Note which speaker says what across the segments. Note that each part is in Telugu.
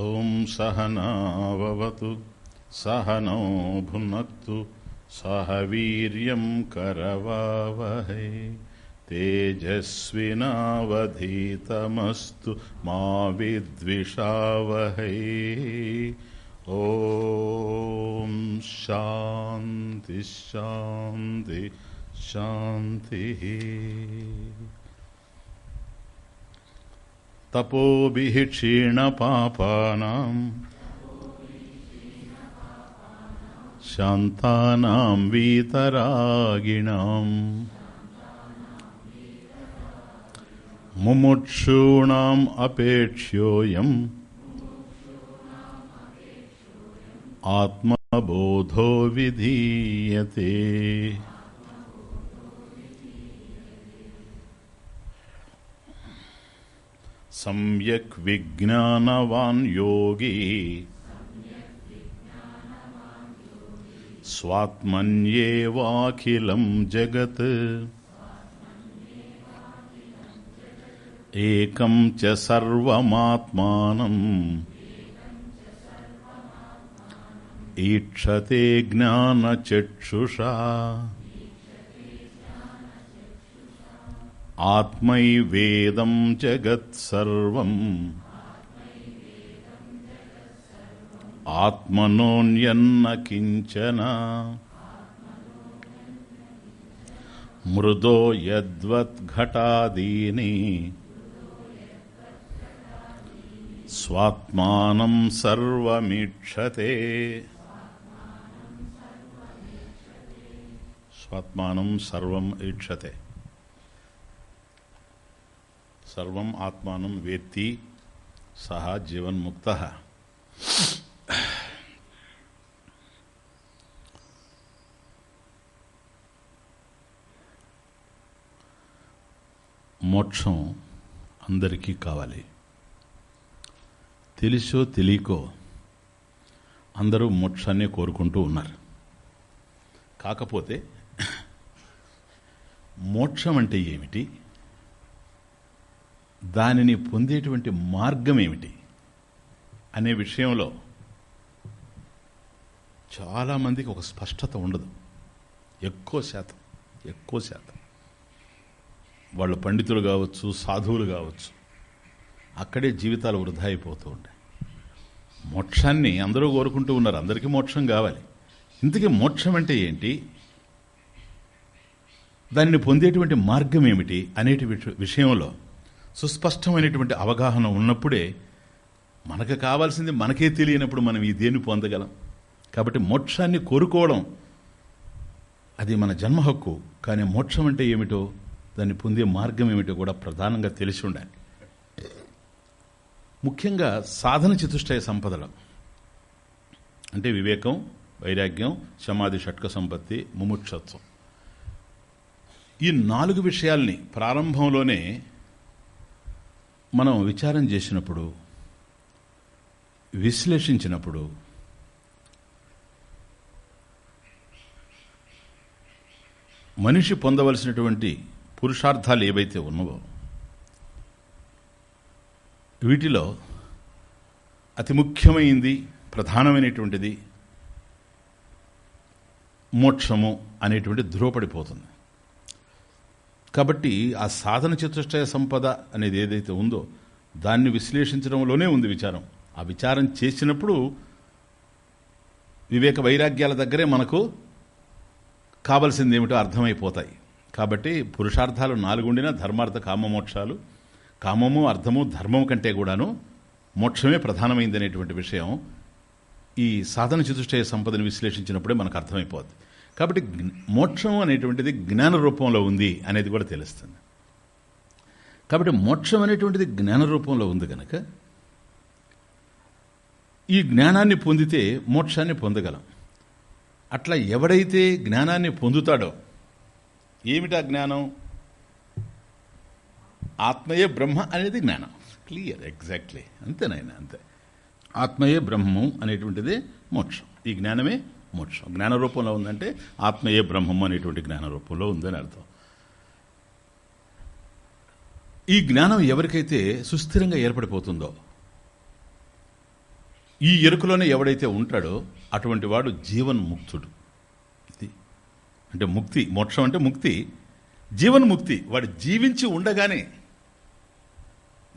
Speaker 1: ఓం సహనావతు సహనో భునక్తు సహ వీర్యం तेजस्विनावधीतमस्तु मा विद्विषावहै ॐ शान्ति शान्ति शान्तिः तपोभिः क्षीणपापानां शान्तानां वीतरागिणाम् ముముక్షూణాం అపేక్ష్యోయం ఆత్మబోధో విధీయతే సమ్యక్ విజ్ఞానవాన్ యోగి స్వాత్మన్యేవాఖిలం జగత్ ఏకం చ సర్వమాత్మానం. ఈక్షతే జ్ఞానచక్షుషా ఆత్మైవేదం జగత్సర్వం ఆత్మనోన్యన్న కించన. మృదో యద్వద్ఘటాదీని స్వాత్మానం సర్వమీక్షతే స్వాత్మానం సర్వం ఈక్షతే సర్వం ఆత్మానం వేత్తి సహా జీవన్ముక్త మోక్షం అందరికీ కావాలి తెలుసో తెలియకో అందరూ మోక్షాన్ని కోరుకుంటూ ఉన్నారు. కాకపోతే మోక్షం అంటే ఏమిటి? దానిని పొందేటువంటి మార్గం ఏమిటి? అనే విషయంలో చాలామందికి ఒక స్పష్టత ఉండదు. ఎక్కువ శాతం ఎక్కువ శాతం. వాళ్ళు పండితులు కావచ్చు సాధువులు కావచ్చు అక్కడే జీవితాలు వృధా అయిపోతూ ఉంటాయి. మోక్షాన్ని అందరూ కోరుకుంటూ ఉన్నారు. అందరికీ మోక్షం కావాలి. ఇంతకీ మోక్షం అంటే ఏంటి? దానిని పొందేటువంటి మార్గం ఏమిటి అనేటి విషయంలో సుస్పష్టమైనటువంటి అవగాహన ఉన్నప్పుడే మనకు కావాల్సింది మనకే తెలియనప్పుడు మనం ఈ దేన్ని పొందగలం. కాబట్టి మోక్షాన్ని కోరుకోవడం అది మన జన్మ హక్కు. కానీ మోక్షం అంటే ఏమిటో దాన్ని పొందే మార్గం ఏమిటో కూడా ప్రధానంగా తెలిసి ఉండాలి. ముఖ్యంగా సాధన చతుష్టయ సంపదలు. అంటే వివేకం వైరాగ్యం సమాధి షట్క సంపత్తి ముముక్షత్వం. ఈ నాలుగు విషయాల్ని ప్రారంభంలోనే మనం విచారం చేసినప్పుడు విశ్లేషించినప్పుడు మనిషి పొందవలసినటువంటి పురుషార్థాలు ఏవైతే ఉన్నావో వీటిలో అతి ముఖ్యమైంది ప్రధానమైనటువంటిది మోక్షము అనేటువంటి ధృవపడిపోతుంది. కాబట్టి ఆ సాధన చతుష్టయ సంపద అనేది ఏదైతే ఉందో దాన్ని విశ్లేషించడంలోనే ఉంది విచారం. ఆ విచారం చేసినప్పుడు వివేక వైరాగ్యాల దగ్గరే మనకు కావలసింది ఏమిటో అర్థమైపోతాయి. కాబట్టి పురుషార్థాలు నాలుగుండిన ధర్మార్థ కామమోక్షాలు కామము అర్థము ధర్మము కంటే కూడాను మోక్షమే ప్రధానమైందనేటువంటి విషయం ఈ సాధన చతుష్టయ సంపదను విశ్లేషించినప్పుడే మనకు అర్థమైపోద్ది. కాబట్టి మోక్షం అనేటువంటిది జ్ఞాన రూపంలో ఉంది అనేది కూడా తెలుస్తుంది. కాబట్టి మోక్షం అనేటువంటిది జ్ఞాన రూపంలో ఉంది కనుక ఈ జ్ఞానాన్ని పొందితే మోక్షాన్ని పొందగలం. అట్లా ఎవడైతే జ్ఞానాన్ని పొందుతాడో ఏమిటా జ్ఞానం? ఆత్మయే బ్రహ్మ అనేది జ్ఞానం. క్లియర్ ఎగ్జాక్ట్లీ అంతేనాయన అంతే. ఆత్మయే బ్రహ్మము అనేటువంటిదే మోక్షం. ఈ జ్ఞానమే మోక్షం. జ్ఞాన రూపంలో ఉందంటే ఆత్మయే బ్రహ్మము అనేటువంటి జ్ఞాన రూపంలో ఉందని అర్థం. ఈ జ్ఞానం ఎవరికైతే సుస్థిరంగా ఏర్పడిపోతుందో ఈ ఎరుకలోనే ఎవడైతే ఉంటాడో అటువంటి వాడు జీవన్ముక్తుడు. అంటే ముక్తి మోక్షం అంటే ముక్తి. జీవన్ముక్తి వాడు జీవించి ఉండగానే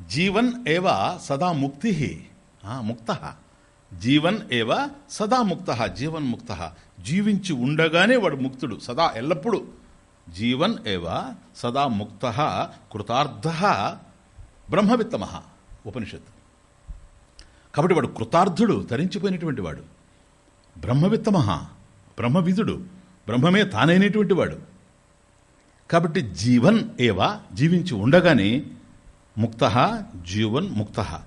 Speaker 1: జీవన్ ఏవ సదా ముక్తి. ముక్త. జీవన్ ఏవ సదా ముక్త. జీవన్ముక్త జీవించి ఉండగానే వాడు ముక్తుడు సదా ఎల్లప్పుడూ. జీవన్ ఏవ సదా ముక్త కృతార్థ. బ్రహ్మవిత్తమ. ఉపనిషత్తు. కాబట్టి వాడు కృతార్థుడు తరించిపోయినటువంటి వాడు. బ్రహ్మవిత్తమ. బ్రహ్మవిధుడు బ్రహ్మమే తానైనటువంటి వాడు. కాబట్టి జీవన్ ఏవా జీవించి ఉండగానే ముక్త జీవన్ ముక్త.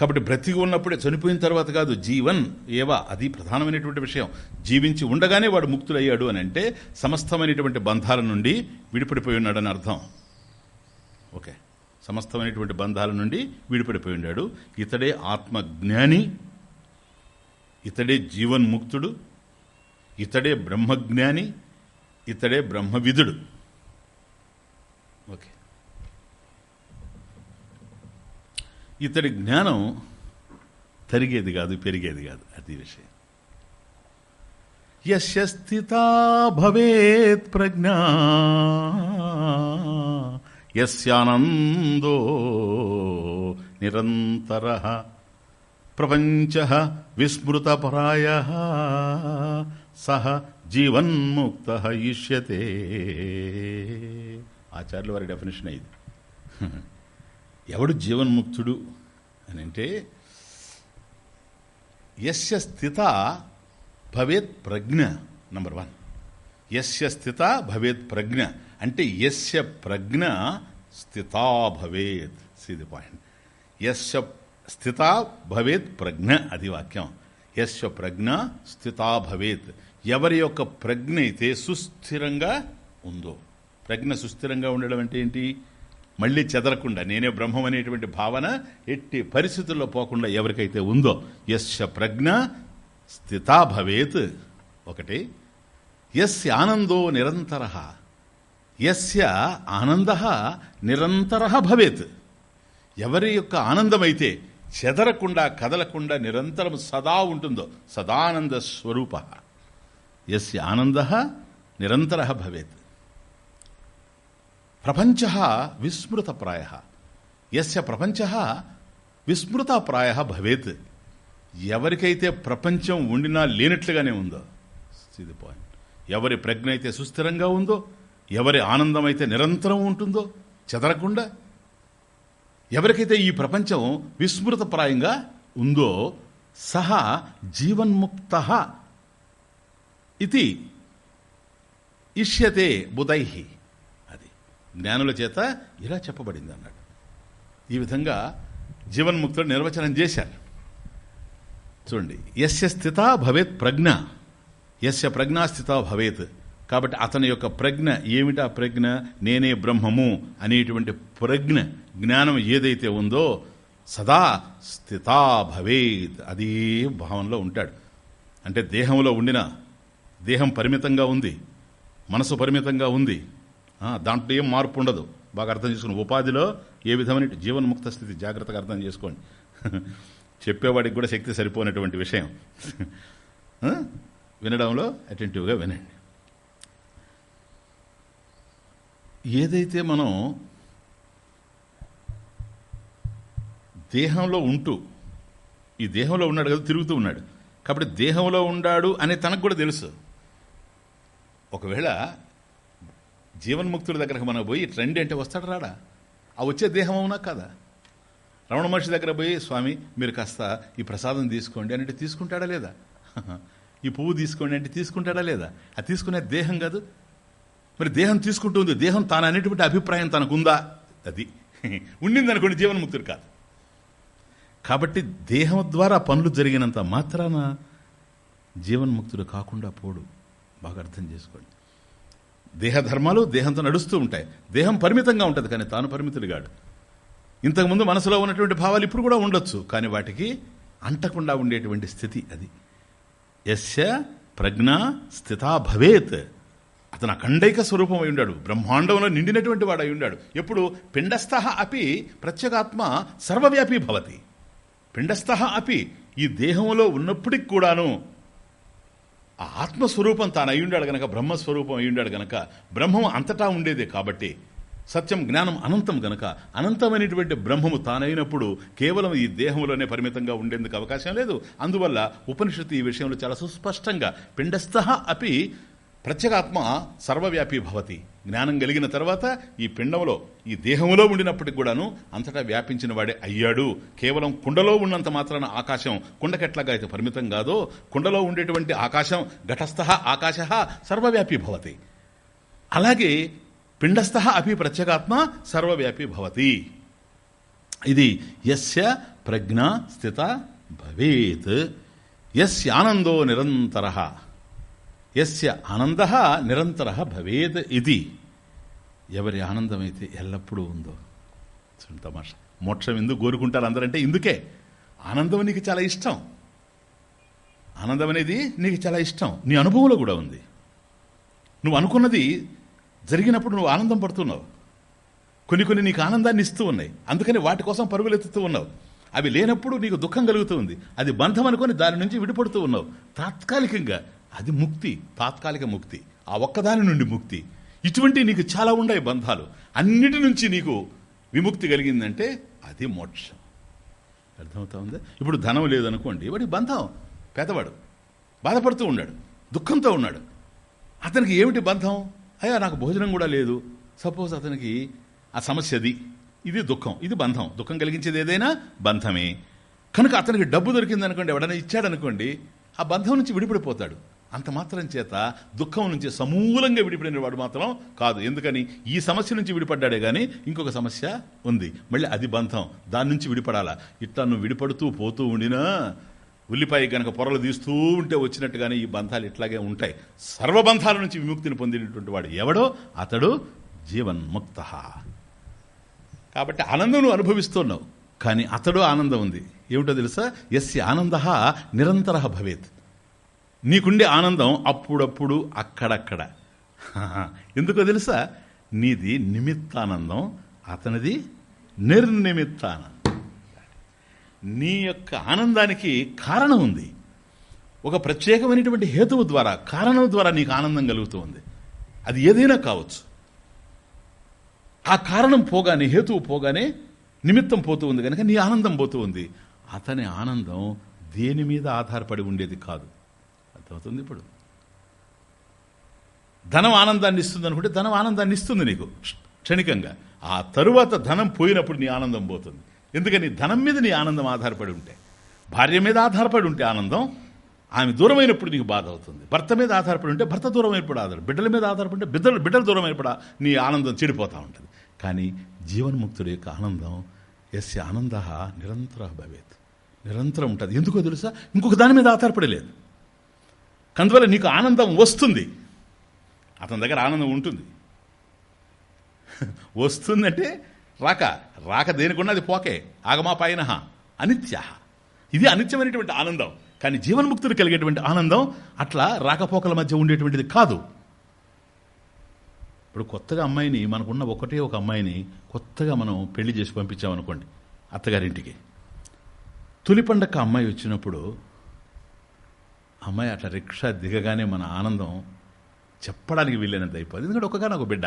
Speaker 1: కాబట్టి బ్రతికి ఉన్నప్పుడే చనిపోయిన తర్వాత కాదు జీవన్ ఏవా అది ప్రధానమైనటువంటి విషయం. జీవించి ఉండగానే వాడు ముక్తుడయ్యాడు అని అంటే సమస్తమైనటువంటి బంధాల నుండి విడిపడిపోయి ఉన్నాడని అర్థం. ఓకే. సమస్తమైనటువంటి బంధాల నుండి విడిపడిపోయి ఉన్నాడు. ఇతడే ఆత్మజ్ఞాని ఇతడే జీవన్ముక్తుడు ఇతడే బ్రహ్మజ్ఞాని ఇతడే బ్రహ్మవిధుడు ఓకే. ఇతడి జ్ఞానం తరిగేది కాదు పెరిగేది కాదు. అది విషయం. యశస్థిత భవేత్ ప్రజ్ఞా. యస్యానందో నిరంతర. ప్రపంచ విస్మృతపరాయ. సహ జీవన్ముక్త ఇష్యతే. ఆచార్యుల వారి డెఫినేషన్ ఇది? ఎవడు జీవన్ముక్తుడు అని అంటే యస్య స్థిత భవేత్ ప్రజ్ఞ నంబర్ వన్. యస్య స్థిత భవేత్ ప్రజ్ఞ అంటే యస్య ప్రజ్ఞ స్థితా భవేత్. సిది పాయింట్ యస్య స్థిత భవేత్ ప్రజ్ఞ అది వాక్యం. యస్య ప్రజ్ఞ స్థితా భవేత్. ఎవరి యొక్క ప్రజ్ఞ అయితే సుస్థిరంగా ఉందో. ప్రజ్ఞ సుస్థిరంగా ఉండడం అంటే ఏంటి? మళ్ళీ చెదరకుండా నేనే బ్రహ్మం అనేటువంటి భావన ఎట్టి పరిస్థితుల్లో పోకుండా ఎవరికైతే ఉందో యస్య ప్రజ్ఞ స్థితా భవేత్. ఒకటి యస్య ఆనందో నిరంతర. యస్య ఆనంద నిరంతర భవేత్. ఎవరి యొక్క ఆనందమైతే చెదరకుండా కదలకుండా నిరంతరం సదా ఉంటుందో సదానంద స్వరూప. ఎస్య ఆనంద నిరంతర భవేత్. ప్రపంచ విస్మృతప్రాయ. ఎస్య ప్రపంచ విస్మృతప్రాయ భవేత్. ఎవరికైతే ప్రపంచం ఉండినా లేనట్లుగానే ఉందో ఇది పాయింట్ ఎవరి ప్రజ్ఞ అయితే సుస్థిరంగా ఉందో ఎవరి ఆనందం అయితే నిరంతరం ఉంటుందో చెదరకుండా ఎవరికైతే ఈ ప్రపంచం విస్మృతప్రాయంగా ఉందో సహా జీవన్ముక్త ఇది ఇష్యతే బుధై. జ్ఞానుల చేత ఇలా చెప్పబడింది అన్నాడు. ఈ విధంగా జీవన్ముక్తుడు నిర్వచనం చేశారు చూడండి యస్య స్థిత భవేత్ ప్రజ్ఞ. యస్య ప్రజ్ఞాస్థిత భవేత్. కాబట్టి అతని యొక్క ప్రజ్ఞ ఏమిటా ప్రజ్ఞ? నేనే బ్రహ్మము అనేటువంటి ప్రజ్ఞ జ్ఞానం ఏదైతే ఉందో సదా స్థితా భవేత్ అదే భావంలో ఉంటాడు. అంటే దేహంలో ఉండిన దేహం పరిమితంగా ఉంది మనసు పరిమితంగా ఉంది దాంట్లో ఏం మార్పు ఉండదు. బాగా అర్థం చేసుకుని ఉపాధిలో ఏ విధమైన జీవన్ముక్త స్థితి జాగ్రత్తగా అర్థం చేసుకోండి. చెప్పేవాడికి కూడా శక్తి సరిపోయినటువంటి విషయం. వినడంలో అటెంటివ్గా వినండి. ఏదైతే మనం దేహంలో ఉంటూ ఈ దేహంలో ఉన్నాడు కదా తిరుగుతూ ఉన్నాడు. కాబట్టి దేహంలో ఉన్నాడు అనే తనకు కూడా తెలుసు. ఒకవేళ జీవన్ముక్తుడి దగ్గరకు మనం పోయి ట్రెండ్ అంటే వస్తాడు రాడా? ఆ వచ్చే దేహం అవునా కదా? రమణ మహర్షి దగ్గర పోయి స్వామి మీరు కాస్త ఈ ప్రసాదం తీసుకోండి అంటే తీసుకుంటాడా లేదా? ఈ పువ్వు తీసుకోండి అంటే తీసుకుంటాడా లేదా? అది తీసుకునే దేహం కాదు. మరి దేహం తీసుకుంటుంది దేహం తాను అనేటువంటి అభిప్రాయం తనకుందా? అది. ఉండిందనుకోండి జీవన్ముక్తుడు కాదు. కాబట్టి దేహం ద్వారా పనులు జరిగినంత మాత్రాన జీవన్ముక్తుడు కాకుండా పోడు. బాగా అర్థం చేసుకోండి. దేహధర్మాలు దేహంతో నడుస్తూ ఉంటాయి. దేహం పరిమితంగా ఉంటుంది కానీ తాను పరిమితులు కాడు. ఇంతకుముందు మనసులో ఉన్నటువంటి భావాలు ఇప్పుడు కూడా ఉండొచ్చు కానీ వాటికి అంటకుండా ఉండేటువంటి స్థితి అది. యస్య ప్రజ్ఞ స్థితా భవేత్. అతను అఖండైక స్వరూపం అయి ఉన్నాడు బ్రహ్మాండంలో నిండినటువంటి వాడు అయి ఉన్నాడు ఎప్పుడు? పిండస్థ అపి ప్రత్యేగాత్మ సర్వవ్యాపీ భవతి. పిండస్థ అపి ఈ దేహంలో ఉన్నప్పటికి కూడాను ఆ ఆత్మస్వరూపం తాను అయ్యుండాడు గనక బ్రహ్మస్వరూపం అయ్యుండాడు గనక బ్రహ్మం అంతటా ఉండేదే కాబట్టి సత్యం జ్ఞానం అనంతం గనక అనంతమైనటువంటి బ్రహ్మము తానైనప్పుడు కేవలం ఈ దేహంలోనే పరిమితంగా ఉండేందుకు అవకాశం లేదు. అందువల్ల ఉపనిషత్తు ఈ విషయంలో చాలా సుస్పష్టంగా పిండస్థ అపి ప్రత్యేగాత్మ సర్వవ్యాపీ భవతి. జ్ఞానం కలిగిన తర్వాత ఈ పిండంలో ఈ దేహంలో ఉండినప్పటికి కూడాను అంతటా వ్యాపించిన వాడే అయ్యాడు. కేవలం కుండలో ఉన్నంత మాత్రాన ఆకాశం కుండకెట్లాగా అయితే పరిమితం కాదో కుండలో ఉండేటువంటి ఆకాశం ఘటస్థ ఆకాశ సర్వవ్యాపీ భవతి. అలాగే పిండస్థ అపి ప్రత్యేగాత్మ సర్వవ్యాపీ భవతి. ఇది యస్య ప్రజ్ఞ స్థిత భవేత్. యస్యానందో నిరంతర. ఎస్య ఆనంద నిరంతర భవేద్ ఇది. ఎవరి ఆనందమైతే ఎల్లప్పుడూ ఉందో. చూడండి తమాషా. మోక్షం ఎందుకు కోరుకుంటారు అందరంటే ఇందుకే. ఆనందం నీకు చాలా ఇష్టం. ఆనందం అనేది నీకు చాలా ఇష్టం. నీ అనుభవంలో కూడా ఉంది. నువ్వు అనుకున్నది జరిగినప్పుడు నువ్వు ఆనందం పడుతున్నావు. కొన్ని కొన్ని నీకు ఆనందాన్ని ఇస్తూ ఉన్నాయి. అందుకని వాటి కోసం పరుగులెత్తుతూ ఉన్నావు. అవి లేనప్పుడు నీకు దుఃఖం కలుగుతూ ఉంది. అది బంధం అనుకొని దాని నుంచి విడిపడుతూ ఉన్నావు. తాత్కాలికంగా అది ముక్తి తాత్కాలిక ముక్తి. ఆ ఒక్కదాని నుండి ముక్తి. ఇటువంటి నీకు చాలా ఉన్నాయి బంధాలు. అన్నిటి నుంచి నీకు విముక్తి కలిగిందంటే అది మోక్షం. అర్థమవుతా ఉందా? ఇప్పుడు ధనం లేదనుకోండి వాడి బంధం. పేదవాడు బాధపడుతూ ఉన్నాడు దుఃఖంతో ఉన్నాడు. అతనికి ఏమిటి బంధం? అయ్యా నాకు భోజనం కూడా లేదు. సపోజ్ అతనికి ఆ సమస్యది ఇది దుఃఖం ఇది బంధం. దుఃఖం కలిగించేది ఏదైనా బంధమే. కనుక అతనికి డబ్బు దొరికింది అనుకోండి ఎవడైనా ఇచ్చాడనుకోండి ఆ బంధం నుంచి విడిపడిపోతాడు. అంత మాత్రం చేత దుఃఖం నుంచి సమూలంగా విడిపడిన వాడు మాత్రం కాదు. ఎందుకని? ఈ సమస్య నుంచి విడిపడ్డాడే కానీ ఇంకొక సమస్య ఉంది. మళ్ళీ అది బంధం. దాని నుంచి విడిపడాలా. ఇట్లా నువ్వు విడిపడుతూ పోతూ ఉండినా ఉల్లిపాయ కనుక పొరలు తీస్తూ ఉంటే వచ్చినట్టుగానే ఈ బంధాలు ఇట్లాగే ఉంటాయి. సర్వబంధాల నుంచి విముక్తిని పొందినటువంటి వాడు ఎవడో? అతడు జీవన్ముక్త. కాబట్టి ఆనందం నువ్వు అనుభవిస్తున్నావు. కానీ అతడు ఆనందం ఉంది. ఏమిటో తెలుసా? ఎస్ ఆనంద నిరంతర భవేత్. నీకుండే ఆనందం అప్పుడప్పుడు అక్కడక్కడ. ఎందుకో తెలుసా? నీది నిమిత్తానందం అతనిది నిర్నిమిత్తానందం. నీ యొక్క ఆనందానికి కారణం ఉంది. ఒక ప్రత్యేకమైనటువంటి హేతువు ద్వారా కారణం ద్వారా నీకు ఆనందం కలుగుతుంది అది ఏదైనా కావచ్చు. ఆ కారణం పోగానే హేతువు పోగానే నిమిత్తం పోతూ ఉంది కనుక నీ ఆనందం పోతూ ఉంది. అతని ఆనందం దేని మీద ఆధారపడి ఉండేది కాదు. అర్థమవుతుంది ఇప్పుడు. ధనం ఆనందాన్ని ఇస్తుంది అనుకుంటే ధనం ఆనందాన్ని ఇస్తుంది నీకు క్షణికంగా. ఆ తరువాత ధనం పోయినప్పుడు నీ ఆనందం పోతుంది. ఎందుకని? ధనం మీద నీ ఆనందం ఆధారపడి ఉంటే. భార్య మీద ఆధారపడి ఉంటే ఆనందం ఆమె దూరమైనప్పుడు నీకు బాధ అవుతుంది. భర్త మీద ఆధారపడి ఉంటే భర్త దూరమైనప్పుడు ఆధార బిడ్డల మీద ఆధారపడి బిడ్డలు బిడ్డలు దూరమైనప్పుడు నీ ఆనందం చెడిపోతూ ఉంటుంది. కానీ జీవన్ముక్తుడి యొక్క ఆనందం ఎస్య ఆనంద నిరంతర భవేత్. నిరంతరం ఉంటుంది. ఎందుకో తెలుసా? ఇంకొక దాని మీద ఆధారపడలేదు. కందువల్ల నీకు ఆనందం వస్తుంది. అతని దగ్గర ఆనందం ఉంటుంది. వస్తుందంటే రాక రాక దేనికున్నది పోకే. ఆగమా పైన అనిత్య ఇది అనిత్యమైనటువంటి ఆనందం. కానీ జీవన్ముక్తుడు కలిగేటువంటి ఆనందం అట్లా రాకపోకల మధ్య ఉండేటువంటిది కాదు. ఇప్పుడు కొత్తగా అమ్మాయిని మనకున్న ఒకటే ఒక అమ్మాయిని కొత్తగా మనం పెళ్ళి చేసి పంపించామనుకోండి అత్తగారింటికి. తొలి పండగ అమ్మాయి వచ్చినప్పుడు అమ్మాయి అట్లా రిక్షా దిగగానే మన ఆనందం చెప్పడానికి వీలైనంత అయిపోయింది. ఎందుకంటే ఒకగానే ఒక బిడ్డ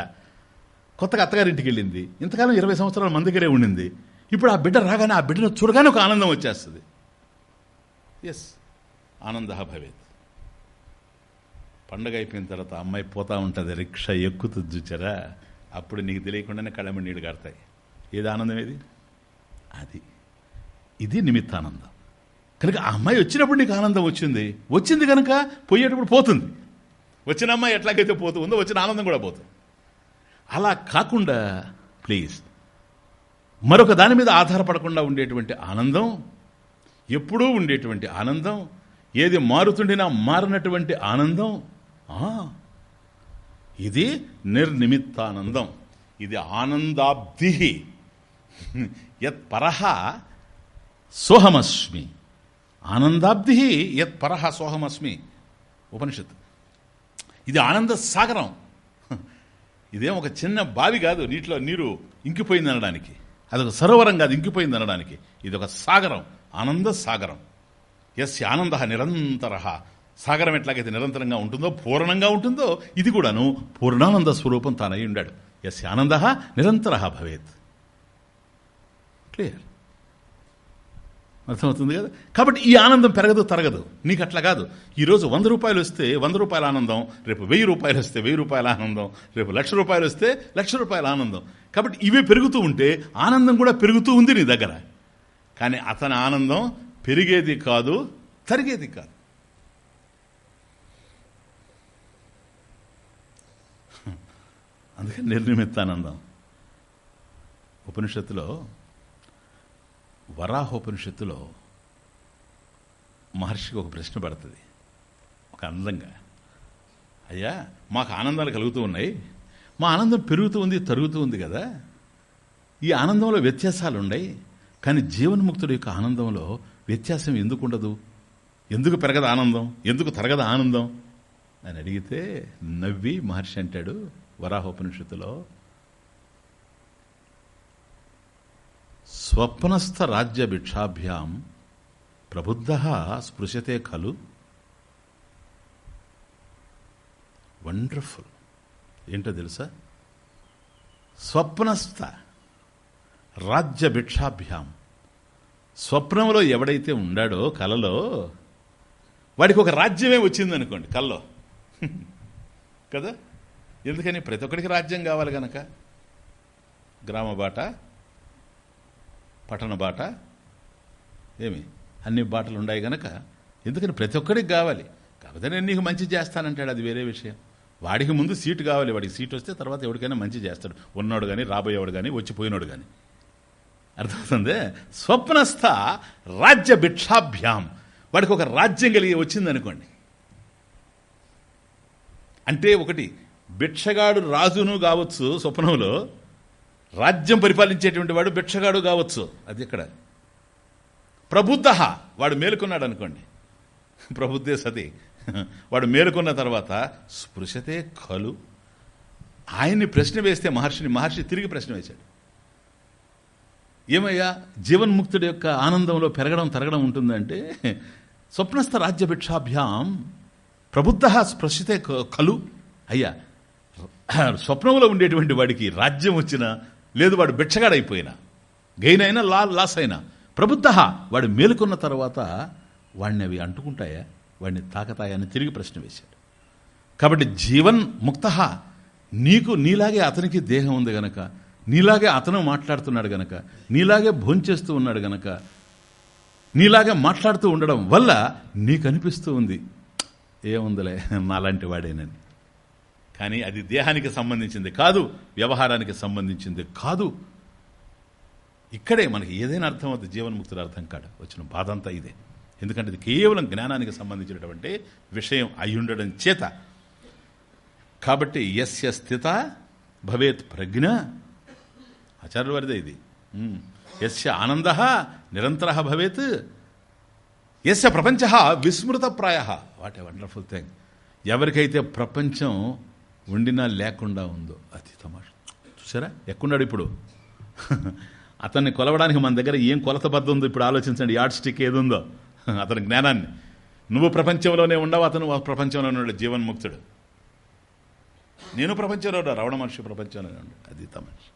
Speaker 1: కొత్తగా అత్తగారింటికి వెళ్ళింది. ఇంతకాలం ఇరవై సంవత్సరాలు మన దగ్గరే ఉండింది. ఇప్పుడు ఆ బిడ్డ రాగానే ఆ బిడ్డను చూడగానే ఒక ఆనందం వచ్చేస్తుంది. ఎస్ ఆనంద భవేత్. పండగ అయిపోయిన తర్వాత అమ్మాయి పోతా ఉంటుంది రిక్షా ఎక్కుతుంది చూచారా? అప్పుడు నీకు తెలియకుండానే కళ్ళమ నీళ్ళు కడతాయి ఏది ఆనందం ఏది? అది. ఇది నిమిత్తానందం. కనుక ఆ అమ్మాయి వచ్చినప్పుడు నీకు ఆనందం వచ్చింది? వచ్చింది కనుక పోయేటప్పుడు పోతుంది. వచ్చిన అమ్మాయి ఎట్లాగైతే పోతుందో వచ్చిన ఆనందం కూడా పోతుంది. అలా కాకుండా ప్లీజ్ మరొక దాని మీద ఆధారపడకుండా ఉండేటువంటి ఆనందం ఎప్పుడూ ఉండేటువంటి ఆనందం ఏది మారుతుండినా మారినటువంటి ఆనందం ఇది నిర్నిమిత్తానందం. ఇది ఆనందాబ్ది యత్ పరహ సోహమస్మి. ఆనందాబ్ది యత్ పరహ సోహమస్మి. ఉపనిషత్ ఇది ఆనంద సాగరం. ఇదేం ఒక చిన్న బావి కాదు నీటిలో నీరు ఇంకిపోయింది అనడానికి. అదొక సరోవరం కాదు ఇంకిపోయింది అనడానికి. ఇది ఒక సాగరం ఆనంద సాగరం. ఎస్ ఆనంద నిరంతర. సాగరం ఎట్లాగైతే నిరంతరంగా ఉంటుందో పూర్ణంగా ఉంటుందో ఇది కూడాను పూర్ణానంద స్వరూపం తానై ఉండాడు. ఎస్ ఆనంద నిరంతర భవేత్. క్లియర్? అర్థమవుతుంది కదా? కాబట్టి ఈ ఆనందం పెరగదు తరగదు. నీకు అట్లా కాదు. ఈరోజు వంద రూపాయలు వస్తే వంద రూపాయల ఆనందం రేపు వెయ్యి రూపాయలు వస్తే వెయ్యి రూపాయల ఆనందం రేపు లక్ష రూపాయలు వస్తే లక్ష రూపాయల ఆనందం. కాబట్టి ఇవే పెరుగుతూ ఉంటే ఆనందం కూడా పెరుగుతూ ఉంది నీ దగ్గర. కానీ అతని ఆనందం పెరిగేది కాదు తరిగేది కాదు. అందుకని నిర్నిమిత్తానందం. ఉపనిషత్తులో వరాహోపనిషత్తులో మహర్షికి ఒక ప్రశ్న పడుతుంది. ఒక అందంగా. అయ్యా మాకు ఆనందాలు కలుగుతూ ఉన్నాయి. మా ఆనందం పెరుగుతూ ఉంది తరుగుతూ ఉంది కదా. ఈ ఆనందంలో వ్యత్యాసాలు ఉన్నాయి కానీ జీవన్ముక్తుడి యొక్క ఆనందంలో వ్యత్యాసం ఎందుకు ఉండదు? ఎందుకు పెరగదు ఆనందం? ఎందుకు తరగదు ఆనందం? అని అడిగితే నవ్వి మహర్షి అంటాడు వరాహోపనిషత్తులో స్వప్నస్థ రాజ్య భిక్షాభ్యాం ప్రబుద్ధ స్పృశతే ఖలు. వండర్ఫుల్ ఏంటో తెలుసా? స్వప్నస్థ రాజ్య భిక్షాభ్యాం స్వప్నంలో ఎవడైతే ఉండాడో కలలో వాడికి ఒక రాజ్యమే వచ్చిందనుకోండి కల్లో. కదా? ఎందుకని ప్రతి ఒక్కడికి రాజ్యం కావాలి గనక? గ్రామ బాట పట్టణ బాట? ఏమి? అన్ని బాటలు ఉన్నాయి గనక ఎందుకని ప్రతి ఒక్కడికి కావాలి? కాకపోతే నేను నీకు మంచి చేస్తానంటాడు అది వేరే విషయం. వాడికి ముందు సీటు కావాలి వాడికి సీట్ వస్తే తర్వాత ఎవరికైనా మంచి చేస్తాడు. ఉన్నాడు కానీ రాబోయేవాడు కానీ వచ్చిపోయినాడు కానీ అర్థమవుతుంది? స్వప్నస్థ రాజ్య భిక్షాభ్యాం. వాడికి ఒక రాజ్యం కలిగి వచ్చిందనుకోండి. అంటే ఒకటి భిక్షగాడు రాజును కావచ్చు స్వప్నంలో రాజ్యం పరిపాలించేటువంటి వాడు భిక్షగాడు కావచ్చు. అది ఇక్కడ. ప్రబుద్ధ వాడు మేలుకున్నాడు అనుకోండి. ప్రబుద్ధే సతి. వాడు మేలుకున్న తర్వాత స్పృశతే కలు ఆయన్ని ప్రశ్న వేస్తే మహర్షిని మహర్షి తిరిగి ప్రశ్న వేశాడు. ఏమయ్యా జీవన్ముక్తుడి యొక్క ఆనందంలో పెరగడం తరగడం ఉంటుందంటే స్వప్నస్థ రాజ్యభిక్షాభ్యాం ప్రబుద్ధ స్పృశతే కలు అయ్యా స్వప్నంలో ఉండేటువంటి వాడికి రాజ్యం వచ్చినా లేదు వాడు బిచ్చగాడైపోయినా గెయిన్ అయినా లా లాస్ అయినా ప్రబుద్ధ. వాడు మేలుకున్న తర్వాత వాడిని అవి అంటుకుంటాయా? వాడిని తాకతాయని తిరిగి ప్రశ్న వేశాడు. కాబట్టి జీవన్ ముక్త. నీకు నీలాగే అతనికి దేహం ఉంది గనక నీలాగే అతను మాట్లాడుతున్నాడు గనక నీలాగే భోంచేస్తూ ఉన్నాడు గనక నీలాగే మాట్లాడుతూ ఉండడం వల్ల నీకు అనిపిస్తూ ఉంది. ఏముందిలే నాలాంటి వాడేనని. కానీ అది దేహానికి సంబంధించింది కాదు వ్యవహారానికి సంబంధించింది కాదు. ఇక్కడే మనకి ఏదైనా అర్థం అవుతుంది జీవన్ముక్తుడు అర్థం కాడ. వచ్చిన బాధ అంతా ఇదే. ఎందుకంటే ఇది కేవలం జ్ఞానానికి సంబంధించినటువంటి విషయం అయ్యుండడం చేత. కాబట్టి ఎస్య స్థిత భవేత్ ప్రజ్ఞ. ఆచార్యుల వారిదే ఇది. ఎస్య ఆనంద నిరంతర భవేత్. ఎస్య ప్రపంచ విస్మృత ప్రాయ వాట్ ఏ వండర్ఫుల్ థింగ్ ఎవరికైతే ప్రపంచం ఉండినా లేకుండా ఉందో. అది తమాష. చూసారా ఎక్కున్నాడు ఇప్పుడు? అతన్ని కొలవడానికి మన దగ్గర ఏం కొలత బద్ద ఉందో ఇప్పుడు ఆలోచించండి. యాడ్ స్టిక్ ఏది ఉందో అతని జ్ఞానాన్ని. నువ్వు ప్రపంచంలోనే ఉండవు అతను ప్రపంచంలోనే ఉండే జీవన్ముక్తుడు నేను ప్రపంచంలో రవణ మహర్షి ప్రపంచంలోనే ఉండు అది తమాష.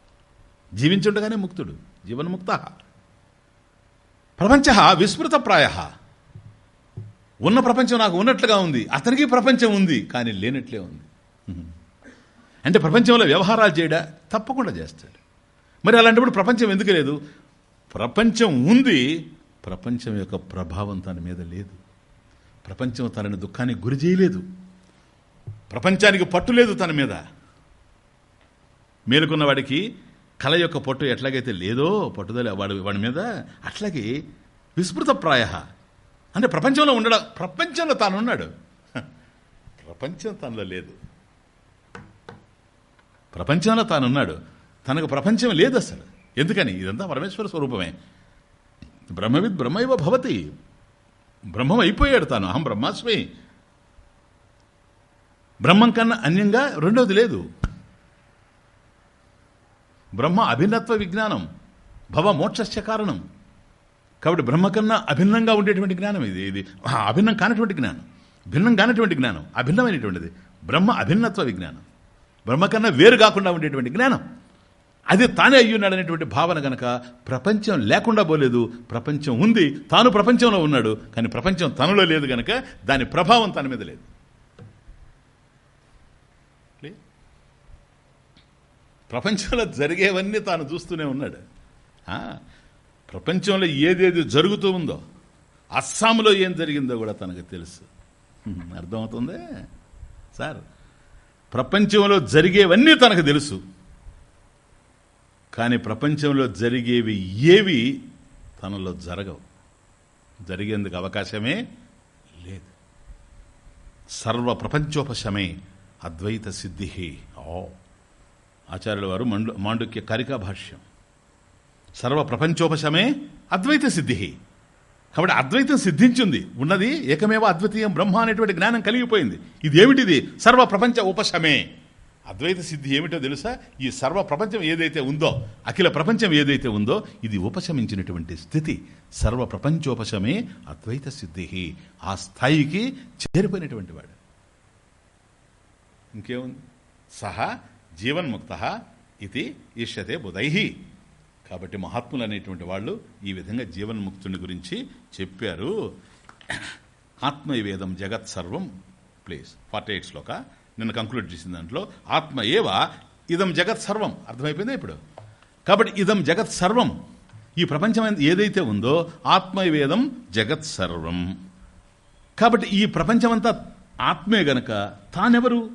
Speaker 1: జీవించుండగానే ముక్తుడు. జీవన్ముక్త ప్రపంచ విస్మృత ప్రాయ. ఉన్న ప్రపంచం నాకు ఉన్నట్లుగా ఉంది. అతనికి ప్రపంచం ఉంది కానీ లేనట్లే ఉంది. అంటే ప్రపంచంలో వ్యవహారాలు చేయడా? తప్పకుండా చేస్తాడు. మరి అలాంటప్పుడు ప్రపంచం ఎందుకు లేదు? ప్రపంచం ఉంది ప్రపంచం యొక్క ప్రభావం తన మీద లేదు. ప్రపంచం తనని దుఃఖానికి గురి చేయలేదు. ప్రపంచానికి పట్టు లేదు తన మీద. మేలుకున్న వాడికి కళ యొక్క పట్టు ఎట్లాగైతే లేదో పట్టుదల వాడి వాడి మీద అట్లాగే విస్మృత ప్రాయ అంటే ప్రపంచంలో ఉండడం ప్రపంచంలో తానున్నాడు. ప్రపంచం తనలో లేదు. ప్రపంచంలో తానున్నాడు. తనకు ప్రపంచం లేదు అసలు ఎందుకని? ఇదంతా పరమేశ్వర స్వరూపమే. బ్రహ్మవిద్ బ్రహ్మైవ భవతి. బ్రహ్మం అయిపోయాడు తాను. అహం బ్రహ్మాస్మి. బ్రహ్మం కన్నా అన్యంగా రెండోది లేదు. బ్రహ్మ అభిన్నత్వ విజ్ఞానం. భవ మోక్షస్య కారణం. కాబట్టి బ్రహ్మ కన్నా అభిన్నంగా ఉండేటువంటి జ్ఞానం ఇది. ఇది అభిన్నం కానటువంటి జ్ఞానం. భిన్నం కానటువంటి జ్ఞానం. అభిన్నమైనటువంటిది. బ్రహ్మ అభిన్నత్వ విజ్ఞానం. బ్రహ్మ కన్నా వేరు కాకుండా ఉండేటువంటి జ్ఞానం. అది తానే అయ్యున్నాడు అనేటువంటి భావన గనక ప్రపంచం లేకుండా పోలేదు ప్రపంచం ఉంది తాను ప్రపంచంలో ఉన్నాడు కానీ ప్రపంచం తనలో లేదు గనక దాని ప్రభావం తన మీద లేదు. ప్రపంచంలో జరిగేవన్నీ తాను చూస్తూనే ఉన్నాడు. ప్రపంచంలో ఏదేది జరుగుతూ ఉందో అస్సాంలో ఏం జరిగిందో కూడా తనకు తెలుసు. అర్థమవుతుంది? సార్ ప్రపంచంలో జరిగేవన్నీ తనకు తెలుసు. కానీ ప్రపంచంలో జరిగేవి ఏవి తనలో జరగవు. జరిగేందుకు అవకాశమే లేదు. సర్వ ప్రపంచోపశమే అద్వైత సిద్ధి ఓ. ఆచార్యుల వారు మాండుక్య కారికా భాష్యం. సర్వ ప్రపంచోపశమే అద్వైత సిద్ధి కాబట్టి అద్వైతం సిద్ధించింది. ఉన్నది ఏకమేవ అద్వితీయం బ్రహ్మ అనేటువంటి జ్ఞానం కలిగిపోయింది. ఇది ఏమిటిది సర్వ ప్రపంచ ఉపశమే. అద్వైత సిద్ధి ఏమిటో తెలుసా? ఈ సర్వ ప్రపంచం ఏదైతే ఉందో అఖిల ప్రపంచం ఏదైతే ఉందో ఇది ఉపశమించినటువంటి స్థితి. సర్వ ప్రపంచోపశమే అద్వైత సిద్ధి. ఆ స్థాయికి చేరిపోయినటువంటి వాడు. ఇంకేముంది? సహా జీవన్ముక్త ఇది ఇష్యతే బుధై. కాబట్టి మహాత్ములు అనేటువంటి వాళ్ళు ఈ విధంగా జీవన్ముక్తుని గురించి చెప్పారు. ఆత్మవేదం జగత్ సర్వం ప్లీజ్ ఫార్టీ ఎయిట్ శ్లోక. నిన్న కంక్లూడ్ చేసిన దాంట్లో. ఆత్మ ఏవ? ఇదం జగత్ సర్వం. అర్థమైపోయిందా ఇప్పుడు? కాబట్టి ఇదం జగత్ సర్వం. ఈ ప్రపంచం ఏదైతే ఉందో ఆత్మవేదం జగత్ సర్వం. కాబట్టి ఈ ప్రపంచమంతా ఆత్మే గనక తానెవరు?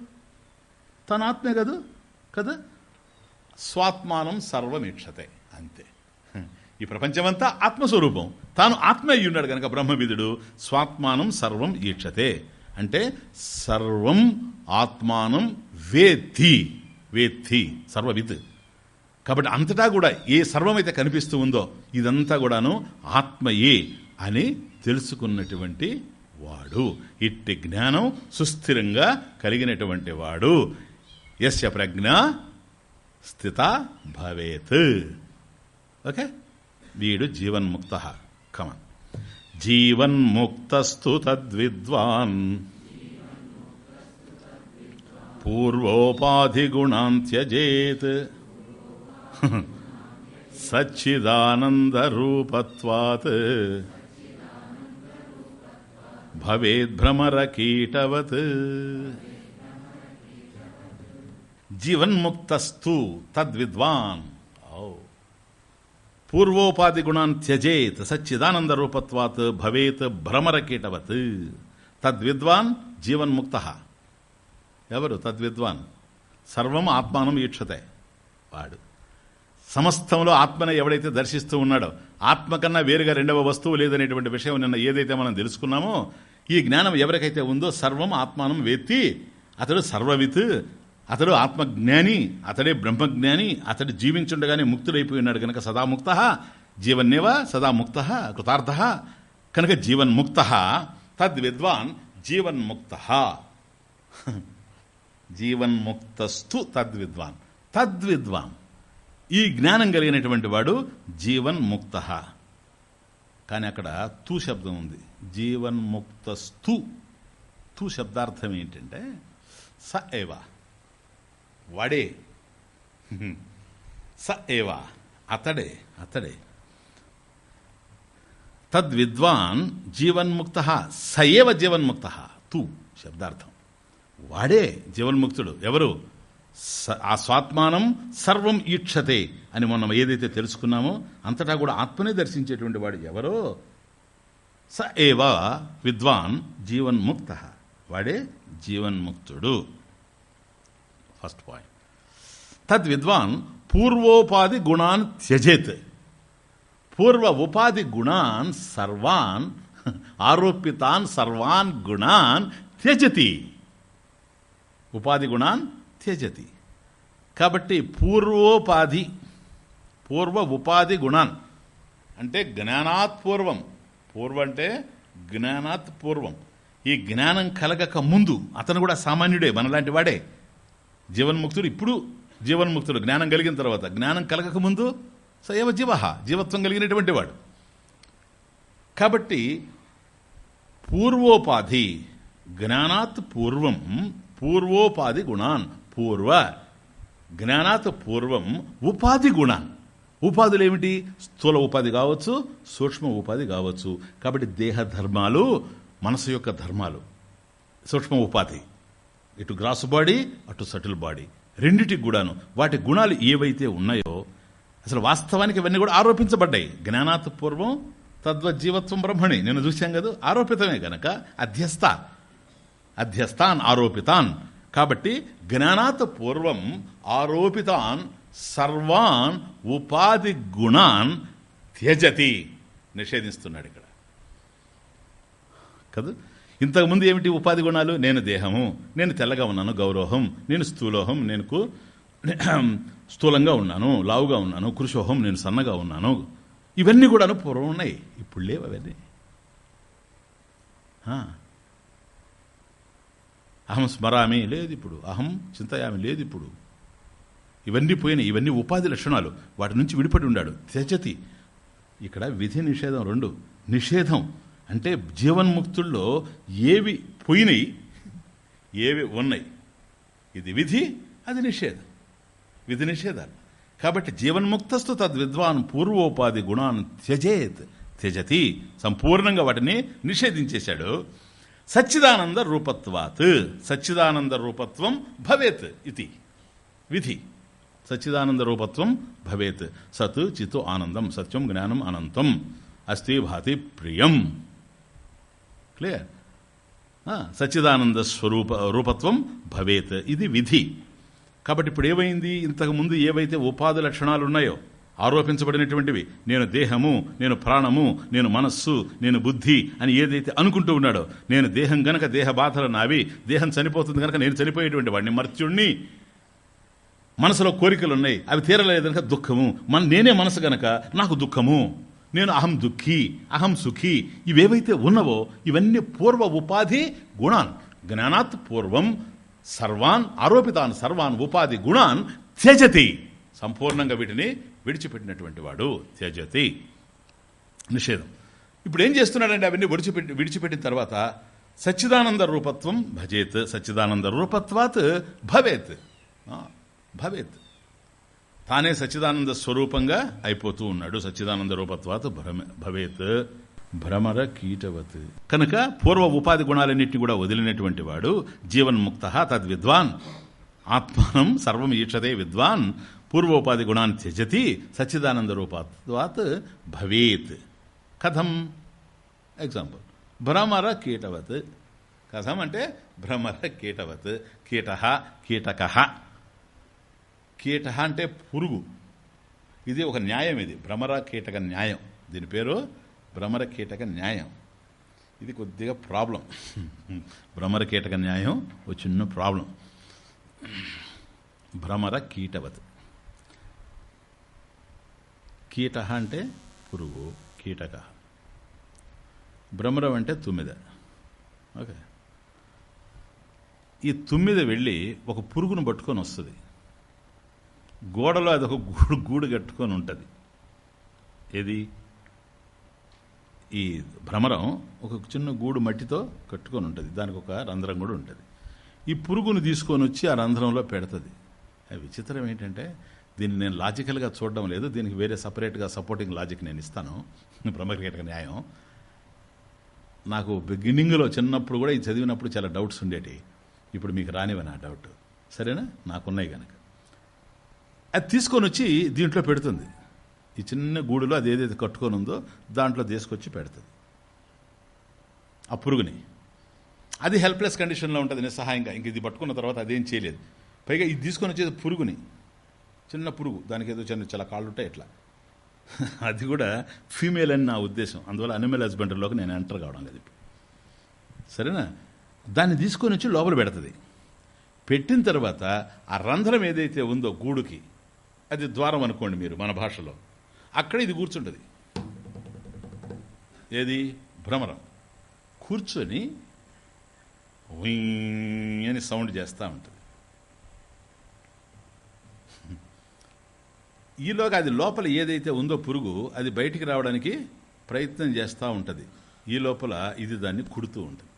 Speaker 1: తన ఆత్మే కదూ? కదా? స్వాత్మానం సర్వమీక్షతే. అంతే. ఈ ప్రపంచమంతా ఆత్మస్వరూపం. తాను ఆత్మ ఉన్నాడు కనుక బ్రహ్మవిధుడు స్వాత్మానం సర్వం ఈక్షతే. అంటే సర్వం ఆత్మానం వేత్తి వేత్తి సర్వవిత్. కాబట్టి అంతటా కూడా ఏ సర్వమైతే కనిపిస్తూ ఉందో ఇదంతా కూడాను ఆత్మయే అని తెలుసుకున్నటువంటి వాడు. ఇట్టి జ్ఞానం సుస్థిరంగా కలిగినటువంటి వాడు. యస్య ప్రజ్ఞ స్థిత భవేత్. ఓకే? వీడు జీవన్ముక్త. కమన్ జీవన్ముక్తస్తు తద్విద్వాన్. పూర్వోపాధిగుణాన్ త్యజేత్ సచ్చిదానందరూపత్వాత్ భవేద్భ్రమరకీటవత్ జీవన్ముక్తస్తు తద్విద్వాన్. పూర్వోపాధి గుణాన్ త్యజేత్ సచ్చిదానంద రూపత్వాత్ భవేత్ భ్రమరకీటవత్. తద్విద్వాన్ జీవన్ముక్త. ఎవరు? తద్విద్వాన్. సర్వం ఆత్మానం ఈక్షతే. వాడు. సమస్తంలో ఆత్మను ఎవడైతే దర్శిస్తూ ఉన్నాడో ఆత్మ కన్నా వేరుగా రెండవ వస్తువు లేదనేటువంటి విషయం నిన్న ఏదైతే మనం తెలుసుకున్నామో ఈ జ్ఞానం ఎవరికైతే ఉందో సర్వం ఆత్మానం వేత్తి అతడు సర్వవిత్ అతడు ఆత్మజ్ఞాని అతడే బ్రహ్మజ్ఞాని అతడు జీవించుండగానే ముక్తుడైపోయినాడు కనుక సదాముక్త జీవన్నేవ సదాముక్త కృతార్థ. కనుక జీవన్ముక్త తద్విద్వాన్ జీవన్ముక్త జీవన్ముక్తస్థు తద్విద్వాన్ తద్విద్వాన్ ఈ జ్ఞానం కలిగినటువంటి వాడు జీవన్ముక్త కానీ అక్కడ తూ శబ్దం ఉంది. జీవన్ముక్తస్థు తూ శబ్దార్థం ఏంటంటే స ఏవా. వాడే. స ఏవా. అతడే అతడే. తద్విద్వాన్ జీవన్ముక్త సయేవ జీవన్ముక్త. తూ శబ్దార్థం. వాడే జీవన్ముక్తుడు. ఎవరు? స- ఆ స్వాత్మానం సర్వం ఈక్షతే అని మనం ఏదైతే తెలుసుకున్నామో అంతటా కూడా ఆత్మనే దర్శించేటువంటి వాడు ఎవరో? స ఏవ విద్వాన్ జీవన్ముక్త. వాడే జీవన్ముక్తుడు. First point. తద్ విద్వాన్ పూర్వోపాధి గుణాన్ త్యజేత్. పూర్వ ఉపాధి గుణాన్ సర్వాన్ ఆరోపితాన్ సర్వాన్ గుణాన్ త్యజతి. ఉపాధి గుణాన్ త్యజతి. కాబట్టి పూర్వోపాధి పూర్వ ఉపాధి గుణాన్ అంటే జ్ఞానాత్ పూర్వం. పూర్వం అంటే జ్ఞానాత్ పూర్వం. ఈ జ్ఞానం కలగక ముందు అతను కూడా సామాన్యుడే మనలాంటి వాడే. జీవన్ముక్తుడు ఇప్పుడు జీవన్ముక్తుడు. జ్ఞానం కలిగిన తర్వాత. జ్ఞానం కలగక ముందు సయవ జీవ జీవత్వం కలిగినటువంటి వాడు. కాబట్టి పూర్వోపాధి జ్ఞానాత్ పూర్వం పూర్వోపాధి గుణాన్ పూర్వ జ్ఞానాత్ పూర్వం ఉపాధి గుణాన్. ఉపాధులు ఏమిటి? స్థూల ఉపాధి కావచ్చు సూక్ష్మ ఉపాధి కావచ్చు. కాబట్టి దేహ ధర్మాలు మనసు యొక్క ధర్మాలు. సూక్ష్మ ఉపాధి. ఇటు గ్రాస్ బాడీ అటు సటిల్ బాడీ. రెండిటికి కూడాను వాటి గుణాలు ఏవైతే ఉన్నాయో అసలు వాస్తవానికి ఇవన్నీ కూడా ఆరోపించబడ్డాయి. జ్ఞానాత్ పూర్వం తద్వజీవత్వం బ్రహ్మణి. నేను చూశాం కదా ఆరోపితమే గనక అధ్యస్థ. అధ్యస్థాన్ ఆరోపితాన్. కాబట్టి జ్ఞానాత్ పూర్వం ఆరోపితాన్ సర్వాన్ ఉపాధి గుణాన్ త్యజతి. నిషేధిస్తున్నాడు ఇక్కడ. కదా? ఇంతకుముందు ఏమిటి ఉపాధి గుణాలు? నేను దేహము నేను తెల్లగా ఉన్నాను గౌరవం నేను స్థూలోహం నేనుకు స్థూలంగా ఉన్నాను లావుగా ఉన్నాను కృషోహం నేను సన్నగా ఉన్నాను. ఇవన్నీ కూడాను పూర్వం ఉన్నాయి ఇప్పుడు లేవు అవన్నీ అహం స్మరామి లేదు ఇప్పుడు అహం చింతయామి లేదు ఇప్పుడు. ఇవన్నీ పోయినాయి ఇవన్నీ ఉపాధి లక్షణాలు. వాటి నుంచి విడిపడి ఉండాడు. త్యజతి. ఇక్కడ విధి నిషేధం రెండు. నిషేధం. అంటే జీవన్ముక్తుల్లో ఏవి పోయినాయి ఏవి ఉన్నాయి. ఇది విధి అది నిషేధం. విధి నిషేధాలు. కాబట్టి జీవన్ముక్తస్తు తద్విద్వాన్ పూర్వోపాధి గుణాన్ త్యజేత్ త్యజతి. సంపూర్ణంగా వాటిని నిషేధించేశాడు. సచ్చిదానంద రూపత్వాత్. సచ్చిదానంద రూపత్వం భవేత్ ఇది. విధి. సచ్చిదానంద రూపత్వం భవేత్. సత్ చిత్తు ఆనందం సత్యం జ్ఞానం అనంతం. అస్థి భాతి ప్రియం. క్లియర్ సచ్చిదానంద స్వరూప రూపత్వం భవేత్. ఇది విధి. కాబట్టి ఇప్పుడు ఏమైంది? ఇంతకు ముందు ఏవైతే ఉపాధి లక్షణాలు ఉన్నాయో ఆరోపించబడినటువంటివి నేను దేహము నేను ప్రాణము నేను మనస్సు నేను బుద్ధి అని ఏదైతే అనుకుంటూ ఉన్నాడో నేను దేహం గనక దేహ బాధలు నావి దేహం చనిపోతుంది కనుక నేను చనిపోయేటువంటి వాడిని మర్త్యుణ్ణి. మనసులో కోరికలు ఉన్నాయి అవి తీరలేదు కనుక దుఃఖము. మన నేనే మనసు గనక నాకు దుఃఖము. నేను అహం దుఃఖి అహం సుఖి ఇవేవైతే ఉన్నవో ఇవన్నీ పూర్వ ఉపాధి గుణాన్. జ్ఞానాత్ పూర్వం సర్వాన్ ఆరోపితాన్ సర్వాన్ ఉపాధి గుణాన్ త్యజతి. సంపూర్ణంగా వీటిని విడిచిపెట్టినటువంటి వాడు త్యజతి. నిషేధం. ఇప్పుడు ఏం చేస్తున్నాడంటే అవన్నీ విడిచిపెట్టి విడిచిపెట్టిన తర్వాత సచ్చిదానంద రూపత్వం భజేత్ సచ్చిదానంద రూపత్వాత్ భవేత్. భవేత్. తానే సచ్చిదానంద స్వరూపంగా అయిపోతూ ఉన్నాడు. సచ్చిదానంద రూపత్వాత భ్రమ భవేత్ భ్రమర కీటవత్. కనుక పూర్వ ఉపాధి గుణాలన్నింటినీ కూడా వదిలినటువంటి వాడు జీవన్ముక్త తద్విద్వాన్. ఆత్మానం సర్వం ఈక్షతే విద్వాన్. పూర్వోపాధి గుణాన్ని త్యజతి సచ్చిదానంద రూపత్వాత్ భవేత్. కథం ఎగ్జాంపుల్. భ్రమర కీటవత్. కథం అంటే భ్రమర కీటవత్. కీట కీటక. కీట అంటే పురుగు. ఇది ఒక న్యాయం ఇది. భ్రమర కీటక న్యాయం. దీని పేరు భ్రమర కీటక న్యాయం. ఇది కొద్దిగా ప్రాబ్లం. భ్రమర కీటక న్యాయం ఒక చిన్న ప్రాబ్లం. భ్రమర కీటవత్. కీట అంటే పురుగు కీటక. భ్రమరం అంటే తుమ్మిద. ఓకే. ఈ తుమ్మిద వెళ్ళి ఒక పురుగును పట్టుకొని వస్తుంది. గోడలో అది ఒక గూడు గూడు కట్టుకొని ఉంటుంది. ఏది? ఈ భ్రమరం ఒక చిన్న గూడు మట్టితో కట్టుకొని ఉంటుంది. దానికి ఒక రంధ్రం కూడా ఉంటుంది. ఈ పురుగును తీసుకొని వచ్చి ఆ రంధ్రంలో పెడుతుంది. ఆ విచిత్రం ఏంటంటే దీన్ని నేను లాజికల్గా చూడడం లేదు. దీనికి వేరే సపరేట్గా సపోర్టింగ్ లాజిక్ నేను ఇస్తాను. బ్రహ్మకీటక న్యాయం. నాకు బిగినింగ్లో చిన్నప్పుడు కూడా ఇది చదివినప్పుడు చాలా డౌట్స్ ఉండేటి ఇప్పుడు మీకు రానివని ఆ డౌట్. సరేనా? నాకున్నాయి కనుక అది తీసుకొని వచ్చి దీంట్లో పెడుతుంది. ఈ చిన్న గూడులో అది ఏదైతే కట్టుకొని ఉందో దాంట్లో తీసుకొచ్చి పెడుతుంది. ఆ పురుగుని. అది హెల్ప్లెస్ కండిషన్లో ఉంటుంది నిస్సహాయంగా. ఇంక ఇది పట్టుకున్న తర్వాత అదేం చేయలేదు. పైగా ఇది తీసుకొని వచ్చేది పురుగుని. చిన్న పురుగు. దానికి ఏదో చిన్న చాలా కాళ్ళు ఉంటాయి ఇట్లా అది కూడా ఫీమేల్ అని నా ఉద్దేశం. అందువల్ల అనిమల్ హస్బెండరీలోకి నేను ఎంటర్ కావడం లేదు సరేనా? దాన్ని తీసుకొని వచ్చి లోపల పెడుతుంది. పెట్టిన తర్వాత ఆ రంధ్రం ఏదైతే ఉందో గూడుకి అది ద్వారం అనుకోండి మీరు మన భాషలో. అక్కడ ఇది కూర్చుంటుంది. ఏది? భ్రమరం. కూర్చొని అని సౌండ్ చేస్తూ ఉంటుంది. ఈలోగా అది లోపల ఏదైతే ఉందో పురుగు అది బయటికి రావడానికి ప్రయత్నం చేస్తూ ఉంటుంది. ఈ లోపల ఇది దాన్ని కుడుతూ ఉంటుంది.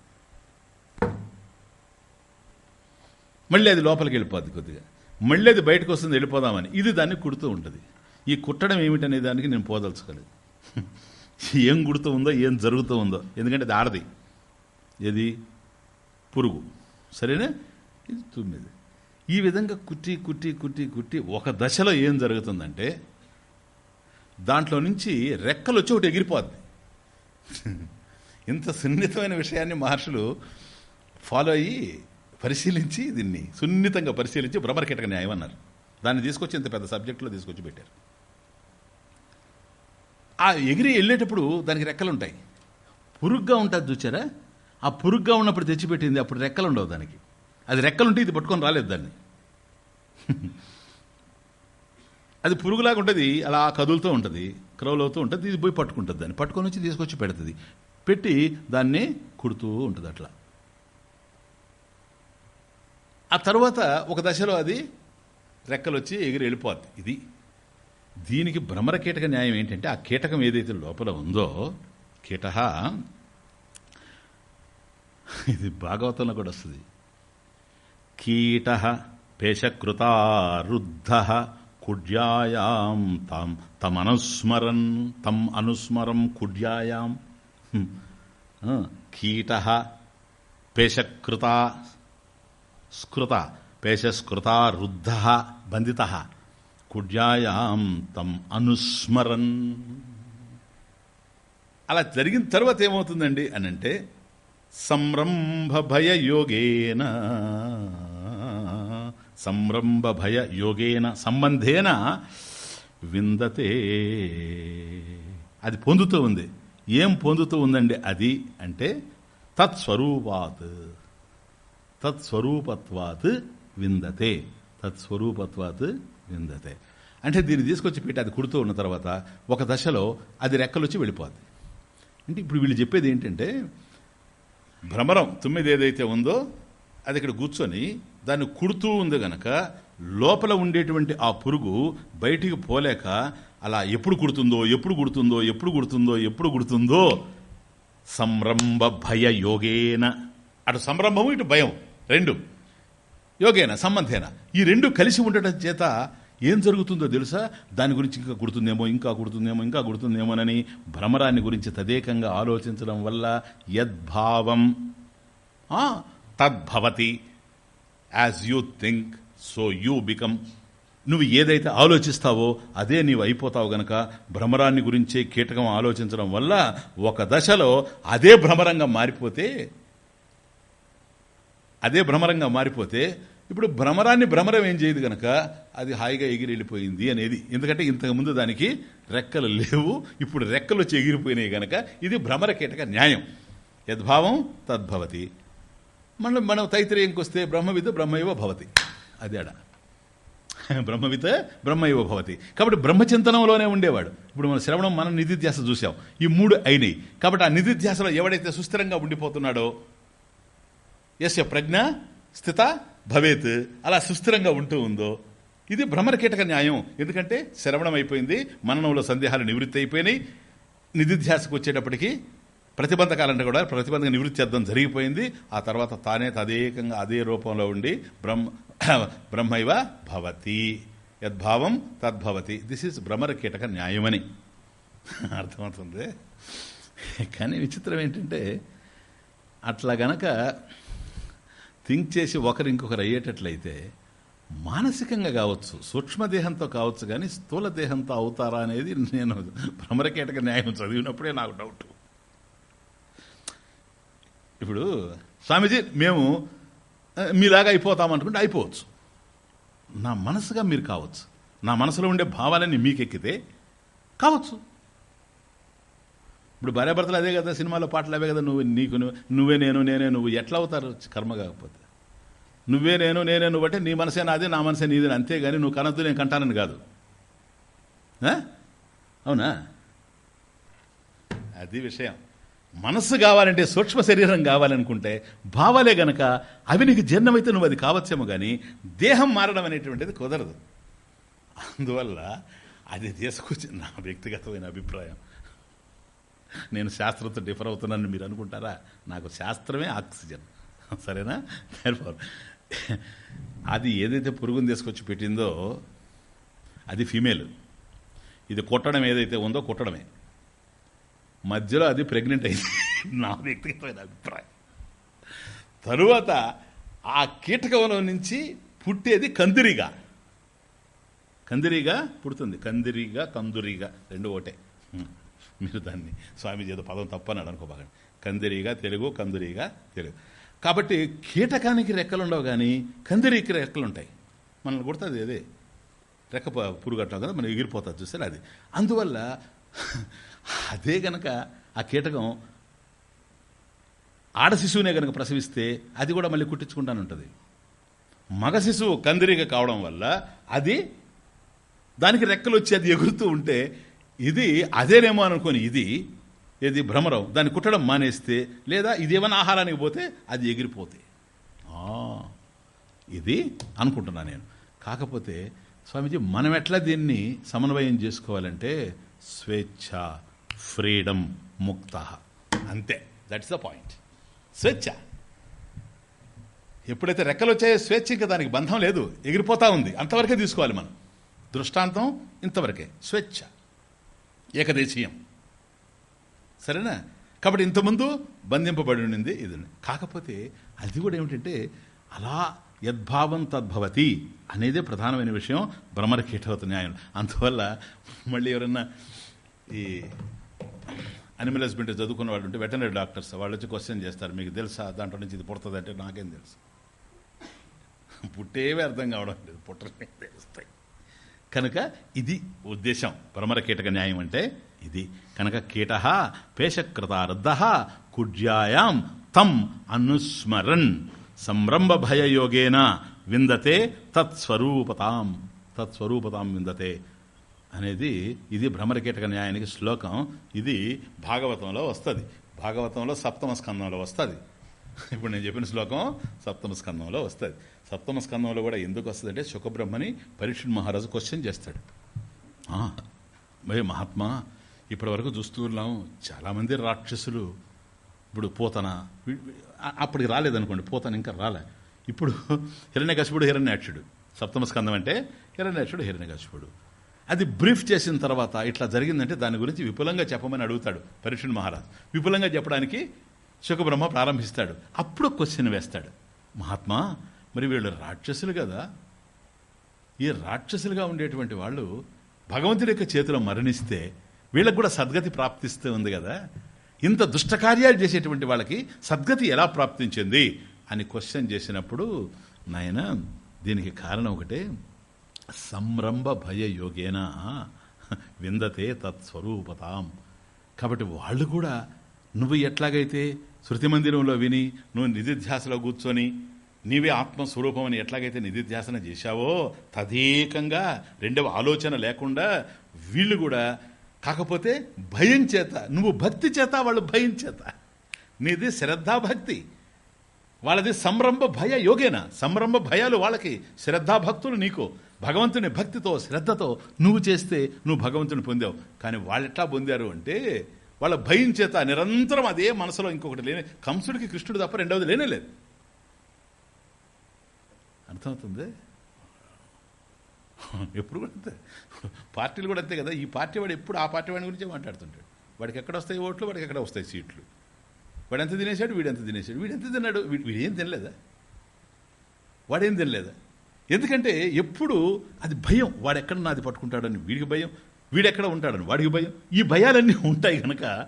Speaker 1: మళ్ళీ అది లోపలికి వెళ్ళిపోద్ది కొద్దిగా. మళ్ళీ అది బయటకు వస్తుంది వెళ్ళిపోదామని. ఇది దాన్ని కుడుతూ ఉంటుంది. ఈ కుట్టడం ఏమిటనే దానికి నేను పోదలుచుకోలేదు. ఏం గుడుతూ ఉందో ఏం జరుగుతూ ఉందో. ఎందుకంటే అది ఆడది. ఏది? పురుగు. సరేనా? ఇది తుమ్మిది ఈ విధంగా కుట్టి కుట్టి కుట్టి కుట్టి ఒక దశలో ఏం జరుగుతుందంటే దాంట్లో నుంచి రెక్కలు వచ్చి ఒకటి ఎగిరిపోద్ది. ఇంత సున్నితమైన విషయాన్ని మహర్షులు ఫాలో అయ్యి పరిశీలించి దీన్ని సున్నితంగా పరిశీలించి భ్రమరకెటక న్యాయం అన్నారు. దాన్ని తీసుకొచ్చి ఇంత పెద్ద సబ్జెక్టులో తీసుకొచ్చి పెట్టారు. ఆ ఎగిరి వెళ్ళేటప్పుడు దానికి రెక్కలు ఉంటాయి పురుగ్గా ఉంటుంది చూచారా? ఆ పురుగ్గా ఉన్నప్పుడు తెచ్చిపెట్టింది అప్పుడు రెక్కలు ఉండవు దానికి. అది రెక్కలుంటే ఇది పట్టుకొని రాలేదు దాన్ని. అది పురుగులాగా ఉంటుంది అలా కదులుతూ ఉంటుంది క్రౌల్ అవుతూ ఉంటుంది ఇది పోయి పట్టుకుంటుంది దాన్ని. పట్టుకొని వచ్చి తీసుకొచ్చి పెడుతుంది. పెట్టి దాన్ని కుడుతూ ఉంటుంది అట్లా. ఆ తర్వాత ఒక దశలో అది రెక్కలు వచ్చి ఎగిరి వెళ్ళిపోద్ది. ఇది దీనికి భ్రమర కీటక న్యాయం ఏంటంటే ఆ కీటకం ఏదైతే లోపల ఉందో కీట ఇది భాగవతంలో కూడా వస్తుంది. కీట పేషకృతారుద్ధ కుడ్యాయాం తాం తమనుస్మరన్ తం అనుస్మరం కుడ్యాయాం కీట పేషకృత స్కృత పేషస్కృత రుద్ధ బంధిత. కుడ్యాయాం తం అనుస్మరన్. అలా జరిగిన తర్వాత ఏమవుతుందండి అని అంటే సంరంభ భయ యోగేన సంరంభ భయ యోగేన సంబంధేన విందతే. అది పొందుతూ ఉంది. ఏం పొందుతూ ఉందండి అది? అంటే తత్స్వరూపాత్. తత్స్వరూపత్వాత్ విందతే. తత్స్వరూపత్వాత్ విందతే. అంటే దీన్ని తీసుకొచ్చి పెట్టి అది కుడుతూ ఉన్న తర్వాత ఒక దశలో అది రెక్కలొచ్చి వెళ్ళిపోద్ది. అంటే ఇప్పుడు వీళ్ళు చెప్పేది ఏంటంటే భ్రమరం తొమ్మిది ఏదైతే ఉందో అది ఇక్కడ కూర్చొని దాన్ని కుడుతూ ఉంది గనక లోపల ఉండేటువంటి ఆ పురుగు బయటికి పోలేక అలా ఎప్పుడు కుడుతుందో ఎప్పుడు కుడుతుందో ఎప్పుడు కుడుతుందో ఎప్పుడు కుడుతుందో సంరంభ భయ యోగేన. అటు సంరంభము ఇటు భయం. రెండు. యోగేన సంబంధేన. ఈ రెండు కలిసి ఉండటం చేత ఏం జరుగుతుందో తెలుసా? దాని గురించి ఇంకా గుర్తుందేమో ఇంకా గుర్తుందేమో ఇంకా గుర్తుందేమోనని భ్రమరాన్ని గురించి తదేకంగా ఆలోచించడం వల్ల యద్భావం. తద్భవతి. As you think so you become నువ్వు ఏదైతే ఆలోచిస్తావో అదే నీవు అయిపోతావు గనక భ్రమరాన్ని గురించే కీటకం ఆలోచించడం వల్ల ఒక దశలో అదే భ్రమరంగా మారిపోతే అదే భ్రమరంగా మారిపోతే ఇప్పుడు భ్రమరాన్ని భ్రమరం ఏం చేయదు గనక అది హాయిగా ఎగిరి వెళ్ళిపోయింది అనేది. ఎందుకంటే ఇంతకుముందు దానికి రెక్కలు లేవు ఇప్పుడు రెక్కలు వచ్చి ఎగిరిపోయినాయి గనక ఇది భ్రమర కీటక న్యాయం. యద్భావం తద్భవతి. మనం మనం తైత్రేయంకి వస్తే బ్రహ్మవిత్ బ్రహ్మైవ భవతి. అది అడ బ్రహ్మవిత్ బ్రహ్మైవ భవతి. కాబట్టి బ్రహ్మచింతనంలోనే ఉండేవాడు. ఇప్పుడు మన శ్రవణం మనం నిధిధ్యాస చూసాం ఈ మూడు అయినాయి. కాబట్టి ఆ నిధిధ్యాసలో ఎవడైతే సుస్థిరంగా ఉండిపోతున్నాడో ఎస్ ప్రజ్ఞ స్థిత భవేత్. అలా సుస్థిరంగా ఉంటూ ఉందో. ఇది భ్రమరకీటక న్యాయం. ఎందుకంటే శ్రవణం అయిపోయింది మననంలో సందేహాలు నివృత్తి అయిపోయినాయి నిధిధ్యాసకు వచ్చేటప్పటికి ప్రతిబంధకాలంటే కూడా ప్రతిబంధక నివృత్తి అర్థం జరిగిపోయింది. ఆ తర్వాత తానే తదేకంగా అదే రూపంలో ఉండి బ్రహ్మ బ్రహ్మైవ భవతి. యద్భావం తద్భవతి. This is Bhramara కీటక న్యాయమని. అర్థమవుతుంది? కానీ విచిత్రం ఏంటంటే అట్లా గనక థింక్ చేసి ఒకరు ఇంకొకరు అయ్యేటట్లయితే మానసికంగా కావచ్చు సూక్ష్మదేహంతో కావచ్చు కానీ స్థూల దేహంతో అవుతారా అనేది నేను భ్రమరకేటక న్యాయం చదివినప్పుడే నాకు డౌట్. ఇప్పుడు స్వామీజీ మేము మీలాగా అయిపోతామనుకుంటే అయిపోవచ్చు. నా మనసుగా మీరు కావచ్చు. నా మనసులో ఉండే భావాలన్నీ మీకెక్కితే కావచ్చు. ఇప్పుడు భార్యాభర్తలు అదే కదా సినిమాలో పాటలు అవే కదా నువ్వు నీకు నువ్వే నేను నేనే నువ్వు ఎట్లా అవుతారు కర్మ కాకపోతే? నువ్వే నేను నేనే నువ్వు అంటే నీ మనసే నాది నా మనసే నీదే అంతేగాని నువ్వు కనద్దు నేను కంటానని కాదు. అవునా? అది విషయం. మనస్సు కావాలంటే సూక్ష్మ శరీరం కావాలనుకుంటే భావాలే గనక అవి నీకు జీర్ణమైతే నువ్వు అది కావచ్చేమో కానీ దేహం మారడం అనేటువంటిది కుదరదు. అందువల్ల అది తీసుకొచ్చి నా వ్యక్తిగతమైన అభిప్రాయం. నేను శాస్త్రంతో డిఫర్ అవుతున్నానని మీరు అనుకుంటారా? నాకు శాస్త్రమే ఆక్సిజన్. సరేనా? అది ఏదైతే పురుగుని తీసుకొచ్చి పెట్టిందో అది ఫీమేల్ ఇది కొట్టడం ఏదైతే ఉందో కొట్టడమే. మధ్యలో అది ప్రెగ్నెంట్ అయింది. నా వ్యక్తిగతమైన అభిప్రాయం. తరువాత ఆ కీటకంలో నుంచి పుట్టేది కందిరిగా. కందిరిగా పుడుతుంది. కందిరిగా కందురిగా రెండు ఒకటే. మీరు దాన్ని స్వామీజీ ఏదో పదం తప్పన్నాడు అనుకోబాగండి కందిరీగా తెలుగు కందిరీగా తెలుగు. కాబట్టి కీటకానికి రెక్కలు ఉండవు కానీ కందిరీకి రెక్కలు ఉంటాయి. మనల్ని కొడుతుంది అదే. రెక్క పురుగట్టం కదా మనం ఎగిరిపోతుంది చూస్తే అది. అందువల్ల అదే గనక ఆ కీటకం ఆడ శిశువునే కనుక ప్రసవిస్తే అది కూడా మళ్ళీ కుట్టించుకుంటాను ఉంటుంది. మగ శిశువు కందిరిగా కావడం వల్ల అది దానికి రెక్కలు వచ్చి అది ఎగురుతూ ఉంటే ఇది అదేనేమో అనుకుని ఇది ఏది భ్రమరం దాన్ని కుట్టడం మానేస్తే లేదా ఇదేమైనా ఆహారానికి పోతే అది ఎగిరిపోతే. ఇది అనుకుంటున్నా నేను. కాకపోతే స్వామీజీ మనం ఎట్లా దీన్ని సమన్వయం చేసుకోవాలంటే స్వేచ్ఛ ఫ్రీడమ్ ముక్త. అంతే. దట్స్ ద పాయింట్ స్వేచ్ఛ. ఎప్పుడైతే రెక్కలు వచ్చాయో స్వేచ్ఛ ఇంకా దానికి బంధం లేదు. ఎగిరిపోతా ఉంది. అంతవరకే తీసుకోవాలి మనం. దృష్టాంతం ఇంతవరకే. స్వేచ్ఛ. ఏకదేశీయం. సరేనా? కాబట్టి ఇంతకుముందు బంధింపబడి ఉండింది ఇది కాకపోతే అది కూడా ఏమిటంటే అలా యద్భావం తద్భవతి అనేదే ప్రధానమైన విషయం భ్రమరకీఠవత న్యాయం. అందువల్ల మళ్ళీ ఎవరన్నా ఈ అనిమల్ హస్బెండరీ చదువుకున్న వాళ్ళు ఉంటే వెటనరీ డాక్టర్స్ వాళ్ళు వచ్చి క్వశ్చన్ చేస్తారు. మీకు తెలుసా? దాంట్లో నుంచి ఇది పుడుతుంది అంటే నాకేం తెలుసు? పుట్టేవే అర్థం కావడం లేదు. పుట్టనే తెలుస్తాయి. కనుక ఇది ఉద్దేశం. పరమర కీటక న్యాయం అంటే ఇది. కనుక కీట పేషకృతార్థ కుడ్యాయాం తం అనుస్మరన్. సంరంభ భయయోగేన విందతే తత్స్వరూపతాం. తత్స్వరూపతాం విందతే అనేది ఇది భ్రమరకీటక న్యాయానికి శ్లోకం. ఇది భాగవతంలో వస్తుంది. భాగవతంలో సప్తమ స్కందంలో వస్తుంది. ఇప్పుడు నేను చెప్పిన శ్లోకం సప్తమ స్కందంలో వస్తుంది. సప్తమ స్కందంలో కూడా ఎందుకు వస్తుంది అంటే సుఖబ్రహ్మని పరీక్ష మహారాజు క్వశ్చన్ చేస్తాడు. మరి మహాత్మా ఇప్పటి వరకు చూస్తూ ఉన్నాం చాలామంది రాక్షసులు ఇప్పుడు పోతన అప్పటికి రాలేదనుకోండి పోతన ఇంకా రాలే. ఇప్పుడు హిరణ్యకశిపుడు హిరణ్యాక్షుడు. సప్తమ స్కందం అంటే హిరణ్యాక్షుడు హిరణ్యకశిపుడు. అది బ్రీఫ్ చేసిన తర్వాత ఇట్లా జరిగిందంటే దాని గురించి విపులంగా చెప్పమని అడుగుతాడు పరీక్షణ్ మహారాజ్. విపులంగా చెప్పడానికి సుఖబ్రహ్మ ప్రారంభిస్తాడు. అప్పుడు క్వశ్చన్ వేస్తాడు. మహాత్మా మరి వీళ్ళు రాక్షసులు కదా. ఈ రాక్షసులుగా ఉండేటువంటి వాళ్ళు భగవంతుడి యొక్క చేతిలో మరణిస్తే వీళ్ళకు కూడా సద్గతి ప్రాప్తిస్తూ ఉంది కదా. ఇంత దుష్టకార్యాలు చేసేటువంటి వాళ్ళకి సద్గతి ఎలా ప్రాప్తించింది అని క్వశ్చన్ చేసినప్పుడు నాయన దీనికి కారణం ఒకటే. సంరంభ భయ యోగేన. విందతే తత్స్వరూపతాం. కాబట్టి వాళ్ళు కూడా నువ్వు ఎట్లాగైతే శృతి మందిరంలో విని నువ్వు నిధిధ్యాసలో కూర్చొని నీవే ఆత్మస్వరూపం అని ఎట్లాగైతే నిధిధ్యాసన చేశావో తదేకంగా రెండవ ఆలోచన లేకుండా వీళ్ళు కూడా కాకపోతే భయం చేత నువ్వు భక్తి చేత వాళ్ళు భయం చేత. నీది శ్రద్ధాభక్తి వాళ్ళది సంరంభ భయ యోగేనా? సంరంభ భయాలు వాళ్ళకి శ్రద్ధాభక్తులు నీకు. భగవంతుని భక్తితో శ్రద్ధతో నువ్వు చేస్తే నువ్వు భగవంతుని పొందావు. కానీ వాళ్ళు ఎట్లా పొందారు అంటే వాళ్ళ భయం చేత నిరంతరం అదే మనసులో ఇంకొకటి లేని కంసుడికి కృష్ణుడు తప్ప రెండవది లేనే లేదు. అర్థమవుతుంది? ఎప్పుడు కూడా అంతే. పార్టీలు కూడా అంతే కదా. ఈ పార్టీ వాడు ఎప్పుడు ఆ పార్టీ వాడి గురించే మాట్లాడుతుంటాడు. వాడికి ఎక్కడ వస్తాయి ఓట్లు వాడికి ఎక్కడ వస్తాయి సీట్లు? వాడు ఎంత తినేశాడు వీడు ఎంత తినేశాడు? వీడు ఎంత తిన్నాడు? వీడు వీడేం తినలేదా? వాడేం తినలేదా? ఎందుకంటే ఎప్పుడు అది భయం. వాడెక్కడ నాది పట్టుకుంటాడని వీడికి భయం వీడెక్కడ ఉంటాడని? వాడికి భయం? ఈ భయాలన్నీ ఉంటాయి కనుక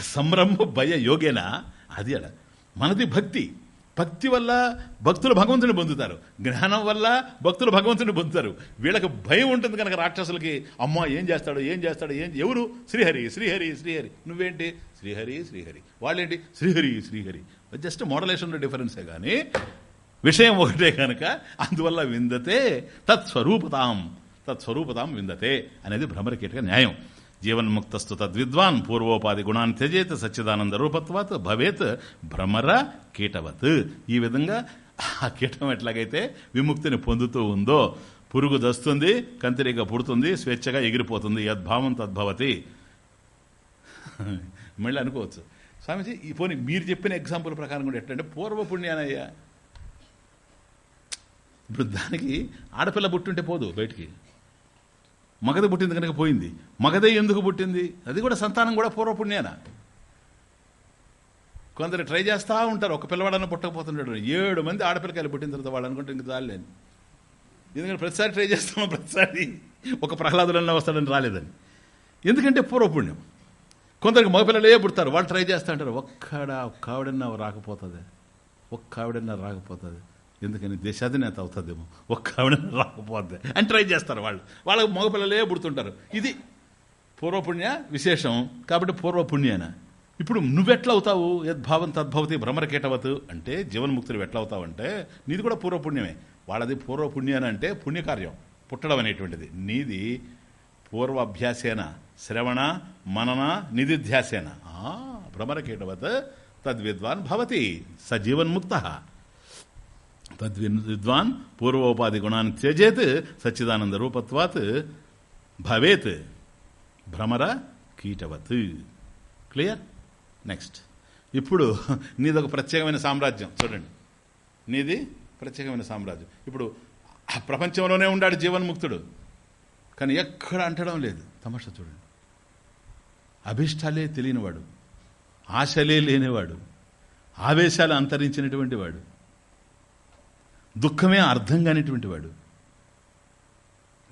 Speaker 1: సంరంభ భయ యోగేనా? అది అడ మనది భక్తి. భక్తి వల్ల భక్తులు భగవంతుని పొందుతారు. జ్ఞానం వల్ల భక్తులు భగవంతుని పొందుతారు. వీళ్ళకి భయం ఉంటుంది కనుక రాక్షసులకి అమ్మ ఏం చేస్తాడు ఏం చేస్తాడు ఏం ఎవరు? శ్రీహరి శ్రీహరి శ్రీహరి. నువ్వేంటి? శ్రీహరి శ్రీహరి. వాళ్ళేంటి? శ్రీహరి శ్రీహరి. జస్ట్ మోడలేషన్లో డిఫరెన్సే కానీ విషయం ఒకటే కనుక అందువల్ల విందతే తత్స్వరూపతాం. తత్స్వరూపతాం విందతే అనేది భ్రమరకీటక న్యాయం. జీవన్ముక్తస్తు తద్విద్వాన్ పూర్వోపాధి గుణాన్ని త్యజేత్ సచ్చిదానంద రూపత్వాత్ భవేత్ భ్రమర కీటవత్. ఈ విధంగా ఆ కీటం ఎట్లాగైతే విముక్తిని పొందుతూ ఉందో పురుగు దస్తుంది కంతిరిగా పుడుతుంది స్వేచ్ఛగా ఎగిరిపోతుంది యద్భావం తద్భవతి మళ్ళీ అనుకోవచ్చు. స్వామిజీ ఈ పోనీ మీరు చెప్పిన ఎగ్జాంపుల్ ప్రకారం కూడా ఎట్లంటే పూర్వపుణ్యానయ్యా ఇప్పుడు దానికి ఆడపిల్ల పుట్టుంటే పోదు బయటికి. మగధ పుట్టింది కనుక పోయింది. మగదే ఎందుకు పుట్టింది? అది కూడా సంతానం కూడా పూర్వపుణ్యాన? కొందరు ట్రై చేస్తూ ఉంటారు. ఒక పిల్లవాడన్న పుట్టకపోతుంటాడు. ఏడు మంది ఆడపిల్లకాయలు పుట్టిన తర్వాత వాళ్ళు అనుకుంటే ఇంక చాలేని ఎందుకంటే ప్రతిసారి ట్రై చేస్తాము? ప్రతిసారి ఒక ప్రహ్లాదులన్నా వస్తాడని రాలేదని. ఎందుకంటే పూర్వపుణ్యం. కొందరికి మగపిల్లలే పుడతారు. వాళ్ళు ట్రై చేస్తూ ఉంటారు. ఒక్కడ ఒక్క ఆవిడన్నా రాకపోతుంది. ఒక్క ఆవిడన్నా రాకపోతుంది. ఎందుకని దేశాధినేత అవుతుందేమో. ఒక్క ఆవిడ రాకపోద్ది అని ట్రై చేస్తారు వాళ్ళు. వాళ్ళకి మగపిల్లలే పుడుతుంటారు. ఇది పూర్వపుణ్య విశేషం. కాబట్టి పూర్వపుణ్యాన. ఇప్పుడు నువ్వెట్లా అవుతావు యద్భావం తద్భవతి భ్రమరకేటవత్? అంటే జీవన్ముక్తులు ఎట్లా అవుతావు అంటే నీది కూడా పూర్వపుణ్యమే. వాళ్ళది పూర్వపుణ్యాన అంటే పుణ్యకార్యం. పుట్టడం అనేటువంటిది. నీది పూర్వాభ్యాసేన. శ్రవణ మనన నిధిధ్యాసేన. భ్రమరకేటవత్ తద్విద్వాన్ భవతి. సజీవన్ముక్త. తద్విద్వాన్ పూర్వోపాధి గుణాన్ని త్యజేత్ సచ్చిదానంద రూపత్వాత్ భవేత్ భ్రమర కీటవత్ క్లియర్ నెక్స్ట్ ఇప్పుడు నీది ఒక ప్రత్యేకమైన సామ్రాజ్యం చూడండి. నీది ప్రత్యేకమైన సామ్రాజ్యం. ఇప్పుడు ఆ ప్రపంచంలోనే ఉండాడు జీవన్ముక్తుడు. కానీ ఎక్కడ అంటడం లేదు. తమాషా చూడండి. అభిష్టాలే తెలియనివాడు. ఆశలే లేనివాడు. ఆవేశాలు అంతరించినటువంటి వాడు. దుఃఖమే అర్థం కానిటువంటి వాడు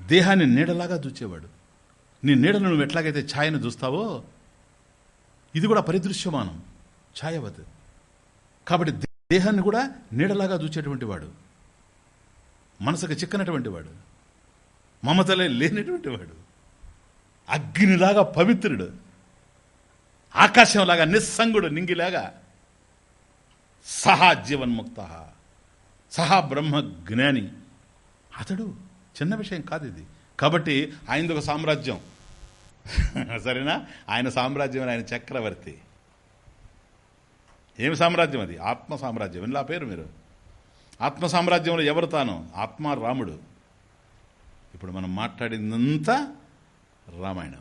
Speaker 1: దేహాన్ని నీడలాగా చూచేవాడు నీ నీడను నువ్వు ఎట్లాగైతే ఛాయను చూస్తావో ఇది కూడా పరిదృశ్యమానం ఛాయవత్ కాబట్టి దేహాన్ని కూడా నీడలాగా చూచేటువంటి వాడు మనసుకు చిక్కనటువంటి వాడు మమతలే లేనటువంటి వాడు అగ్నిలాగా పవిత్రుడు. ఆకాశంలాగా నిస్సంగుడు నింగిలాగా సహా జీవన్ముక్త సహా బ్రహ్మ జ్ఞాని అతడు చిన్న విషయం కాదు ఇది. కాబట్టి ఆయనది ఒక సామ్రాజ్యం. సరేనా? ఆయన సామ్రాజ్యం ఆయన చక్రవర్తి. ఏమి సామ్రాజ్యం అది? ఆత్మ సామ్రాజ్యం. ఇలా పేరు మీరు? ఆత్మ సామ్రాజ్యంలో ఎవరు తాను? ఆత్మ రాముడు ఇప్పుడు మనం మాట్లాడిందంతా రామాయణం.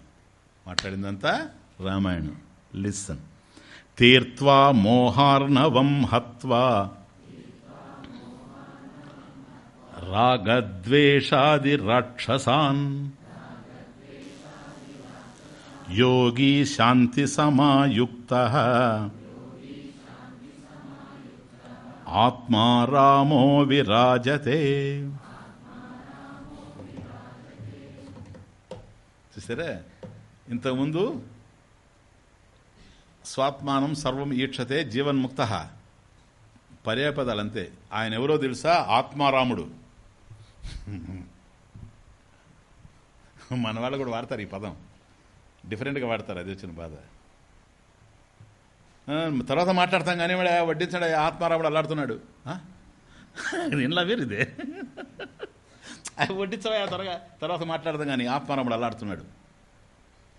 Speaker 1: మాట్లాడిందంతా రామాయణం. లిసన్ తీర్త్వా మోహార్ణవం హత్వా రాగద్వేషాది రాక్షసాన్ యోగి శాంతి సమాయుక్త ఆత్మా రామో విరాజతే. చూసారా? ఇంతకుముందు స్వాత్మానం సర్వం ఈక్షతే జీవన్ముక్త. పర్యాపదాలు అంతే ఆయన ఎవరో తెలుసా? ఆత్మారాముడు. మన వాళ్ళు కూడా వాడతారు ఈ పదం. డిఫరెంట్గా వాడతారు అది వచ్చిన బాధ. తర్వాత మాట్లాడతాం కానీ వాడు వడ్డించాడు ఆత్మారాముడు అల్లాడుతున్నాడు. నిన్నలా వేరు ఇదే. అవి వడ్డించవా త్వరగా. తర్వాత మాట్లాడదాం కానీ ఆత్మారాముడు అల్లాడుతున్నాడు.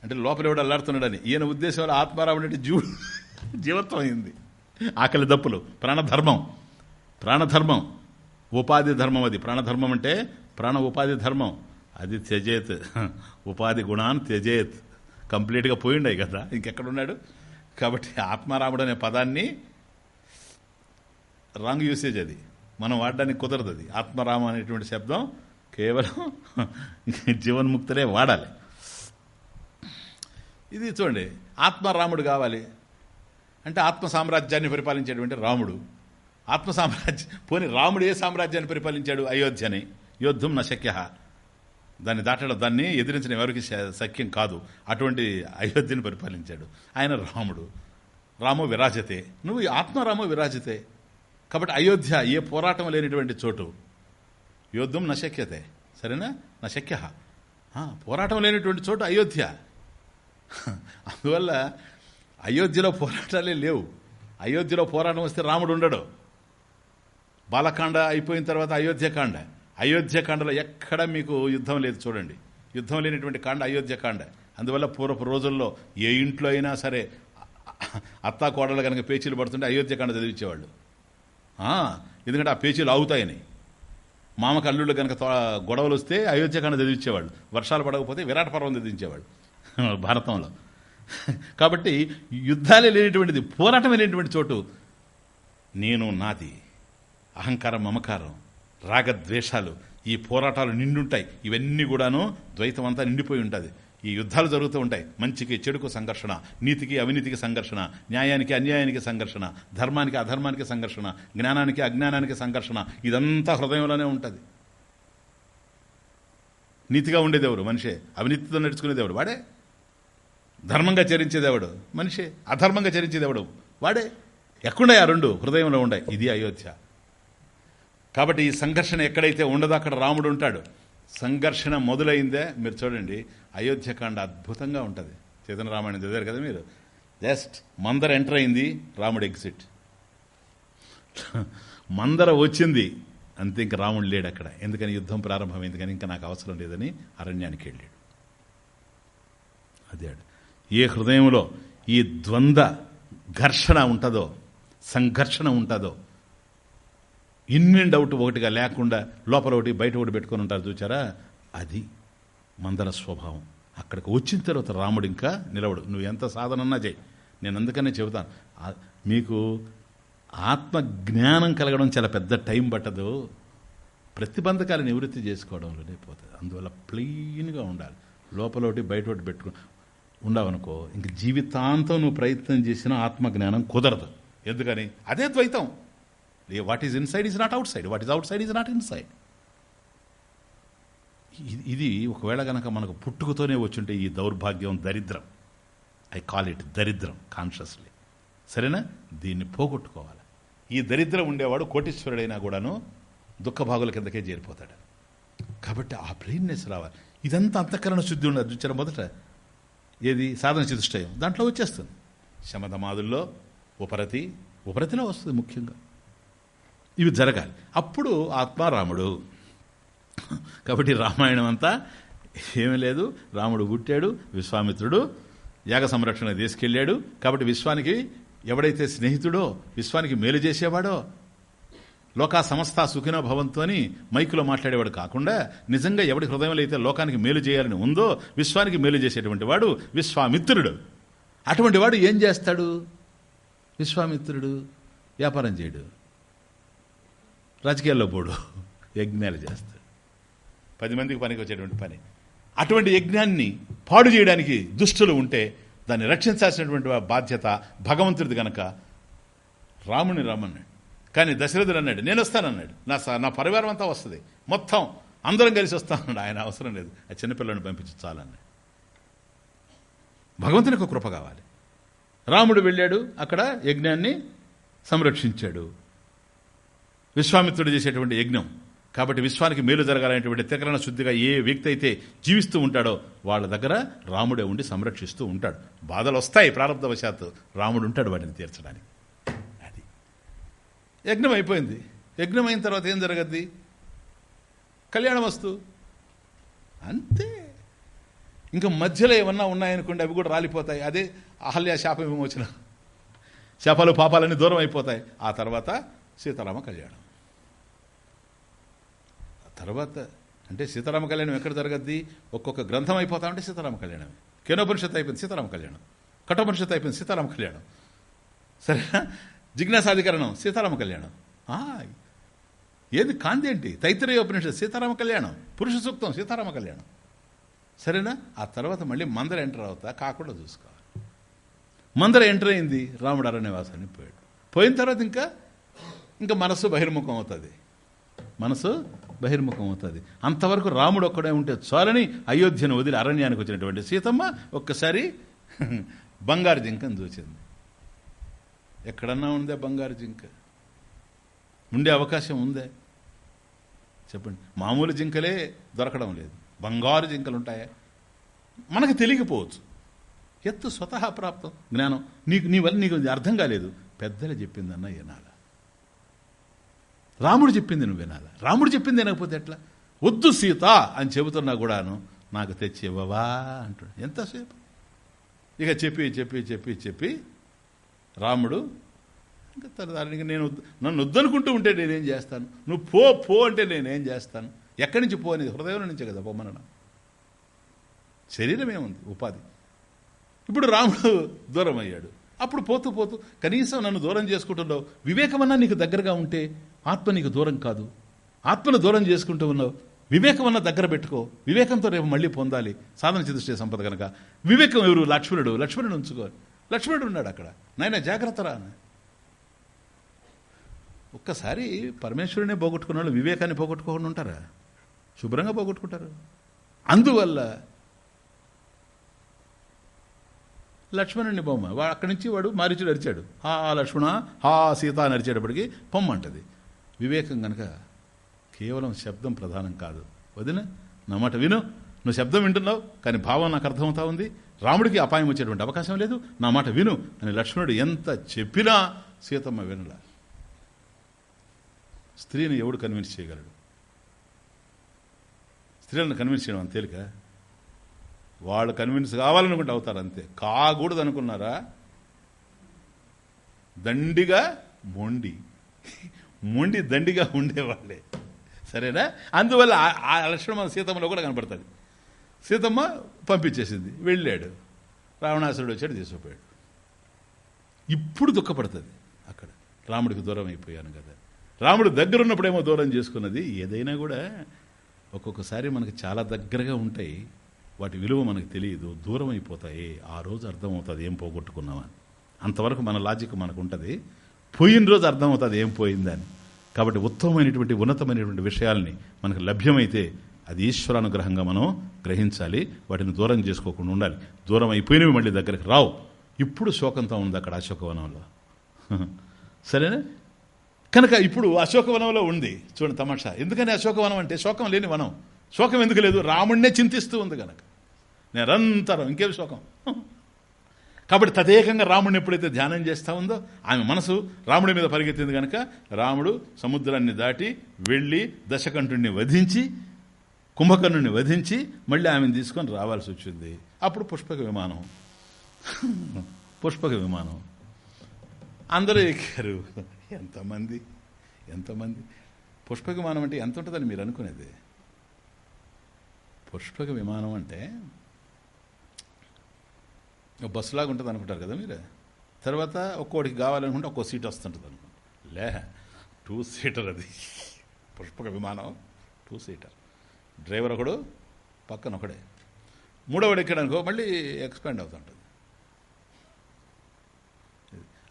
Speaker 1: అంటే లోపల ఎవడు అల్లాడుతున్నాడని. ఈయన ఉద్దేశం వల్ల ఆత్మారాముడు అంటే జీవు జీవత్వం అయింది. ఆకలి దప్పులు ప్రాణధర్మం. ప్రాణధర్మం. ఉపాధి ధర్మం అది. ప్రాణధర్మం అంటే ప్రాణ ఉపాధి ధర్మం. అది త్యజేత్. ఉపాధి గుణాన్ని త్యజేత్. కంప్లీట్గా పోయిండాయి కదా ఇంకెక్కడున్నాడు? కాబట్టి ఆత్మారాముడు అనే పదాన్ని రాంగ్ యూసేజ్ అది. మనం వాడడానికి కుదరదు అది. ఆత్మరామ అనేటువంటి శబ్దం కేవలం జీవన్ముక్తులే వాడాలి. ఇది చూడండి ఆత్మరాముడు కావాలి. అంటే ఆత్మ సామ్రాజ్యాన్ని పరిపాలించేటువంటి రాముడు. ఆత్మ సామ్రాజ్యం పోని రాముడు ఏ సామ్రాజ్యాన్ని పరిపాలించాడు? అయోధ్యని. యోద్ధం నశక్య. దాన్ని దాటడం దాన్ని ఎదిరించిన ఎవరికి సఖ్యం కాదు. అటువంటి అయోధ్యని పరిపాలించాడు. ఆయన రాముడు. రాము విరాజతే. నువ్వు ఆత్మరాము విరాజతే. కాబట్టి అయోధ్య ఏ పోరాటం లేనిటువంటి చోటు. యోద్ధం నశక్యతే. సరేనా? నశక్య. పోరాటం లేనిటువంటి చోటు అయోధ్య. అందువల్ల అయోధ్యలో పోరాటాలే లేవు. అయోధ్యలో పోరాటం వస్తే రాముడు ఉండడు. బాలకాండ అయిపోయిన తర్వాత అయోధ్యకాండ. అయోధ్యకాండలో ఎక్కడ మీకు యుద్ధం లేదు చూడండి. యుద్ధం లేనటువంటి కాండ అయోధ్యకాండ. అందువల్ల పూర్వపు రోజుల్లో ఏ ఇంట్లో అయినా సరే అత్తా కోడలు కనుక పేచీలు పడుతుంటే అయోధ్యకాండ చదివించేవాళ్ళు. ఎందుకంటే ఆ పేచీలు ఆగుతాయని. మామకు అల్లుళ్ళు కనుక తో- గొడవలు వస్తే అయోధ్యకాండ చదివించేవాళ్ళు. వర్షాలు పడకపోతే విరాట పర్వం చదివించేవాళ్ళు. భారతంలో. కాబట్టి యుద్ధాలే లేనటువంటిది పోరాటమే లేనటువంటి చోటు. నేను నాది. అహంకారం మమకారం రాగద్వేషాలు ఈ పోరాటాలు నిండుంటాయి. ఇవన్నీ కూడాను ద్వైతం అంతా నిండిపోయి ఉంటుంది. ఈ యుద్ధాలు జరుగుతూ ఉంటాయి. మంచికి చెడుకు సంఘర్షణ నీతికి అవినీతికి సంఘర్షణ న్యాయానికి అన్యాయానికి సంఘర్షణ ధర్మానికి అధర్మానికి సంఘర్షణ జ్ఞానానికి అజ్ఞానానికి సంఘర్షణ ఇదంతా హృదయంలోనే ఉంటుంది. నీతిగా ఉండేదెవరు మనిషే. అవినీతితో నడుచుకునేదేవుడు? వాడే. ధర్మంగా చరించేదేవుడు? మనిషే. అధర్మంగా చరించేదేవుడు? వాడే. ఎక్కడున్నాయి ఆ రెండు? హృదయంలో ఉండే. ఇది అయోధ్య. కాబట్టి ఈ సంఘర్షణ ఎక్కడైతే ఉండదో అక్కడ రాముడు ఉంటాడు. సంఘర్షణ మొదలైందే మీరు చూడండి అయోధ్యకాండ అద్భుతంగా ఉంటుంది. చైతన్య రామాయణం చదివారు కదా మీరు? జస్ట్ మందర ఎంటర్ అయింది రాముడు ఎగ్జిట్. మందర వచ్చింది అంతే ఇంకా రాముడు లేడు అక్కడ. ఎందుకని యుద్ధం ప్రారంభమైంది? కానీ ఇంకా నాకు అవసరం లేదని అరణ్యానికి వెళ్ళాడు. అదే ఏ హృదయంలో ఈ ద్వంద్వ ఘర్షణ ఉంటుందో సంఘర్షణ ఉంటుందో ఇన్ని డౌట్ ఒకటిగా లేకుండా లోపల ఒకటి బయట ఒకటి పెట్టుకొని ఉంటారు చూచారా? అది మందల స్వభావం. అక్కడికి వచ్చిన తర్వాత రాముడు ఇంకా నిలవడు నువ్వు ఎంత సాధనన్నా చేయి. నేను అందుకనే చెబుతాను. మీకు ఆత్మ జ్ఞానం కలగడం చాలా పెద్ద టైం పట్టదు. ప్రతిబంధకాలు నివృత్తి చేసుకోవడంలోనే పోతుంది. అందువల్ల ప్లెయిన్గా ఉండాలి. లోపల ఒకటి బయట ఒకటి పెట్టుకుని ఉండవనుకో ఇంక జీవితాంతం నువ్వు ప్రయత్నం చేసిన ఆత్మజ్ఞానం కుదరదు. ఎందుకని? అదే ద్వైతం. What is inside is not outside what is outside is not inside ఇది ఒకవేళ గనక మనకు పుట్టుకతోనే వచ్చుంటే ఈ దౌర్భాగ్యం దరిద్రం. ఐ కాల్ ఇట్ దరిద్రం కాన్షియస్లీ సరేనా? దీన్ని పోగొట్టుకోవాలి. ఈ దరిద్రం ఉండేవాడు కోటీశ్వరుడైనా కూడాను దుఃఖభాగుల కిందకే చేరిపోతాడు. కాబట్టి ఆ బ్రెయిన్నెస్ రావాలి. ఇదంతా అంతఃకరణ శుద్ధి ఉండదు చూచారు మొదట. ఏది? సాధన చతుష్టయం. దాంట్లో వచ్చేస్తుంది. శమధమాదుల్లో ఉపరతి ఉపరతిలో వస్తుంది ముఖ్యంగా. ఇవి జరగాలి. అప్పుడు ఆత్మారాముడు. కాబట్టి రామాయణం అంతా ఏమీ లేదు. రాముడు పుట్టాడు విశ్వామిత్రుడు యాగ సంరక్షణ తీసుకెళ్ళాడు. కాబట్టి విశ్వానికి ఎవడైతే స్నేహితుడో విశ్వానికి మేలు చేసేవాడో లోకా సమస్త సుఖినో భవంతో అని మైకులో మాట్లాడేవాడు కాకుండా నిజంగా ఎవడి హృదయంలో అయితే లోకానికి మేలు చేయాలని ఉందో విశ్వానికి మేలు చేసేటువంటి వాడు విశ్వామిత్రుడు. అటువంటి వాడు ఏం చేస్తాడు? విశ్వామిత్రుడు వ్యాపారం చేయడు. రాజకీయాల్లో పోడు. యజ్ఞాలు చేస్తాడు పది మందికి పనికి వచ్చేటువంటి పని. అటువంటి యజ్ఞాన్ని పాడు చేయడానికి దుష్టులు ఉంటే దాన్ని రక్షించాల్సినటువంటి బాధ్యత భగవంతుడిది గనక రాముని రమ్మన్నాడు. కానీ దశరథుడు అన్నాడు నేను వస్తానన్నాడు. నా స- నా పరివారం అంతా వస్తుంది. మొత్తం అందరం కలిసి వస్తానన్నాడు ఆయన అవసరం లేదు. ఆ చిన్నపిల్లని పంపించి చాలన్నాడు. భగవంతునికి కృప కావాలి. రాముడు వెళ్ళాడు అక్కడ యజ్ఞాన్ని సంరక్షించాడు. విశ్వామిత్రుడు చేసేటువంటి యజ్ఞం. కాబట్టి విశ్వానికి మేలు జరగాలనేటువంటి త్రికరణ శుద్ధిగా ఏ వ్యక్తి అయితే జీవిస్తూ ఉంటాడో వాళ్ళ దగ్గర రాముడే ఉండి సంరక్షిస్తూ ఉంటాడు. బాధలు వస్తాయి ప్రారంభవశాత్తు. రాముడు ఉంటాడు వాటిని తీర్చడానికి. అది. యజ్ఞం అయిపోయింది. యజ్ఞం అయిన తర్వాత ఏం జరగద్ది? కళ్యాణం వస్తూ. అంతే. ఇంకా మధ్యలో ఏమన్నా ఉన్నాయనుకోండి అవి కూడా రాలిపోతాయి. అదే అహల్య శాపం విమోచన. శాపాలు పాపాలన్నీ దూరం అయిపోతాయి. ఆ తర్వాత సీతారామ కళ్యాణం. తర్వాత అంటే సీతారామ కళ్యాణం ఎక్కడ జరగద్ది? ఒక్కొక్క గ్రంథం అయిపోతా ఉంటే సీతారామ కళ్యాణం కేనోపనిషత్తు అయిపోయింది సీతారామ కళ్యాణం. కఠోపనిషత్తు అయిపోయింది సీతారామ కళ్యాణం. సరేనా? జిజ్ఞాసాధికరణం సీతారామ కళ్యాణం. ఏది కాంతి ఏంటి? తైత్రీయ సీతారామ కళ్యాణం. పురుష సూక్తం సీతారామ కళ్యాణం. సరేనా? ఆ తర్వాత మళ్ళీ మందర ఎంటర్ అవుతా కాకుండా చూసుకోవాలి. మందర ఎంటర్ అయింది రాముడు అరణ్యవాసాన్ని పోయాడు. పోయిన తర్వాత ఇంకా ఇంకా మనస్సు బహిర్ముఖం అవుతుంది. మనసు బహిర్ముఖం అవుతుంది. అంతవరకు రాముడు ఒక్కడే ఉంటే చాలని అయోధ్యను వదిలి అరణ్యానికి వచ్చినటువంటి సీతమ్మ ఒక్కసారి బంగారు జింకను చూసింది ఎక్కడన్నా ఉందే బంగారు జింక? ఉండే అవకాశం ఉందే? చెప్పండి. మామూలు జింకలే దొరకడం లేదు. బంగారు జింకలు ఉంటాయా మనకు తెలియకపోవచ్చు. ఎత్తు స్వతహా ప్రాప్తం. జ్ఞానం. నీకు నీ వల్ల నీకు అర్థం కాలేదు. పెద్దలు చెప్పిందన్న వినాల. రాముడు చెప్పింది నువ్వు వినాల? రాముడు చెప్పింది వినకపోతే ఎట్లా? వద్దు సీత అని చెబుతున్నా కూడాను నాకు తెచ్చి ఇవ్వవా అంటాడు. ఎంతసేపు? ఇక చెప్పి చెప్పి చెప్పి చెప్పి రాముడు ఇంకా తన దానికి నేను వద్దు- నన్ను వద్దనుకుంటూ ఉంటే నేనేం చేస్తాను? నువ్వు పో పో అంటే నేనేం చేస్తాను? ఎక్కడి నుంచి పో అనేది హృదయం నుంచే కదా పొమ్మనడం శరీరం ఏముంది? ఉపాధి. ఇప్పుడు రాముడు దూరం అయ్యాడు అప్పుడు పోతూ పోతూ కనీసం నన్ను దూరం చేసుకుంటున్నావు. వివేకమన్నా నీకు దగ్గరగా ఉంటే ఆత్మ నీకు దూరం కాదు. ఆత్మను దూరం చేసుకుంటూ ఉన్నావు. వివేకం వివేకమన్నా దగ్గర పెట్టుకో. వివేకంతో రేపు మళ్ళీ పొందాలి. సాధన చతుష్టే సంపద కనుక వివేకం ఎవరు? లక్ష్మణుడు. లక్ష్మణుడు ఉంచుకో. లక్ష్మణుడు ఉన్నాడు అక్కడ. నాయన జాగ్రత్త రా ఒక్కసారి పరమేశ్వరునే పోగొట్టుకున్న వాళ్ళు వివేకాన్ని పోగొట్టుకోకుండా ఉంటారా? శుభ్రంగా పోగొట్టుకుంటారు. అందువల్ల లక్ష్మణుని బొమ్మ వాడు అక్కడి నుంచి వాడు మారిచుడు అరిచాడు హా లక్ష్మణ హా సీత అని అరిచేటప్పటికి పొమ్మంటది. వివేకం గనక కేవలం శబ్దం ప్రధానం కాదు. వదిన నా మాట విను. నువ్వు శబ్దం వింటున్నావు కానీ భావం నాకు అర్థమవుతా ఉంది. రాముడికి అపాయం వచ్చేటువంటి అవకాశం లేదు. నా మాట విను అని లక్ష్మణుడు ఎంత చెప్పినా సీతమ్మ వినలా. స్త్రీని ఎవడు కన్విన్స్ చేయగలడు? స్త్రీలను కన్విన్స్ చేయడం అంత తేలిక? వాళ్ళు కన్విన్స్ కావాలనుకుంటే అవుతారు అంతే. కాకూడదు అనుకున్నారా దండిగా మొండి. మొండి దండిగా ఉండేవాళ్ళే. సరేనా? అందువల్ల ఆ- ఆ లక్షణం మన సీతమ్మలో కూడా కనపడుతుంది. సీతమ్మ పంపించేసింది. వెళ్ళాడు. రావణాసురుడు వచ్చాడు తీసుకుపోయాడు. ఇప్పుడు దుఃఖపడుతుంది అక్కడ. రాముడికి దూరం అయిపోయాను కదా. రాముడు దగ్గర ఉన్నప్పుడేమో దూరం చేసుకున్నది. ఏదైనా కూడా ఒక్కొక్కసారి మనకు చాలా దగ్గరగా ఉంటాయి. వాటి విలువ మనకు తెలియదు. దూరం అయిపోతాయి. ఆ రోజు అర్థమవుతుంది ఏం పోగొట్టుకున్నామని అంతవరకు మన లాజిక్ మనకు ఉంటుంది. పోయిన రోజు అర్థమవుతుంది ఏం పోయిందని. కాబట్టి ఉత్తమమైనటువంటి ఉన్నతమైనటువంటి విషయాల్ని మనకు లభ్యమైతే అది ఈశ్వరానుగ్రహంగా మనం గ్రహించాలి. వాటిని దూరం చేసుకోకుండా ఉండాలి. దూరం అయిపోయినవి మళ్ళీ దగ్గరికి రావు. ఇప్పుడు శోకంతో ఉంది అక్కడ అశోకవనంలో. సరేనా? కనుక ఇప్పుడు అశోకవనంలో ఉంది. చూడండి తమాషా. ఎందుకని అశోకవనం అంటే శోకం లేని వనం. శోకం ఎందుకు లేదు? రాముడినే చింతిస్తూ ఉంది కనుక. నిరంతరం ఇంకేం శోకం? కాబట్టి తదేకంగా రాముడిని ఎప్పుడైతే ధ్యానం చేస్తూ ఉందో ఆమె మనసు రాముడి మీద పరిగెత్తింది కనుక రాముడు సముద్రాన్ని దాటి వెళ్ళి దశకంఠుడిని వధించి కుంభకర్ణుని వధించి మళ్ళీ ఆమెను తీసుకొని రావాల్సి వచ్చింది. అప్పుడు పుష్పక విమానం. పుష్పక విమానం. అందరూ ఎక్కారు. ఎంతమంది? ఎంతమంది? పుష్పక విమానం అంటే ఎంత ఉంటుందని మీరు అనుకునేది? పుష్పక విమానం అంటే బస్సులాగా ఉంటుంది అనుకుంటారు కదా మీరు? తర్వాత ఒక్కోడికి కావాలనుకుంటే ఒక్కో సీట్ వస్తుంటుంది అనుకుంటా లే టూ సీటర్ అది. పుష్పక విమానం టూ సీటర్. డ్రైవర్ ఒకడు పక్కన ఒకడే. మూడోవాడు ఎక్కాడనుకో మళ్ళీ ఎక్స్పాండ్ అవుతుంటుంది.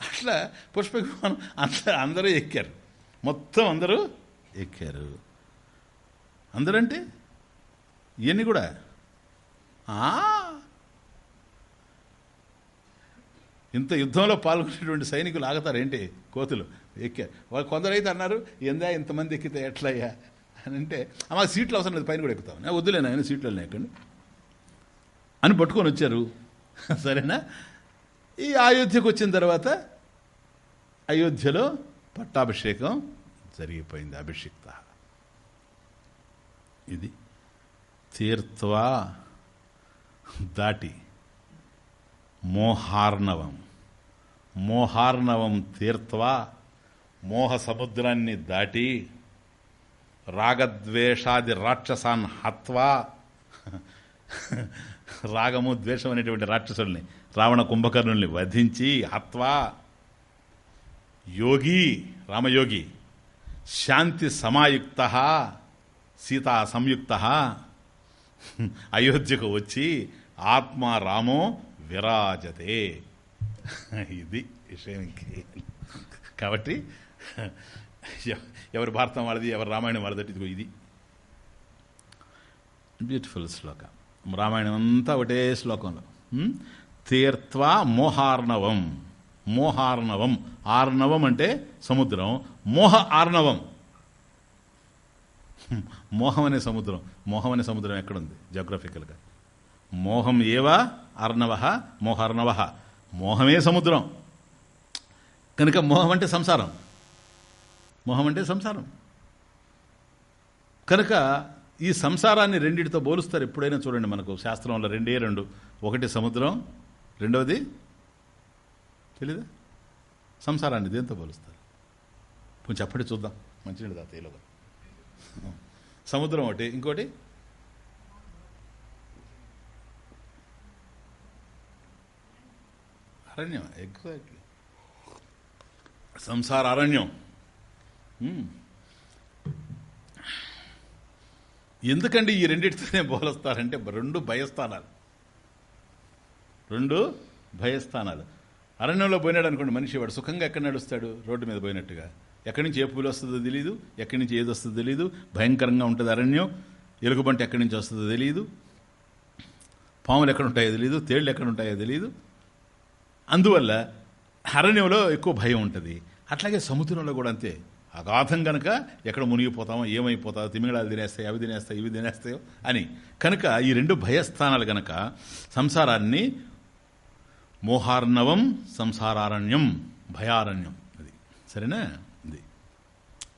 Speaker 1: అట్లా పుష్పక విమానం అందరూ అందరూ ఎక్కారు. మొత్తం అందరూ ఎక్కారు. అందరంటే ఇవన్నీ కూడా ఆ, ఇంత యుద్ధంలో పాల్గొనేటువంటి సైనికులు ఆగుతారేంటి కోతులు. ఎక్కారు వాళ్ళు కొందరైతే అన్నారు ఎందా ఇంతమంది ఎక్కితే ఎట్లయ్యా? అని అంటే మాకు సీట్లు అవసరం లేదు పైన కూడా ఎక్కుతాం. నేను వద్దులేనా ఆయన సీట్లు ఎక్కండి అని పట్టుకొని వచ్చారు. సరేనా? ఈ అయోధ్యకు వచ్చిన తర్వాత అయోధ్యలో పట్టాభిషేకం జరిగిపోయింది అభిషిక్త. ఇది తీర్త్వా దాటి మోహార్ణవం. మోహార్ణవం తీర్త్వా మోహ సముద్రాన్ని దాటి రాగద్వేషాది రాక్షసాన్ హత్వా. రాగము ద్వేషం అనేటువంటి రాక్షసుల్ని రావణ కుంభకర్ణుల్ని వధించి హత్వా. యోగి రామయోగి శాంతి సమాయుక్త సీతా సంయుక్త. అయోధ్యకు వచ్చి ఆత్మ రామో విరాజతే. ఇది విషయం కాబట్టి ఎవరు ఎవరి భారతం వాళ్ళది ఎవరి రామాయణం వాళ్ళది ఇదిగో ఇది. బ్యూటిఫుల్ శ్లోకం. రామాయణం అంతా ఒకటే శ్లోకంలో. ఉం? తీర్త్వా మోహార్ణవం. మోహార్ణవం. ఆర్ణవం అంటే సముద్రం. మోహ ఆర్ణవం. మోహం అనే సముద్రం. మోహం అనే సముద్రం ఎక్కడుంది? జాగ్రఫికల్గా మోహం ఏవా? అర్ణవ మోహార్ణవ మోహమే సముద్రం. కనుక మోహం అంటే సంసారం. మోహం అంటే సంసారం. కనుక ఈ సంసారాన్ని రెండిటితో పోలుస్తారు ఎప్పుడైనా చూడండి మనకు శాస్త్రంలో రెండే రెండు. ఒకటి సముద్రం రెండవది తెలీదా? సంసారాన్ని దేంతో పోలుస్తారు? కొంచెం అప్పటి చూద్దాం. మంచినీళ్ళు తాత సముద్రం ఒకటి ఇంకోటి? అరణ్యం ఎగ్జాక్ట్లీ సంసార అరణ్యం. Hmm. ఎందుకండి ఈ రెండింటితోనే పోలుస్తారంటే రెండు భయస్థానాలు. రెండు భయస్థానాలు. అరణ్యంలో పోయినాడు అనుకోండి మనిషి వాడు సుఖంగా ఎక్కడ నడుస్తాడు? రోడ్డు మీద పోయినట్టుగా. ఎక్కడి నుంచి ఏ పూలు వస్తుందో తెలియదు ఎక్కడి నుంచి ఏది వస్తుందో తెలియదు భయంకరంగా ఉంటుంది అరణ్యం. ఎలుగుబంట ఎక్కడి నుంచి వస్తుందో తెలియదు పాములు ఎక్కడ ఉంటాయో తెలియదు తేళ్ళు ఎక్కడ ఉంటాయో తెలియదు అందువల్ల అరణ్యంలో ఎక్కువ భయం ఉంటుంది. అట్లాగే సముద్రంలో కూడా అంతే. అగాధం కనుక ఎక్కడ మునిగిపోతామో ఏమైపోతామో తిమింగళాలు తినేస్తాయి అవి తినేస్తాయి ఇవి తినేస్తాయో అని. కనుక ఈ రెండు భయస్థానాలు కనుక సంసారాన్ని మోహార్ణవం సంసారారణ్యం భయారణ్యం అది. సరేనా? ఇది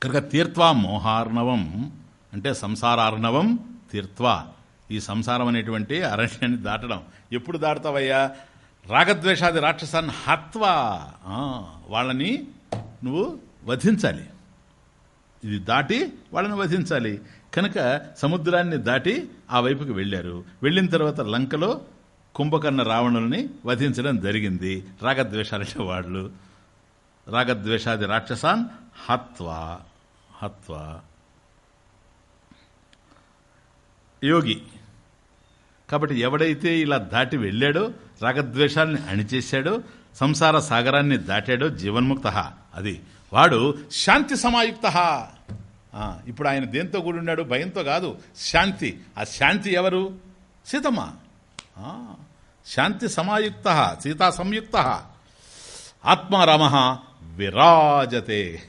Speaker 1: కనుక తీర్త్వా మోహార్ణవం అంటే సంసారార్ణవం తీర్త్వా. ఈ సంసారం అనేటువంటి అరణ్యాన్ని దాటడం. ఎప్పుడు దాటుతావయ్యా? రాగద్వేషాది రాక్షసాన్ని హత్వా. వాళ్ళని నువ్వు వధించాలి. ఇది దాటి వాళ్ళని వధించాలి. కనుక సముద్రాన్ని దాటి ఆ వైపుకి వెళ్ళారు. వెళ్ళిన తర్వాత లంకలో కుంభకర్ణ రావణుల్ని వధించడం జరిగింది. రాగద్వేషాలంటే వాళ్ళు. రాగద్వేషాది రాక్షసాన్ హత్వా. హత్వా. యోగి. కాబట్టి ఎవడైతే ఇలా దాటి వెళ్ళాడో రాగద్వేషాన్ని అణిచేశాడో సంసార సాగరాన్ని దాటాడో జీవన్ముక్త. అది వాడు శాంతి సమాయుక్త. ఇప్పుడు ఆయన దేంతో కూడి ఉన్నాడు భయంతో కాదు. శాంతి. ఆ శాంతి ఎవరు? సీతమ్మ. శాంతి సమాయుక్త సీతా సంయుక్త. ఆత్మారామ విరాజతే.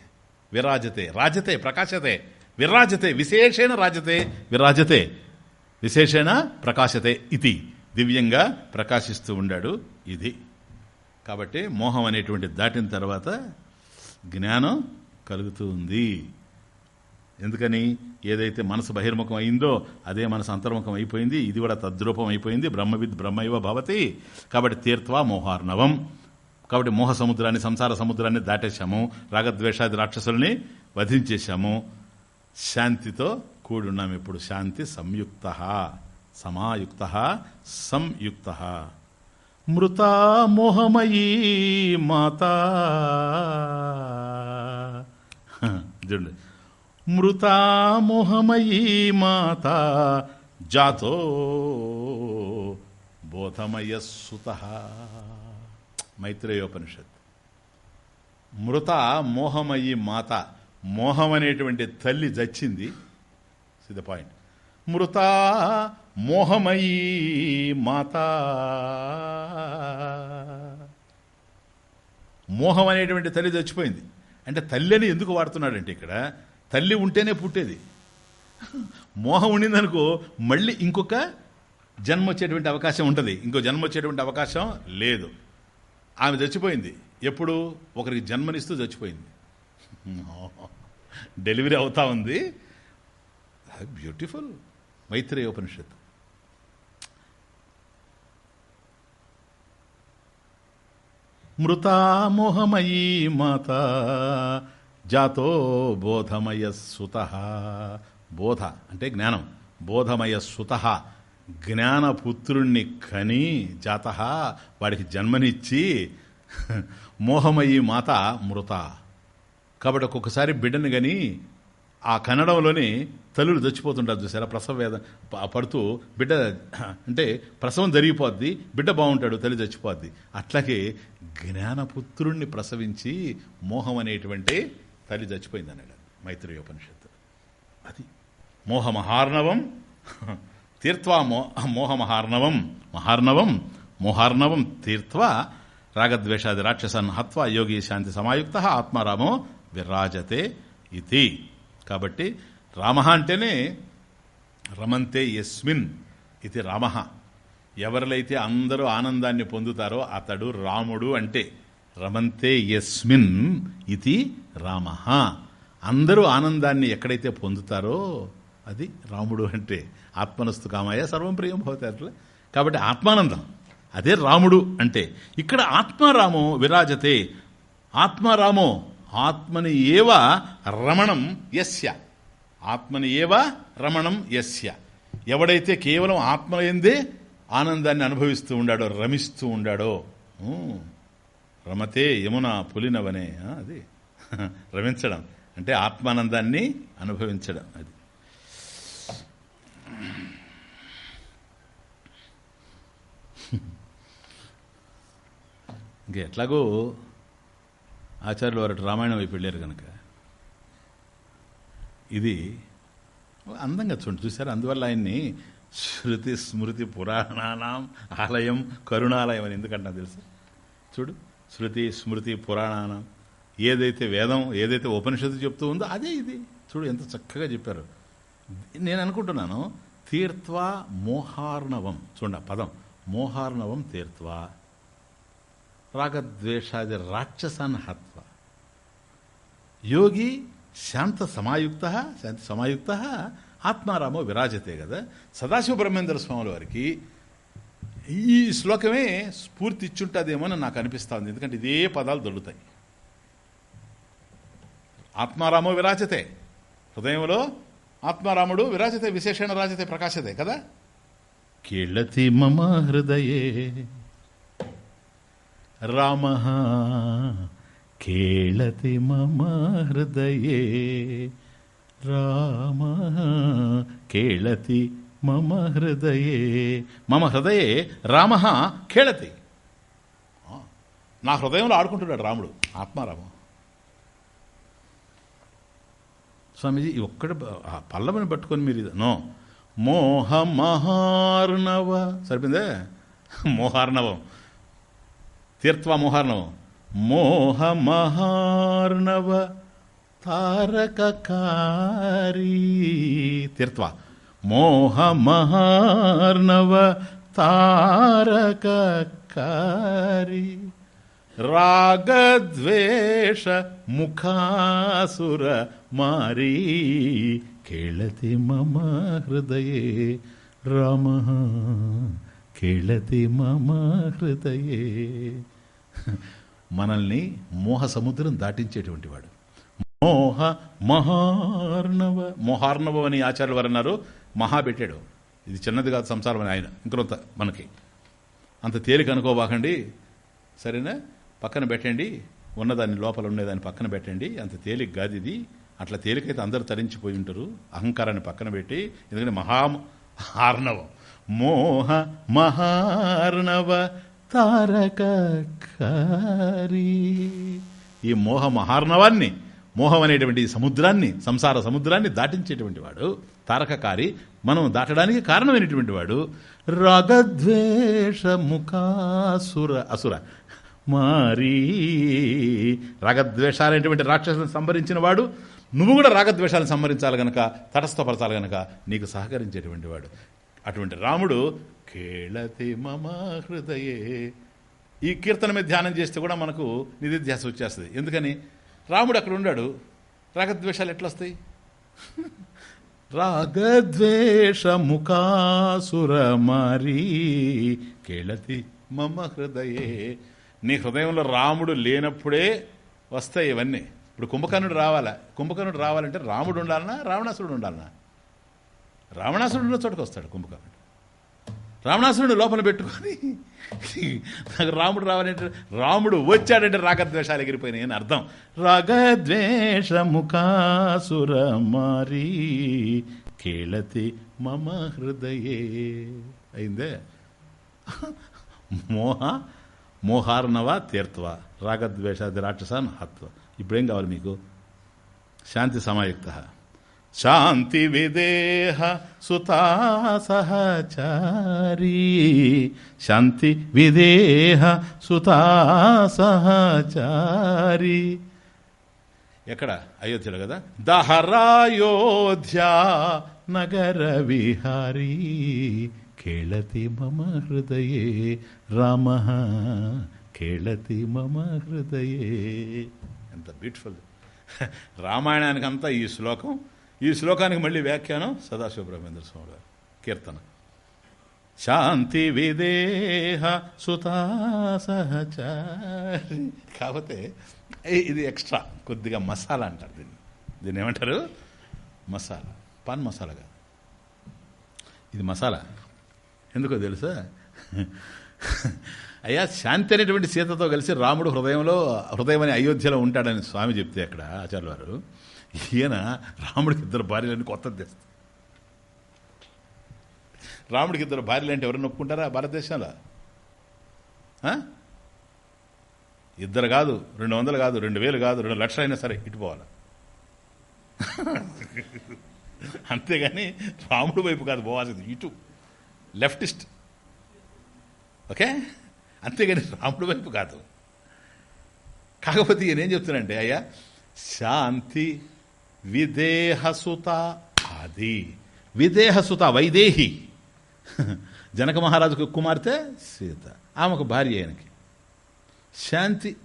Speaker 1: విరాజతే రాజతే ప్రకాశతే. విరాజతే విశేషేణ రాజతే. విరాజతే విశేషేణ ప్రకాశతే ఇది. దివ్యంగా ప్రకాశిస్తూ ఉండాడు ఇది. కాబట్టి మోహం అనేటువంటి దాటిన తర్వాత జ్ఞానం కలుగుతూ ఉంది. ఎందుకని? ఏదైతే మనసు బహిర్ముఖం అయిందో అదే మనసు అంతర్ముఖం అయిపోయింది. ఇది కూడా తద్రూపం అయిపోయింది. బ్రహ్మవిద్ బ్రహ్మైవ భవతి. కాబట్టి తీర్త్వా మోహార్ణవం. కాబట్టి మోహ సముద్రాన్ని సంసార సముద్రాన్ని దాటేశాము. రాగద్వేషాది రాక్షసుల్ని వధించేశాము. శాంతితో కూడున్నాం ఇప్పుడు. శాంతి సంయుక్త. సమాయుక్త సంయుక్త. మృతా మోహమయీ మాత. చూడండి. మృతా మోహమయీ మాత. జాతో బోధమయస్సుత. మైత్రేయోపనిషత్. మృత మోహమయీ మాత. మోహం అనేటువంటి తల్లి జచ్చింది ద పాయింట్ మృత మోహమయీ మాత. మోహం అనేటువంటి తల్లి చచ్చిపోయింది. అంటే తల్లి అని ఎందుకు వాడుతున్నాడంటే ఇక్కడ తల్లి ఉంటేనే పుట్టేది. మోహం ఉండిందనుకో మళ్ళీ ఇంకొక జన్మ వచ్చేటువంటి అవకాశం ఉంటుంది. ఇంకో జన్మ వచ్చేటువంటి అవకాశం లేదు. ఆమె చచ్చిపోయింది. ఎప్పుడు? ఒకరికి జన్మనిస్తూ చచ్చిపోయింది. డెలివరీ అవుతా ఉంది. బ్యూటిఫుల్. మైత్రేయ ఉపనిషత్తు. మృతామోహమయీ మాత జాతో బోధమయ సుత. బోధ అంటే జ్ఞానం. బోధమయ సుత. జ్ఞానపుత్రుణ్ణి కని జాత. వాడికి జన్మనిచ్చి మోహమయీ మాత మృత. కాబట్టి ఒక్కొక్కసారి బిడ్డను గని ఆ కన్నడంలోని తల్లులు చచ్చిపోతుంటారు చూసారా? ప్రసవ వేద పడుతూ బిడ్డ అంటే ప్రసవం జరిగిపోద్ది బిడ్డ బాగుంటాడు తల్లి చచ్చిపోద్ది. అట్లాగే జ్ఞానపుత్రుణ్ణి ప్రసవించి మోహం అనేటువంటి తల్లి చచ్చిపోయింది అన్నాడు మైత్రేయోపనిషత్తు. అది మోహమహార్ణవం తీర్త్వా మో మోహమహార్ణవం మహార్ణవం మోహార్ణవం తీర్త్వా రాగద్వేషాది రాక్షసన్ హత్వా యోగి శాంతి సమాయుక్త ఆత్మారామో విరాజతే ఇది. కాబట్టి రామ అంటేనే రమంతే యస్మిన్ ఇది రామ. ఎవరిలైతే అందరూ ఆనందాన్ని పొందుతారో అతడు రాముడు అంటే రమంతే యస్మిన్ ఇది రామ. అందరూ ఆనందాన్ని ఎక్కడైతే పొందుతారో అది రాముడు అంటే ఆత్మనస్తు కామయ్య సర్వం ప్రియం భవతారులే కాబట్టి ఆత్మానందం. అదే రాముడు అంటే ఇక్కడ ఆత్మారామో విరాజతే. ఆత్మారామో ఆత్మని ఏవ రమణం యస్య. ఆత్మని ఏవ రమణం యస్య. ఎవడైతే కేవలం ఆత్మయందే ఆనందాన్ని అనుభవిస్తూ ఉండాడో రమిస్తూ ఉండాడో రమతే యమున పులినవనే అది. రమించడం. అంటే ఆత్మానందాన్ని అనుభవించడం అది. ఇంకా ఎట్లాగో ఆచార్యులు వారు రామాయణం వైపు వెళ్ళారు కనుక. ఇది అందంగా చూడండి చూసారు అందువల్ల ఆయన్ని శృతి స్మృతి పురాణానాం ఆలయం కరుణాలయం అని ఎందుకంటున్నా తెలుసు. చూడు శృతి స్మృతి పురాణానం ఏదైతే వేదం ఏదైతే ఉపనిషత్తు చెప్తూ ఉందో అదే ఇది. చూడు ఎంత చక్కగా చెప్పారు. నేను అనుకుంటున్నాను తీర్త్వా మోహార్ణవం. చూడండి ఆ పదం మోహార్ణవం తీర్త్వా. రాగద్వేషాది రాక్షసాన్ హత్వ యోగి శాంత సమాయుక్త శాంతి సమాయుక్త ఆత్మారామో విరాజతే కదా సదాశివ బ్రహ్మేంద్ర స్వాముల వారికి ఈ శ్లోకమే స్ఫూర్తి ఇచ్చుంటుందేమో అని నాకు అనిపిస్తుంది ఎందుకంటే ఇదే పదాలు దొరుకుతాయి. ఆత్మారామో విరాజతే హృదయంలో ఆత్మారాముడు విరాజతే విశేషణ రాజతే ప్రకాశతే కదా? కీళ్ళతి మమ హృదయే రామ కేళతి మమ హృదయే. రామ కేళతి మమ హృదయే. మమ హృదయే రామ కేళతి. నా హృదయంలో ఆడుకుంటున్నాడు రాముడు ఆత్మారామ. స్వామీజీ ఒక్కడ ఒక్కటి పల్లవిని పట్టుకొని మీరు ఇది నో. మోహ మహార్ణవ. సరిపోయిందే? మోహార్ణవం. తీర్థవ మోహార్ణవం మోహ మహార్ణవ తారకకారీ. తీర్థవ? మోహ మహార్ణవ తారకకారీ. రాగద్వేష ముఖాసుర మారీ. కేళతి మమ హృదయే రామ. కేళతి మమ హృదయే. మనల్ని మోహ సముద్రం దాటించేటువంటి వాడు. మోహ మహార్ణవ మోహార్ణవ అని ఆచార్యులు వారు అన్నారు. మహా పెట్టాడు. ఇది చిన్నది కాదు సంసారం అని ఆయన. ఇంకొంత మనకి. అంత తేలిక అనుకోబాకండి. సరేనా? పక్కన పెట్టండి. ఉన్నదాన్ని లోపల ఉండేదాన్ని పక్కన పెట్టండి. అంత తేలిక కాదు ఇది. అట్లా తేలికైతే అందరూ తరించిపోయి ఉంటారు. అహంకారాన్ని పక్కన పెట్టి ఎందుకంటే మహా హార్ణవం మోహ మహార్ణవ తారకారి ఈ మోహ మహార్ణవాన్ని మోహం అనేటువంటి సముద్రాన్ని సంసార సముద్రాన్ని దాటించేటువంటి వాడు తారకకారి. మనం దాటడానికి కారణమైనటువంటి వాడు రగద్వేషముఖాసుర అసుర మారీ. రాగద్వేషాలైనటువంటి రాక్షసులను సంహరించిన వాడు నువ్వు కూడా రాగద్వేషాలను సంహరించాలి గనక తటస్థపరచాలి గనక నీకు సహకరించేటువంటి వాడు. అటువంటి రాముడు కేళతి మమ హృదయే ఈ కీర్తన మీద ధ్యానం చేస్తే కూడా మనకు నిధిధ్యాస వచ్చేస్తుంది. ఎందుకని? రాముడు అక్కడ ఉన్నాడు రాగద్వేషాలు ఎట్లా వస్తాయి రాగద్వేష ముఖాసుర మారీ కేళతి మమ హృదయే. నీ హృదయంలో రాముడు లేనప్పుడే వస్తాయి ఇవన్నీ. ఇప్పుడు కుంభకర్ణుడు రావాలా? కుంభకర్ణుడు రావాలంటే రాముడు ఉండాలనా? రావణాసురుడు ఉండాలనా? రావణాసురుడు ఉన్న చోటుకు వస్తాడు కుంభకర్ణుడు. రావణాసురుడు లోపల పెట్టుకొని నాకు రాముడు రావాలంటే రాముడు వచ్చాడంటే రాగద్వేషాలు ఎగిరిపోయినాయి అని అర్థం. రాగద్వేషముఖాసుర మారీ కేళతి మమ హృదయే. అయిందే? మోహ మోహార్ణవ తీర్థవ. రాగద్వేషాది రాక్షసాన్ హత్వ. ఇప్పుడేం కావాలి మీకు? శాంతి సమాయుక్త. శాంతి విదేహ సుతా సహచారీ. శాంతి విదేహ సుతా సహచారీ. ఎక్కడ? అయోధ్యలో కదా? దహరాయోధ్య నగర విహారీ. కేళతి మమ హృదయే రామ కేళతి మమ హృదయే. ఎంత బ్యూటిఫుల్ రామాయణానికి అంతా ఈ శ్లోకం ఈ శ్లోకానికి మళ్ళీ వ్యాఖ్యానం సదాశివబ్రహ్మేంద్ర స్వామి గారు. కీర్తన. శాంతి విదేహ సుతాసహచారి కాకపోతే ఇది ఎక్స్ట్రా కొద్దిగా మసాలా అంటారు దీన్ని. దీన్ని ఏమంటారు? మసాలా. పాన్ మసాలా కాదు. ఇది మసాలా. ఎందుకో తెలుసా? అయ్యా శాంతి అనేటువంటి సీతతో కలిసి రాముడు హృదయంలో హృదయం అయోధ్యలో ఉంటాడని స్వామి చెప్తే అక్కడ ఆచార్య వారు? ఈయన రాముడికి ఇద్దరు భార్యలని కొత్తది తెస్తారు రాముడికి ఇద్దరు భార్యలు అంటే ఎవరు నొప్పుకుంటారా భారతదేశంలో? ఇద్దరు కాదు రెండు వందలు కాదు రెండు వేలు కాదు రెండు లక్షలు అయినా సరే ఇటు పోవాలి? అంతేగాని రాముడు వైపు కాదు పోవాల్సింది ఇటు. లెఫ్టిస్ట్. ఓకే? అంతేగాని రాముడు వైపు కాదు. కాకపోతే ఈయన ఏం చెప్తున్నానంటే అయ్యా శాంతి విదేహసుత అది విదేహసుత వైదేహి. జనక మహారాజుకు కుమార్తె సీత. ఆమెకు భార్య ఆయనకి శాంతి.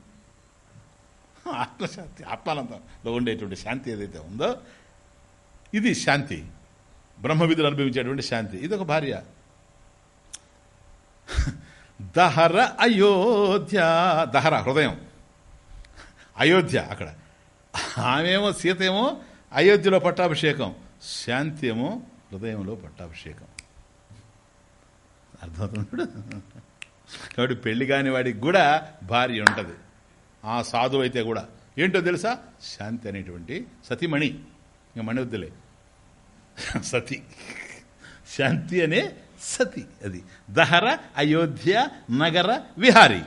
Speaker 1: ఆత్మశాంతి. ఆత్మానందంలో ఉండేటువంటి శాంతి ఏదైతే ఉందో ఇది శాంతి. బ్రహ్మవిధులు అనుభవించేటువంటి శాంతి. ఇది ఒక భార్య. దహర అయోధ్య. దహర హృదయం. అయోధ్య అక్కడ. ఆమెమో సీత ఏమో అయోధ్యలో పట్టాభిషేకం. శాంతి ఏమో? హృదయంలో పట్టాభిషేకం. అర్థమవుతుంది? కాబట్టి పెళ్ళి కాని వాడికి కూడా భార్య ఉంటుంది. ఆ సాధువు అయితే కూడా. ఏంటో తెలుసా? శాంతి అనేటువంటి సతీమణి. ఇంకా మణి వద్దులే. సతి. శాంతి అనే సతి అది. దహర అయోధ్య నగర విహారి.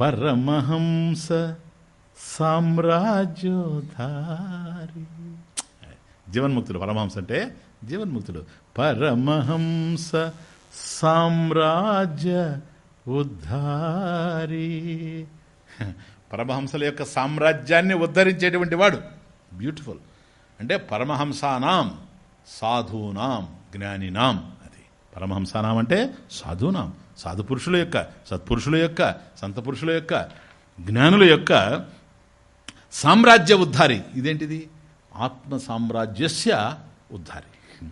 Speaker 1: పరమహంస. సామ్రాజ్యోధారి. జీవన్ముక్తుడు పరమహంస అంటే జీవన్ముక్తుడు. పరమహంస సామ్రాజ్య ఉద్ధారి. పరమహంసల యొక్క సామ్రాజ్యాన్ని ఉద్ధరించేటువంటి వాడు. బ్యూటిఫుల్ అంటే పరమహంసానాం సాధూనాం జ్ఞానినాం అది. పరమహంసానాం అంటే సాధూనాం. సాధు పురుషుల యొక్క సత్పురుషుల యొక్క సంత పురుషుల యొక్క జ్ఞానుల యొక్క సామ్రాజ్య ఉద్ధారి. ఇదేంటిది? ఆత్మ సామ్రాజ్యస్య ఉద్ధారి.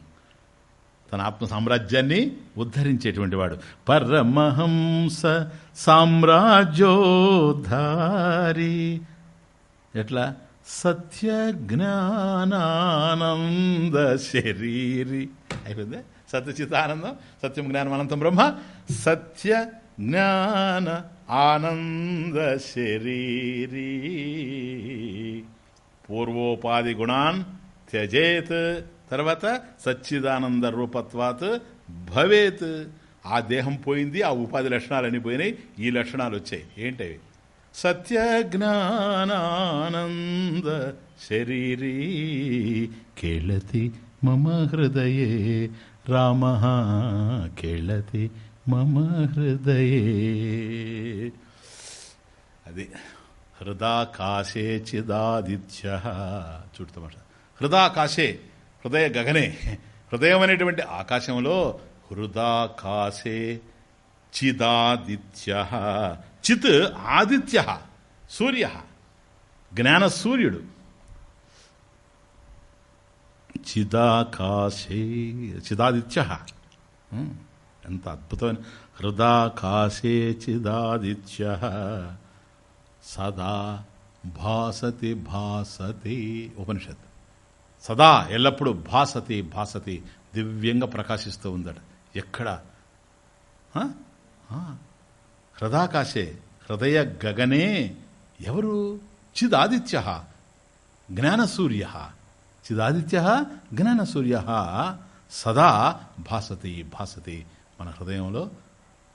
Speaker 1: తన ఆత్మ సామ్రాజ్యాన్ని ఉద్ధరించేటువంటి వాడు. పరమహంస సామ్రాజ్యోద్ధారి. ఎట్లా? సత్య జ్ఞానానంద శరీరి. అయిపోయింది? సత్యచితానందం సత్యం జ్ఞానం అనంతం బ్రహ్మ సత్య జ్ఞాన ఆనంద శరీరీ. పూర్వోపాధి గుణాన్ త్యజేత్ తర్వాత సచ్చిదానంద రూపత్వాత్ భవేత్. ఆ దేహం పోయింది ఆ ఉపాధి లక్షణాలన్నీ పోయినాయి ఈ లక్షణాలు వచ్చాయి. ఏంటవి? సత్య జ్ఞానానంద శరీరీ. కేళతి మమ హృదయే రామ కేళతి మమ హృదయే. అది హృదాకాశే చిదాదిత్య. చూడతామాట హృదాకాశే హృదయ గగనే. హృదయం అనేటువంటి ఆకాశంలో హృదాకాశే చిదాదిత్య. చిత్ ఆదిత్య సూర్య జ్ఞాన సూర్యుడు. చిదాకాశే చిదాదిత్య. ఎంత అద్భుతమైన. హృదాకాశే చిదాదిత్య సదా భాసతి భాసతి ఉపనిషత్. సదా ఎల్లప్పుడూ భాసతి భాసతి దివ్యంగా ప్రకాశిస్తూ ఉందట. ఎక్కడ? హృదాకాశే హృదయ గగనే ఎవరు? చిదాదిత్య జ్ఞానసూర్య. చిదాదిత్య జ్ఞానసూర్య సదా భాసతి భాసతి మన హృదయంలో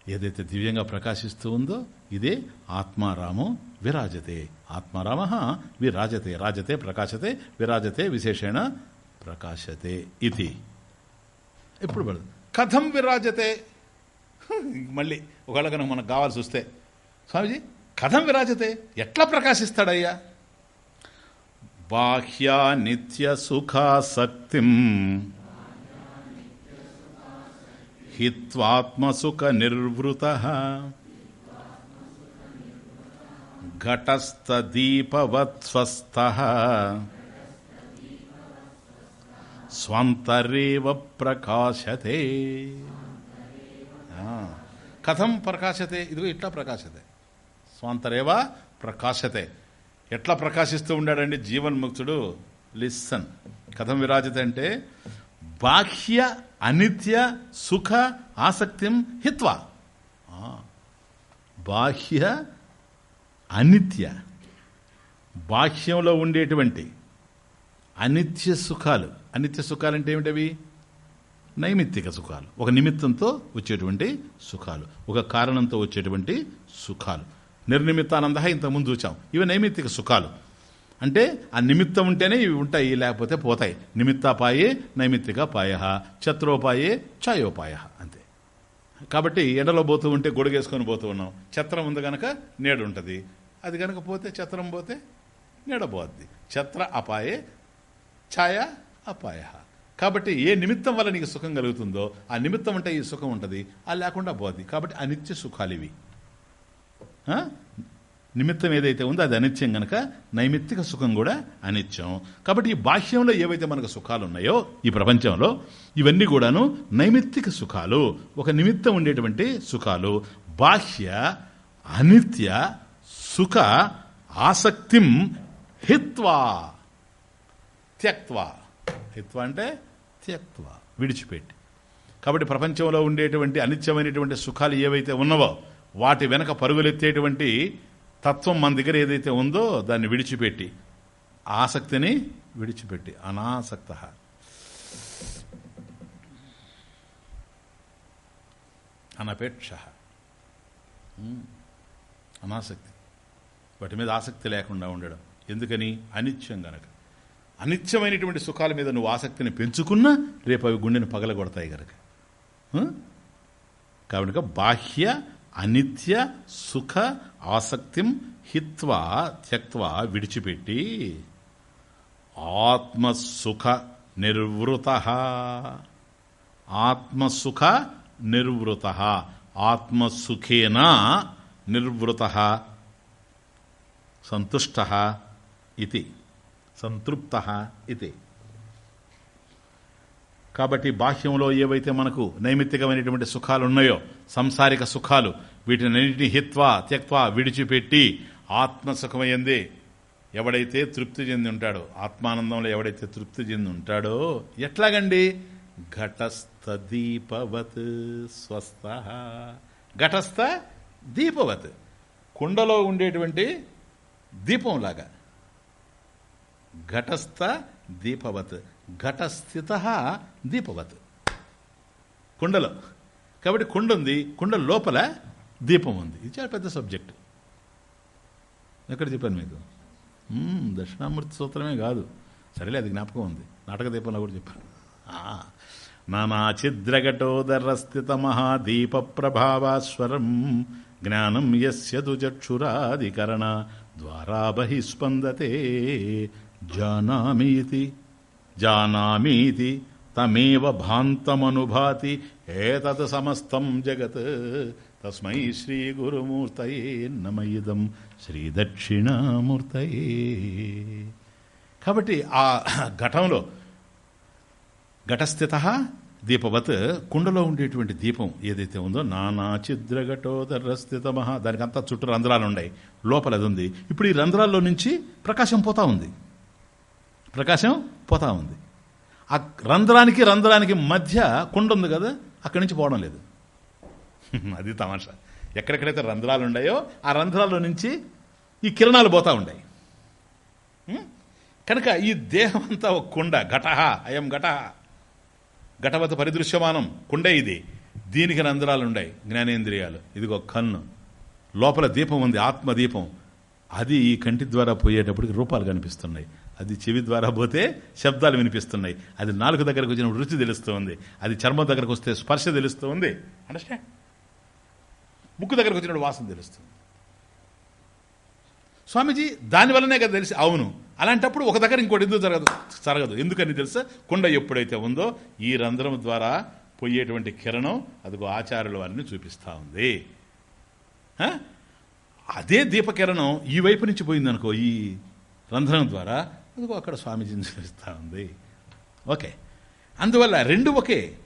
Speaker 1: ఏదైతే దివ్యంగా ప్రకాశిస్తూ ఉందో ఇదే ఆత్మారామో విరాజతే. ఆత్మారామ విరాజతే రాజతే ప్రకాశతే విరాజతే విశేషేణ ప్రకాశతే ఇది. ఇప్పుడు పడదు. కథం విరాజతే. మళ్ళీ ఒకవేళ కనుక మనకు కావాల్సి వస్తే స్వామిజీ కథం విరాజతే. ఎట్లా ప్రకాశిస్తాడయ్యా? బాహ్యా నిత్య సుఖాసక్తిం హిత్వాత్మసుఖ నిర్వృత ఘటస్థదీపవత్స్వస్థ. స్వంతరేవ ప్రకాశతే. కథం ప్రకాశతే ఇదిగో ఇట్లా ప్రకాశతే. స్వాంతరేవ ప్రకాశతే. ఎట్లా ప్రకాశిస్తూ ఉండాడండి జీవన్ముక్తుడు లిస్సన్. కథం విరాజిత అంటే బాహ్య అనిత్య సుఖ ఆసక్తిం హిత్వా. బాహ్య అనిత్య. బాహ్యంలో ఉండేటువంటి అనిత్య సుఖాలు. అనిత్య సుఖాలు అంటే ఏమిటవి? నైమిత్తిక సుఖాలు. ఒక నిమిత్తంతో వచ్చేటువంటి సుఖాలు. ఒక కారణంతో వచ్చేటువంటి సుఖాలు. నిర్నిమిత్తానంద ఇంతకుముందు చూచాం. ఇవి నైమిత్తిక సుఖాలు. అంటే ఆ నిమిత్తం ఉంటేనే ఇవి ఉంటాయి లేకపోతే పోతాయి. నిమిత్తాపాయే నైమిత్తిక పాయ ఛత్రోపాయే ఛాయోపాయ అంతే. కాబట్టి ఎండలో పోతూ ఉంటే గొడుగేసుకొని పోతూ ఉన్నాం. ఛత్రం ఉంది కనుక నీడ ఉంటుంది. అది కనుక పోతే ఛత్రం పోతే నీడ పోద్ది. ఛత్ర అపాయే ఛాయ అపాయ. కాబట్టి ఏ నిమిత్తం వల్ల నీకు సుఖం కలుగుతుందో ఆ నిమిత్తం అంటే ఈ సుఖం ఉంటుంది ఆ లేకుండా పోద్ది. కాబట్టి అనిత్య సుఖాలు ఇవి. నిమిత్తం ఏదైతే ఉందో అది అనిత్యం గనక నైమిత్తిక సుఖం కూడా అనిత్యం. కాబట్టి ఈ బాహ్యంలో ఏవైతే మనకు సుఖాలు ఉన్నాయో ఈ ప్రపంచంలో ఇవన్నీ కూడాను నైమిత్తిక సుఖాలు. ఒక నిమిత్తం ఉండేటువంటి సుఖాలు. బాహ్య అనిత్య సుఖ ఆసక్తిం హిత్వా త్యక్వా హిత్వా అంటే త్యక్వా విడిచిపెట్టి. కాబట్టి ప్రపంచంలో ఉండేటువంటి అనిత్యమైనటువంటి సుఖాలు ఏవైతే ఉన్నవో వాటి వెనక పరుగులెత్తేటువంటి తత్వం మన దగ్గర ఏదైతే ఉందో దాన్ని విడిచిపెట్టి ఆసక్తిని విడిచిపెట్టి అనాసక్త. అనపేక్ష. అనాసక్తి. వాటి మీద ఆసక్తి లేకుండా ఉండడం. ఎందుకని? అనిత్యం గనక. అనిత్యమైనటువంటి సుఖాల మీద నువ్వు ఆసక్తిని పెంచుకున్నా రేపు అవి గుండెని పగలగొడతాయి గనక. కాబట్టి బాహ్య అనిత్య సుఖ ఆసక్తిం హిత్వా త్యక్వా విడిచిపెట్టి ఆత్మసుఖ నిర్వృత. ఆత్మసుఖ నిర్వృత. ఆత్మసుఖేన నిర్వృత. సంతుష్ట ఇది సంతృప్త ఇది కాబట్టి బాహ్యంలో ఏవైతే మనకు నైమిత్తికమైనటువంటి సుఖాలు ఉన్నాయో సంసారిక సుఖాలు వీటినన్నింటినీ హిత్వా త్యక్వా విడిచిపెట్టి ఆత్మసుఖమయ్యింది ఎవడైతే తృప్తి చెంది ఉంటాడో ఆత్మానందంలో ఎవడైతే తృప్తి చెంది ఉంటాడో ఎట్లాగండి? ఘటస్థ దీపవత్ స్వస్థ. ఘటస్థ దీపవత్. కుండలో ఉండేటువంటి దీపంలాగా. ఘటస్థ దీపవత్. ఘటస్థిత దీపవత్. కుండలో. కాబట్టి కుండ ఉంది కుండ లోపల దీపం ఉంది. ఇది చాలా పెద్ద సబ్జెక్ట్. ఎక్కడ చెప్పాను మీకు? దక్షిణామూర్తి సూత్రమే కాదు. సరేలే అది జ్ఞాపకం ఉంది. నాటక దీపంలో కూడా చెప్పాను. ఆ, నానా ఛిద్రఘటోదర మహాదీప ప్రభావాస్వరం జ్ఞానం యస్య చక్షురాధికరణ ద్వారా బహిస్పందతే జానామీతి జానామీతి తమేవ భాంతమనుభాతి ఏతత్ సమస్తం జగత్ తస్మై శ్రీ గురుమూర్తయే నమయిదం శ్రీ దక్షిణామూర్తయే. కాబట్టి ఆ ఘటంలో ఘటస్థిత దీపవత్ కుండలో ఉండేటువంటి దీపం ఏదైతే ఉందో నానా ఛిద్రఘటోదర స్థిత మహా దానికంతా చుట్టూ రంధ్రాలు ఉన్నాయి. లోపల అది ఉంది. ఇప్పుడు ఈ రంధ్రాల్లో నుంచి ప్రకాశం పోతా ఉంది. ప్రకాశం పోతా ఉంది. ఆ రంధ్రానికి రంధ్రానికి మధ్య కుండ ఉంది కదా అక్కడి నుంచి పోవడం లేదు. అది తమాషా. ఎక్కడెక్కడైతే రంధ్రాలు ఉన్నాయో ఆ రంధ్రాల్లో నుంచి ఈ కిరణాలు పోతా ఉన్నాయి కనుక ఈ దేహం అంతా ఒక కుండ ఘట అయం ఘట. ఘటవత పరిదృశ్యమానం కుండ ఇది. దీనికి రంధ్రాలు ఉన్నాయి జ్ఞానేంద్రియాలు. ఇదిగో కన్ను. లోపల దీపం ఉంది ఆత్మదీపం. అది ఈ కంటి ద్వారా పోయేటప్పటికి రూపాలు కనిపిస్తున్నాయి. అది చెవి ద్వారా పోతే శబ్దాలు వినిపిస్తున్నాయి. అది నాలుగు దగ్గరకు వచ్చినప్పుడు రుచి తెలుస్తుంది. అది చర్మం దగ్గరకు వస్తే స్పర్శ తెలుస్తుంది. అండర్స్టాండ్ ముక్కు దగ్గరకు వచ్చినప్పుడు వాసన తెలుస్తుంది. స్వామీజీ దానివల్లనే కదా తెలిసి అవును. అలాంటప్పుడు ఒక దగ్గర ఇంకోటి ఎందుకు జరగదు? జరగదు. ఎందుకని తెలుసా? కుండ ఎప్పుడైతే ఉందో ఈ రంధ్రం ద్వారా పోయేటువంటి కిరణం అదిగో ఆచార్యుల వారిని చూపిస్తూ ఉంది. ఆ? అదే దీపకిరణం ఈ వైపు నుంచి పోయిందనుకో ఈ రంధ్రం ద్వారా అదిగో అక్కడ స్వామీజీని చూపిస్తూ ఉంది. ఓకే. అందువల్ల రెండు ఒకే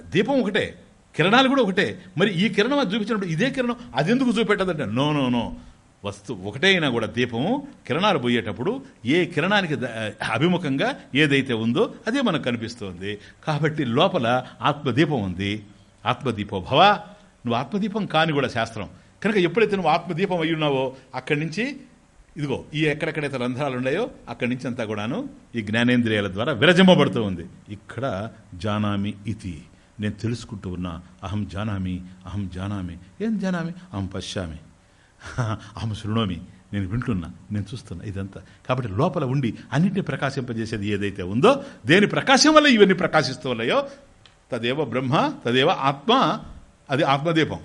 Speaker 1: దీపం ఒకటే. కిరణాలు కూడా ఒకటే. మరి ఈ కిరణం అది చూపించినప్పుడు ఇదే కిరణం అది ఎందుకు చూపెట్టదంటే నో నో నో. వస్తు ఒకటే అయినా కూడా దీపము కిరణాలు పోయేటప్పుడు ఏ కిరణానికి అభిముఖంగా ఏదైతే ఉందో అదే మనకు కనిపిస్తుంది. కాబట్టి లోపల ఆత్మదీపం ఉంది. ఆత్మదీపో భవ నువ్వు ఆత్మదీపం కాని కూడా శాస్త్రం. కనుక ఎప్పుడైతే నువ్వు ఆత్మదీపం అయి ఉన్నావో అక్కడి నుంచి ఇదిగో ఈ ఎక్కడెక్కడైతే రంధ్రాలు ఉన్నాయో అక్కడి నుంచి అంతా కూడాను ఈ జ్ఞానేంద్రియాల ద్వారా విరజిమ్మబడుతూ ఉంది. ఇక్కడ జానామి ఇతి. నేను తెలుసుకుంటూ ఉన్నా అహం జానామి అహం జానామి. ఏం జానామి? అహం పశ్యామి అహం శృణోమి. నేను వింటున్నా నేను చూస్తున్నా ఇదంతా. కాబట్టి లోపల ఉండి అన్నింటినీ ప్రకాశింపజేసేది ఏదైతే ఉందో దేని ప్రకాశం వల్ల ఇవన్నీ ప్రకాశిస్తూ ఉన్నాయో తదేవ బ్రహ్మ తదేవ ఆత్మ అది ఆత్మదీపం.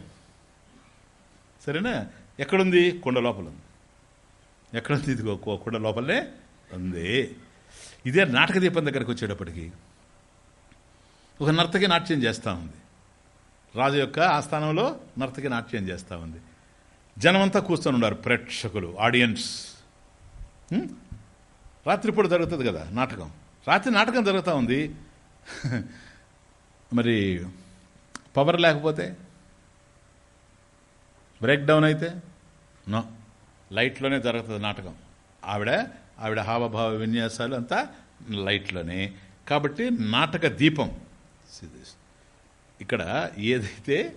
Speaker 1: సరేనా? ఎక్కడుంది? కొండ లోపల ఉంది. ఎక్కడుంది? ఇది కొండ లోపలనే ఉంది. ఇదే నాటక దీపం దగ్గరకు వచ్చేటప్పటికి ఒక నర్తకి నాట్యం చేస్తూ ఉంది. రాజు యొక్క ఆస్థానంలో నర్తకి నాట్యం చేస్తూ ఉంది. జనమంతా కూర్చొని ఉన్నారు ప్రేక్షకులు ఆడియన్స్. రాత్రిపూట జరుగుతుంది కదా నాటకం. రాత్రి నాటకం జరుగుతూ ఉంది. మరి పవర్ లేకపోతే? బ్రేక్ డౌన్ అయితే? నో. లైట్లోనే జరుగుతుంది నాటకం. ఆవిడ ఆవిడ హావభావ విన్యాసాలు అంతా లైట్లోనే. కాబట్టి నాటక దీపం ఇక్కడ ఏదైతే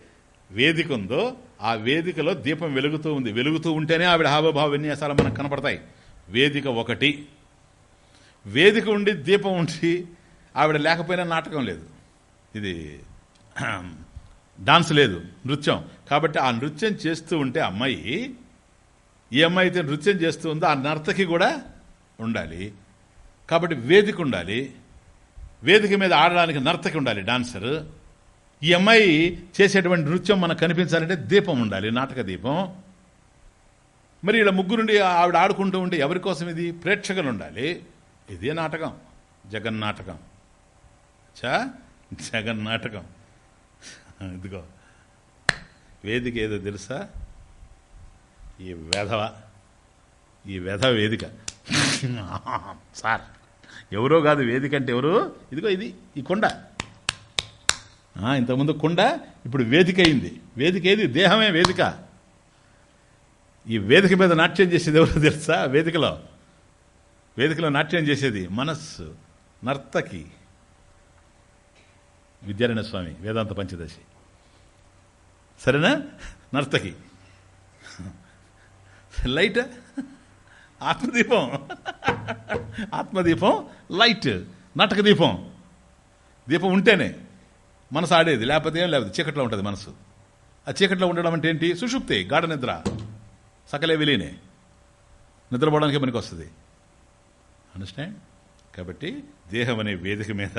Speaker 1: వేదిక ఉందో ఆ వేదికలో దీపం వెలుగుతూ ఉంది. వెలుగుతూ ఉంటేనే ఆవిడ హావభావ విన్యాసాలు మనకు కనపడతాయి. వేదిక ఒకటి. వేదిక ఉండి దీపం ఉండి ఆవిడ లేకపోయినా నాటకం లేదు. ఇది డాన్స్ లేదు. నృత్యం. కాబట్టి ఆ నృత్యం చేస్తూ ఉంటే అమ్మాయి ఈ అమ్మాయి అయితే నృత్యం చేస్తూ ఉందో ఆ నర్తకి కూడా ఉండాలి. కాబట్టి వేదిక ఉండాలి. వేదిక మీద ఆడడానికి నర్తకి ఉండాలి డాన్సర్. ఈ అమ్మాయి చేసేటువంటి నృత్యం మనకు కనిపించాలంటే దీపం ఉండాలి నాటక దీపం. మరి ఇలా ముగ్గురుండి ఆవిడ ఆడుకుంటూ ఉంటే ఎవరి కోసం ఇది? ప్రేక్షకులు ఉండాలి. ఇదే నాటకం జగన్నాటకం చా జగన్నాటకం ఇదిగో వేదిక ఏదో తెలుసా? ఈ వెధవ ఈ వెధ వేదిక. సార్ ఎవరో కాదు వేదిక అంటే ఎవరు? ఇదిగో ఇది ఈ కొండ. ఇంతకుముందు కొండ ఇప్పుడు వేదిక అయింది. వేదిక ఏది? దేహమే వేదిక. ఈ వేదిక మీద నాట్యం చేసేది ఎవరో తెలుసా? వేదికలో. వేదికలో నాట్యం చేసేది మనస్సు నర్తకి. విద్యారాయణ స్వామి వేదాంత పంచదశి. సరేనా? నర్తకి. లైట్ ఆత్మదీపం. ఆత్మదీపం లైట్ నాటక దీపం దీపం ఉంటేనే మనసు ఆడేది లేకపోతే ఏం లేకపోతే చీకట్లో ఉంటుంది మనసు. ఆ చీకట్లో ఉండడం అంటే ఏంటి? సుషుప్తి గాఢ నిద్ర. సకలే విలీనే. నిద్రపోవడానికి మనకి వస్తుంది. అండర్స్టాండ్ కాబట్టి దేహం అనే వేదిక మీద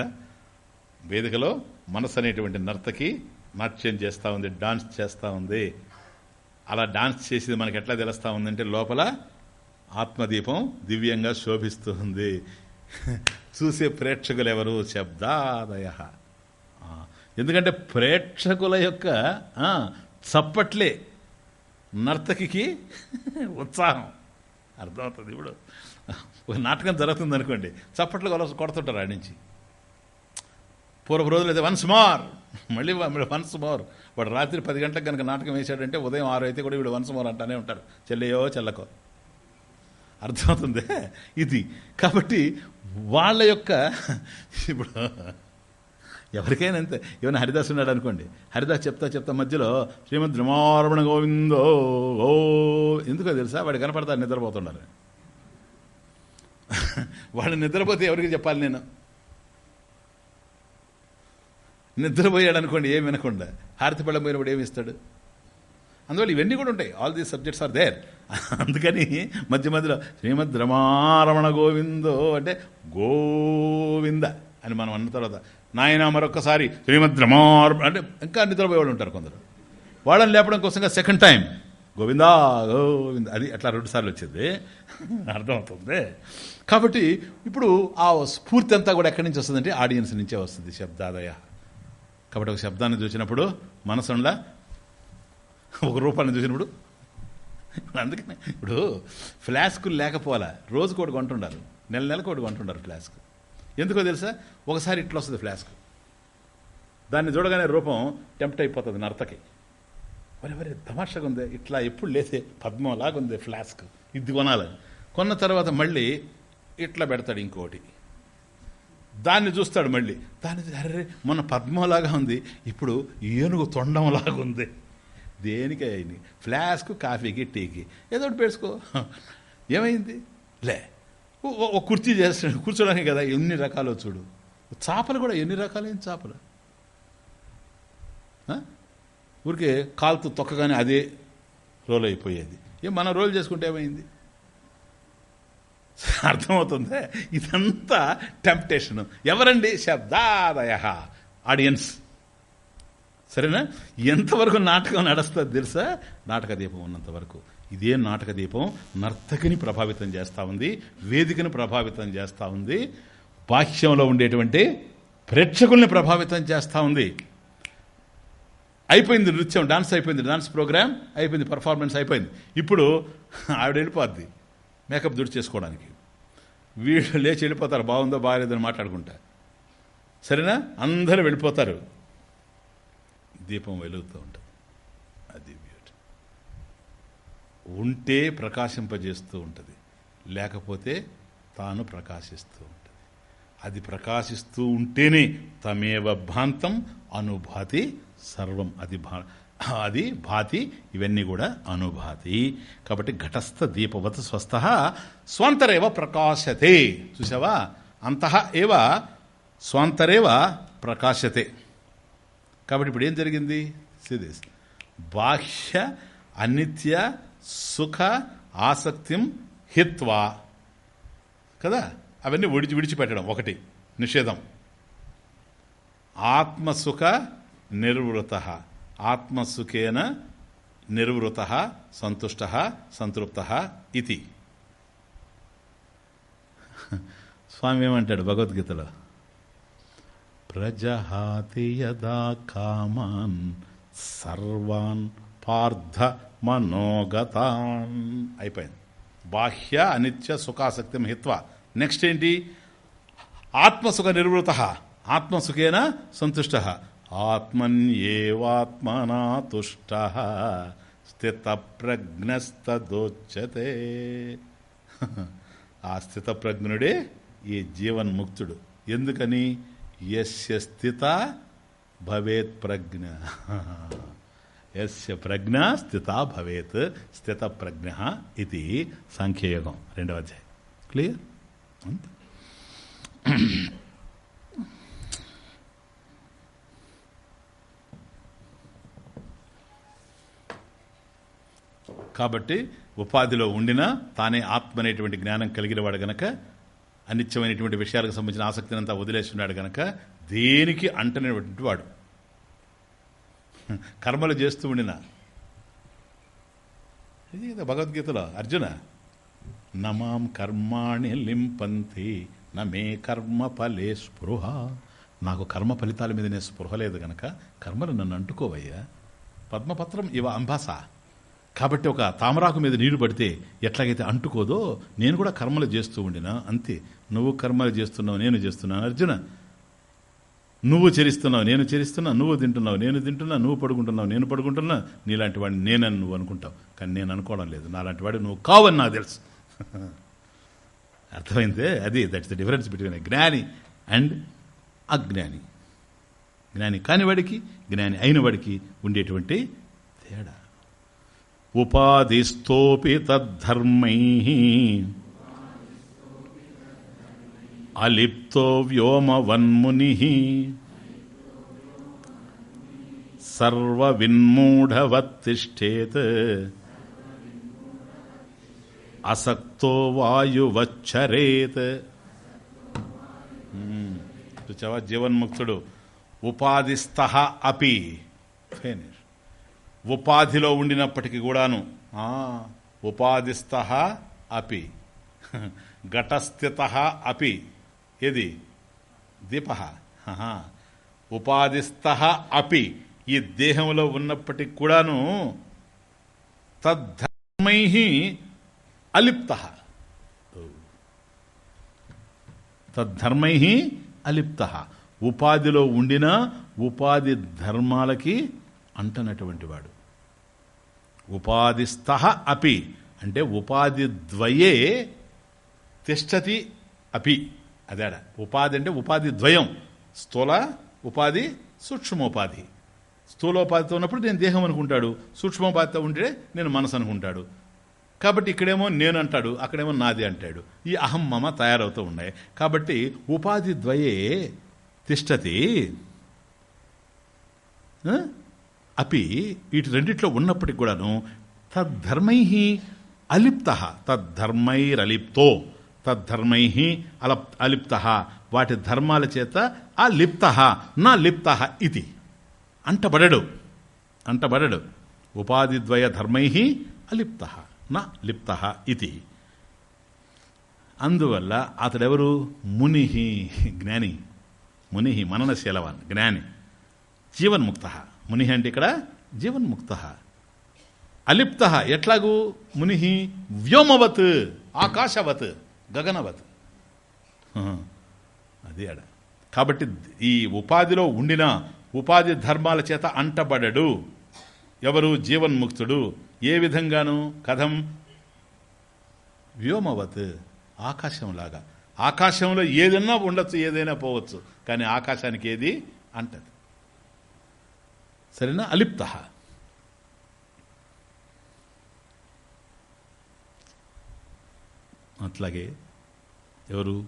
Speaker 1: వేదికలో మనసు అనేటువంటి నర్తకి నాట్యం చేస్తూ ఉంది డాన్స్ చేస్తూ ఉంది. అలా డాన్స్ చేసేది మనకి ఎట్లా తెలుస్తూ ఉందంటే లోపల ఆత్మదీపం దివ్యంగా శోభిస్తుంది. చూసే ప్రేక్షకులు ఎవరు శబ్దాదయ ఎందుకంటే ప్రేక్షకుల యొక్క చప్పట్లే నర్తకికి ఉత్సాహం. అర్థమవుతుంది ఇప్పుడు. ఒక నాటకం జరుగుతుంది అనుకోండి చప్పట్లు కొలసి కొడుతుంటారు ఆడించి పూర్వ రోజులు అయితే వన్స్ మోర్. మళ్ళీ వన్స్ మోర్. వాడు రాత్రి పది గంటలకు కనుక నాటకం వేశాడంటే ఉదయం ఆరు అయితే కూడా వీడు వన్స్ మోర్ అంటానే ఉంటారు. చెల్లెయో చెల్లకో. అర్థమవుతుంది? ఇది. కాబట్టి వాళ్ళ యొక్క ఇప్పుడు ఎవరికైనా అంతే. ఏమైనా హరిదాస్ ఉన్నాడు అనుకోండి. హరిదాస్ చెప్తా చెప్తా మధ్యలో శ్రీమద్ రమారమణ గోవిందో ఓ ఎందుకో తెలుసా? వాడు కనపడతారు నిద్రపోతున్నారు వాడు నిద్రపోతే ఎవరికి చెప్పాలి నేను? నిద్రపోయాడు అనుకోండి ఏమి వినకుండా. హారతి పళ్ళం పోయినప్పుడు ఏమి ఇస్తాడు? అందువల్ల ఇవన్నీ కూడా ఉంటాయి. All these subjects are there అందుకని మధ్య మధ్యలో శ్రీమద్ రమారమణ గోవిందో అంటే గోవింద అని మనం అన్న తర్వాత నాయన మరొకసారి శ్రీమద్ రమార అంటే ఇంకా నిద్రపోయేవాళ్ళు ఉంటారు కొందరు. వాళ్ళని లేపడం కోసంగా సెకండ్ టైం గోవిందా గోవింద. అది అట్లా రెండు సార్లు వచ్చింది. అర్థమవుతుంది. కాబట్టి ఇప్పుడు ఆ స్ఫూర్తి అంతా కూడా ఎక్కడి నుంచి వస్తుందంటే ఆడియన్స్ నుంచే వస్తుంది శబ్దాదయ. కాబట్టి ఒక శబ్దాన్ని చూసినప్పుడు మనసుండా ఒక రూపాన్ని చూసినప్పుడు అందుకని ఇప్పుడు ఫ్లాస్కులు లేకపోవాలా? రోజుకోటి కొంటుండారు. నెల నెలకు ఒకటి కొంటుండారు ఫ్లాస్క్. ఎందుకో తెలుసా? ఒకసారి ఇట్లా వస్తుంది ఫ్లాస్క్. దాన్ని చూడగానే రూపం టెంప్ట్ అయిపోతుంది నర్తకి. మరి వరే తమాషగా ఉంది. ఇట్లా ఎప్పుడు లేసే పద్మం ఉంది ఫ్లాస్క్. ఇది కొనాలి. కొన్న తర్వాత మళ్ళీ ఇట్లా పెడతాడు ఇంకోటి. దాన్ని చూస్తాడు మళ్ళీ. దాన్ని అరే మొన్న పద్మంలాగా ఉంది. ఇప్పుడు ఏనుగు తొండంలాగా ఉంది దేనికి అయింది? ఫ్లాస్క్ కాఫీకి టీకి ఏదో ఒకటి పెట్టుకో ఏమైంది? లే ఓ- ఒక కుర్చీ చేస్తాడు కూర్చోడానికి కదా ఎన్ని రకాలు చూడు. చేపలు కూడా ఎన్ని రకాలైన చేపలు? ఊరికే కాలుతో తొక్కగానే అదే రోల్ అయిపోయేది. ఏ మనం రోల్ చేసుకుంటే ఏమైంది? అర్థమవుతుందే? ఇదంతా టెంప్టేషన్. ఎవరండి? శబ్దాదయ. ఆడియన్స్. సరేనా? ఎంతవరకు నాటకం నడుస్తుంది తెలుసా? నాటక దీపం ఉన్నంత వరకు. ఇదే నాటక దీపం నర్తకిని ప్రభావితం చేస్తూ ఉంది వేదికను ప్రభావితం చేస్తూ ఉంది బాహ్యంలో ఉండేటువంటి ప్రేక్షకుల్ని ప్రభావితం చేస్తూ ఉంది. అయిపోయింది నృత్యం డాన్స్ అయిపోయింది డాన్స్ ప్రోగ్రామ్ అయిపోయింది పర్ఫార్మెన్స్ అయిపోయింది. ఇప్పుడు ఆవిడ వెళ్ళిపోద్ది మేకప్ దుడి చేసుకోవడానికి. వీళ్ళు లేచి వెళ్ళిపోతారు బాగుందో బాగాలేదని మాట్లాడుకుంటా. సరేనా? అందరూ వెళ్ళిపోతారు. దీపం వెలుగుతూ ఉంటుంది. అది బ్యూటీ ఉంటే ప్రకాశింపజేస్తూ ఉంటుంది. లేకపోతే తాను ప్రకాశిస్తూ ఉంటుంది. అది ప్రకాశిస్తూ ఉంటేనే తమేవ భాంతం అనుభాతి సర్వం. అది భా అది భాతి ఇవన్నీ కూడా అనుభాతి. కాబట్టి ఘటస్థ దీపవత్ స్వస్థ స్వంతరేవ ప్రకాశతే. చూసావా అంతః ఏవ స్వాంతరేవ ప్రకాశతే. కాబట్టి ఇప్పుడు ఏం జరిగింది? సిదిస్ బాహ్య అనిత్య సుఖ ఆసక్తిం హిత్వా. కదా? అవన్నీ విడిచి విడిచిపెట్టడం ఒకటి నిషేధం. ఆత్మసుఖ నిర్వృత. ఆత్మసుఖేన నిర్వృత సంతుష్ట సంతృప్త ఇది. స్వామి ఏమంటాడు భగవద్గీతలో? ప్రజహాతి యదా కామాన్ సర్వాన్ పార్థ మనోగతాన్. అయిపోయింది. బాహ్య అనిత్య సుఖాసక్తి హిత్వ. నెక్స్ట్ ఏంటి? ఆత్మసుఖ నిర్వృత. ఆత్మసుఖేన సంతుష్ట. ఆత్మన్యేవాత్మనా తుష్ట. స్థితప్రజ్ఞస్తదోచ్యతే. ఆ స్థిత ప్రజ్ఞుడే ఈ జీవన్ముక్తుడు. ఎందుకని? ఎస్య స్థిత భవేత్ ప్రజ్ఞ. యస్య ప్రజ్ఞ స్థిత భవేత్ స్థిత ప్రజ్ఞ ఇది సాంఖ్యయోగం రెండవ అధ్యాయం. క్లియర్ కాబట్టి ఉపాధిలో ఉండినా తానే ఆత్మ అనేటువంటి జ్ఞానం కలిగిన వాడు గనక అనిత్యమైనటువంటి విషయాలకు సంబంధించిన ఆసక్తిని అంతా వదిలేస్తున్నాడు కనుక దేనికి అంటనేటువంటి వాడు. కర్మలు చేస్తూ ఉండిన. ఇది కదా భగవద్గీతలో అర్జున నమాం కర్మాణి లింపంతి నమే కర్మ ఫలే స్పృహ. నాకు కర్మ ఫలితాల మీదనే స్పృహ లేదు కనుక కర్మలు నన్ను అంటుకోవయ్యా. పద్మపత్రం ఇవ అంబాస కాబట్టి ఒక తామరాకు మీద నీరు పడితే ఎట్లాగైతే అంటుకోదో నేను కూడా కర్మలు చేస్తూ ఉండినా అంతే. నువ్వు కర్మలు చేస్తున్నావు నేను చేస్తున్నాను. అర్జున నువ్వు చరిస్తున్నావు నేను చెరిస్తున్నా నువ్వు తింటున్నావు నేను తింటున్నా నువ్వు పడుకుంటున్నావు నేను పడుకుంటున్నా నీలాంటి వాడిని నేనని నువ్వు అనుకుంటావు. కానీ నేను అనుకోవడం లేదు. నాలాంటి వాడు నువ్వు కావని నాకు తెలుసు. అర్థమైందే? అది దట్స్ ద డిఫరెన్స్ బిట్వీన్ జ్ఞాని అండ్ అజ్ఞాని. జ్ఞాని కాని వాడికి జ్ఞాని అయిన వాడికి ఉండేటువంటి తేడా. ఉపాధిస్థోపి తద్ధర్మై. అలిప్తో వ్యోమవన్ముని. సర్వవిన్మూఢవత్తిష్టేత్. అసక్తో వాయువచ్చరేత్. చూచావా? జీవన్ముక్తుడు. ఉపాధిస్థ అపి. ఫినిష్ ఉపాధిలో ఉండినప్పటికీ కూడాను. ఉపాధిస్థ అపి. ఘటస్థిత అపి. ఏది? దీప. ఉపాధిస్థ అపి. ఈ దేహంలో ఉన్నప్పటికి కూడాను తద్ధర్మై అలిప్త. తద్ధర్మై అలిప్త. ఉపాధిలో ఉండినా ఉపాధి ధర్మాలకి అంటనటువంటి వాడు. ఉపాధిస్థ అపి. అంటే ఉపాధి ద్వయే తిష్టతి అపి. అదేడ. ఉపాధి అంటే ఉపాధి ద్వయం స్థూల ఉపాధి సూక్ష్మోపాధి. స్థూలోపాధితో ఉన్నప్పుడు నేను దేహం అనుకుంటాడు. సూక్ష్మోపాధితో ఉంటే నేను మనసు అనుకుంటాడు. కాబట్టి ఇక్కడేమో నేను అంటాడు అక్కడేమో నాది అంటాడు. ఈ అహం మమ తయారవుతూ ఉన్నాయి. కాబట్టి ఉపాధి ద్వయే తిష్టతి అపి వీటి రెండిట్లో ఉన్నప్పటికి కూడాను తద్ధర్మై అలిప్త తద్ధర్మైరలిప్తో తద్ధర్మై అలప్ అలిప్త. వాటి ధర్మాల చేత అలిప్త నా లిప్త ఇది. అంటబడడు అంటబడడు. ఉపాధిద్వయ ధర్మై అలిప్త నా లిప్త ఇది. అందువల్ల అతడెవరు? ముని జ్ఞాని. ముని మననశీలవాన్ జ్ఞాని. జీవన్ముక్త. ముని అంటే ఇక్కడ జీవన్ముక్త. అలిప్త. ఎట్లాగూ? ముని వ్యోమవత్ ఆకాశవత్ గగనవత్. అది ఆడ. కాబట్టి ఈ ఉపాధిలో ఉండిన ఉపాధి ధర్మాల చేత అంటబడడు. ఎవరు? జీవన్ముక్తుడు. ఏ విధంగాను? కథం వ్యోమవత్ ఆకాశంలాగా. ఆకాశంలో ఏదైనా ఉండొచ్చు ఏదైనా పోవచ్చు. కానీ ఆకాశానికి ఏది అంటది. సరేనా? అలిప్త. అట్లాగే ఎవరు?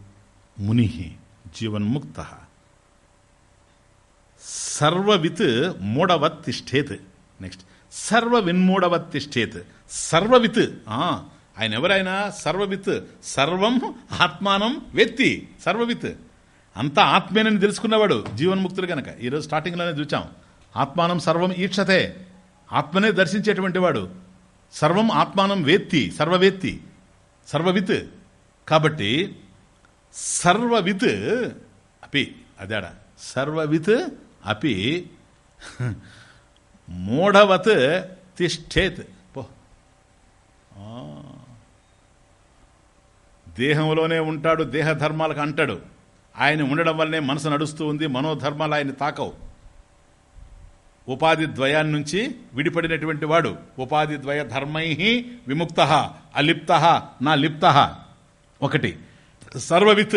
Speaker 1: ముని జీవన్ముక్త. సర్వవిత్ మూఢవత్ తిష్టేత్ నెక్స్ట్ సర్వ విన్మూఢవత్ తిష్టేత్ సర్వవిత్. ఆయన ఎవరైనా సర్వవిత్. సర్వం ఆత్మానం వెత్తి. సర్వవిత్. అంతా ఆత్మేనని తెలుసుకున్నవాడు జీవన్ముక్తుడు గనక. ఈరోజు స్టార్టింగ్లోనే చూచాం. ఆత్మానం సర్వం ఈక్షతే. ఆత్మనే దర్శించేటువంటి వాడు. సర్వం ఆత్మానం వేత్తి సర్వవేత్తి సర్వవిత్. కాబట్టి సర్వవిత్ అపి అదేడ. సర్వవిత్ అపి మూఢవత్ తిష్టేత్. పో. దేహంలోనే ఉంటాడు దేహధర్మాలకు అంటాడు. ఆయన ఉండడం వల్లనే మనసు నడుస్తూ ఉంది మనోధర్మాలు ఆయన తాకవు. ఉపాధి ద్వయాన్నించి విడిపడినటువంటి వాడు. ఉపాధి ద్వయ ధర్మై విముక్త అలిప్త నా లిప్త. ఒకటి. సర్వవిత్.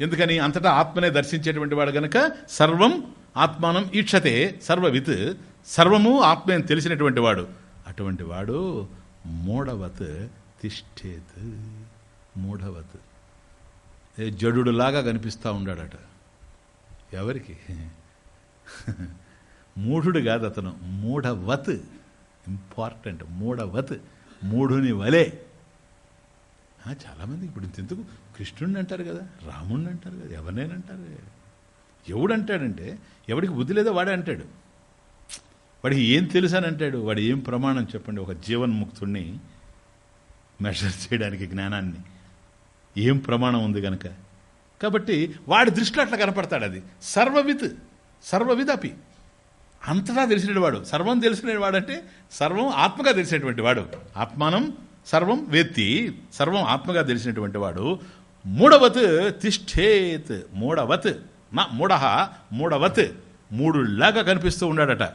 Speaker 1: ఎందుకని? అంతటా ఆత్మనే దర్శించేటువంటి వాడు గనక సర్వం ఆత్మానం ఈక్షతే. సర్వవిత్. సర్వము ఆత్మే తెలిసినటువంటి వాడు. అటువంటి వాడు మూఢవత్ తిష్టేత్. మూఢవత్. ఏ జడులాగా కనిపిస్తూ ఉండాడట. ఎవరికి? మూఢుడు కాదు అతను. మూఢవత్. ఇంపార్టెంట్. మూఢవత్. మూఢుని వలే. చాలామంది ఇప్పుడు ఇంతెందుకు? కృష్ణుడిని అంటారు కదా రాముడిని అంటారు కదా ఎవరినైనా అంటారు ఎవడు అంటాడంటే ఎవడికి బుద్ధి లేదో వాడే అంటాడు. వాడికి ఏం తెలుసు అని అంటాడు. వాడు ఏం ప్రమాణం చెప్పండి. ఒక జీవన్ముక్తుడిని మెషర్ చేయడానికి జ్ఞానాన్ని. ఏం ప్రమాణం ఉంది కనుక కాబట్టి వాడి దృష్టిలో అట్లా కనపడతాడు అది. సర్వవిత్. సర్వవిత్ అపి అంతటా తెలిసినటువంటి వాడు సర్వం తెలిసిన వాడు అంటే సర్వం ఆత్మగా తెలిసినటువంటి వాడు. ఆత్మానం సర్వం వేత్తి. సర్వం ఆత్మగా తెలిసినటువంటి వాడు. మూడవత్ తిష్టేత్ మూడవత్. నా మూఢ మూడవత్. మూడు లాగా కనిపిస్తూ ఉన్నాడట.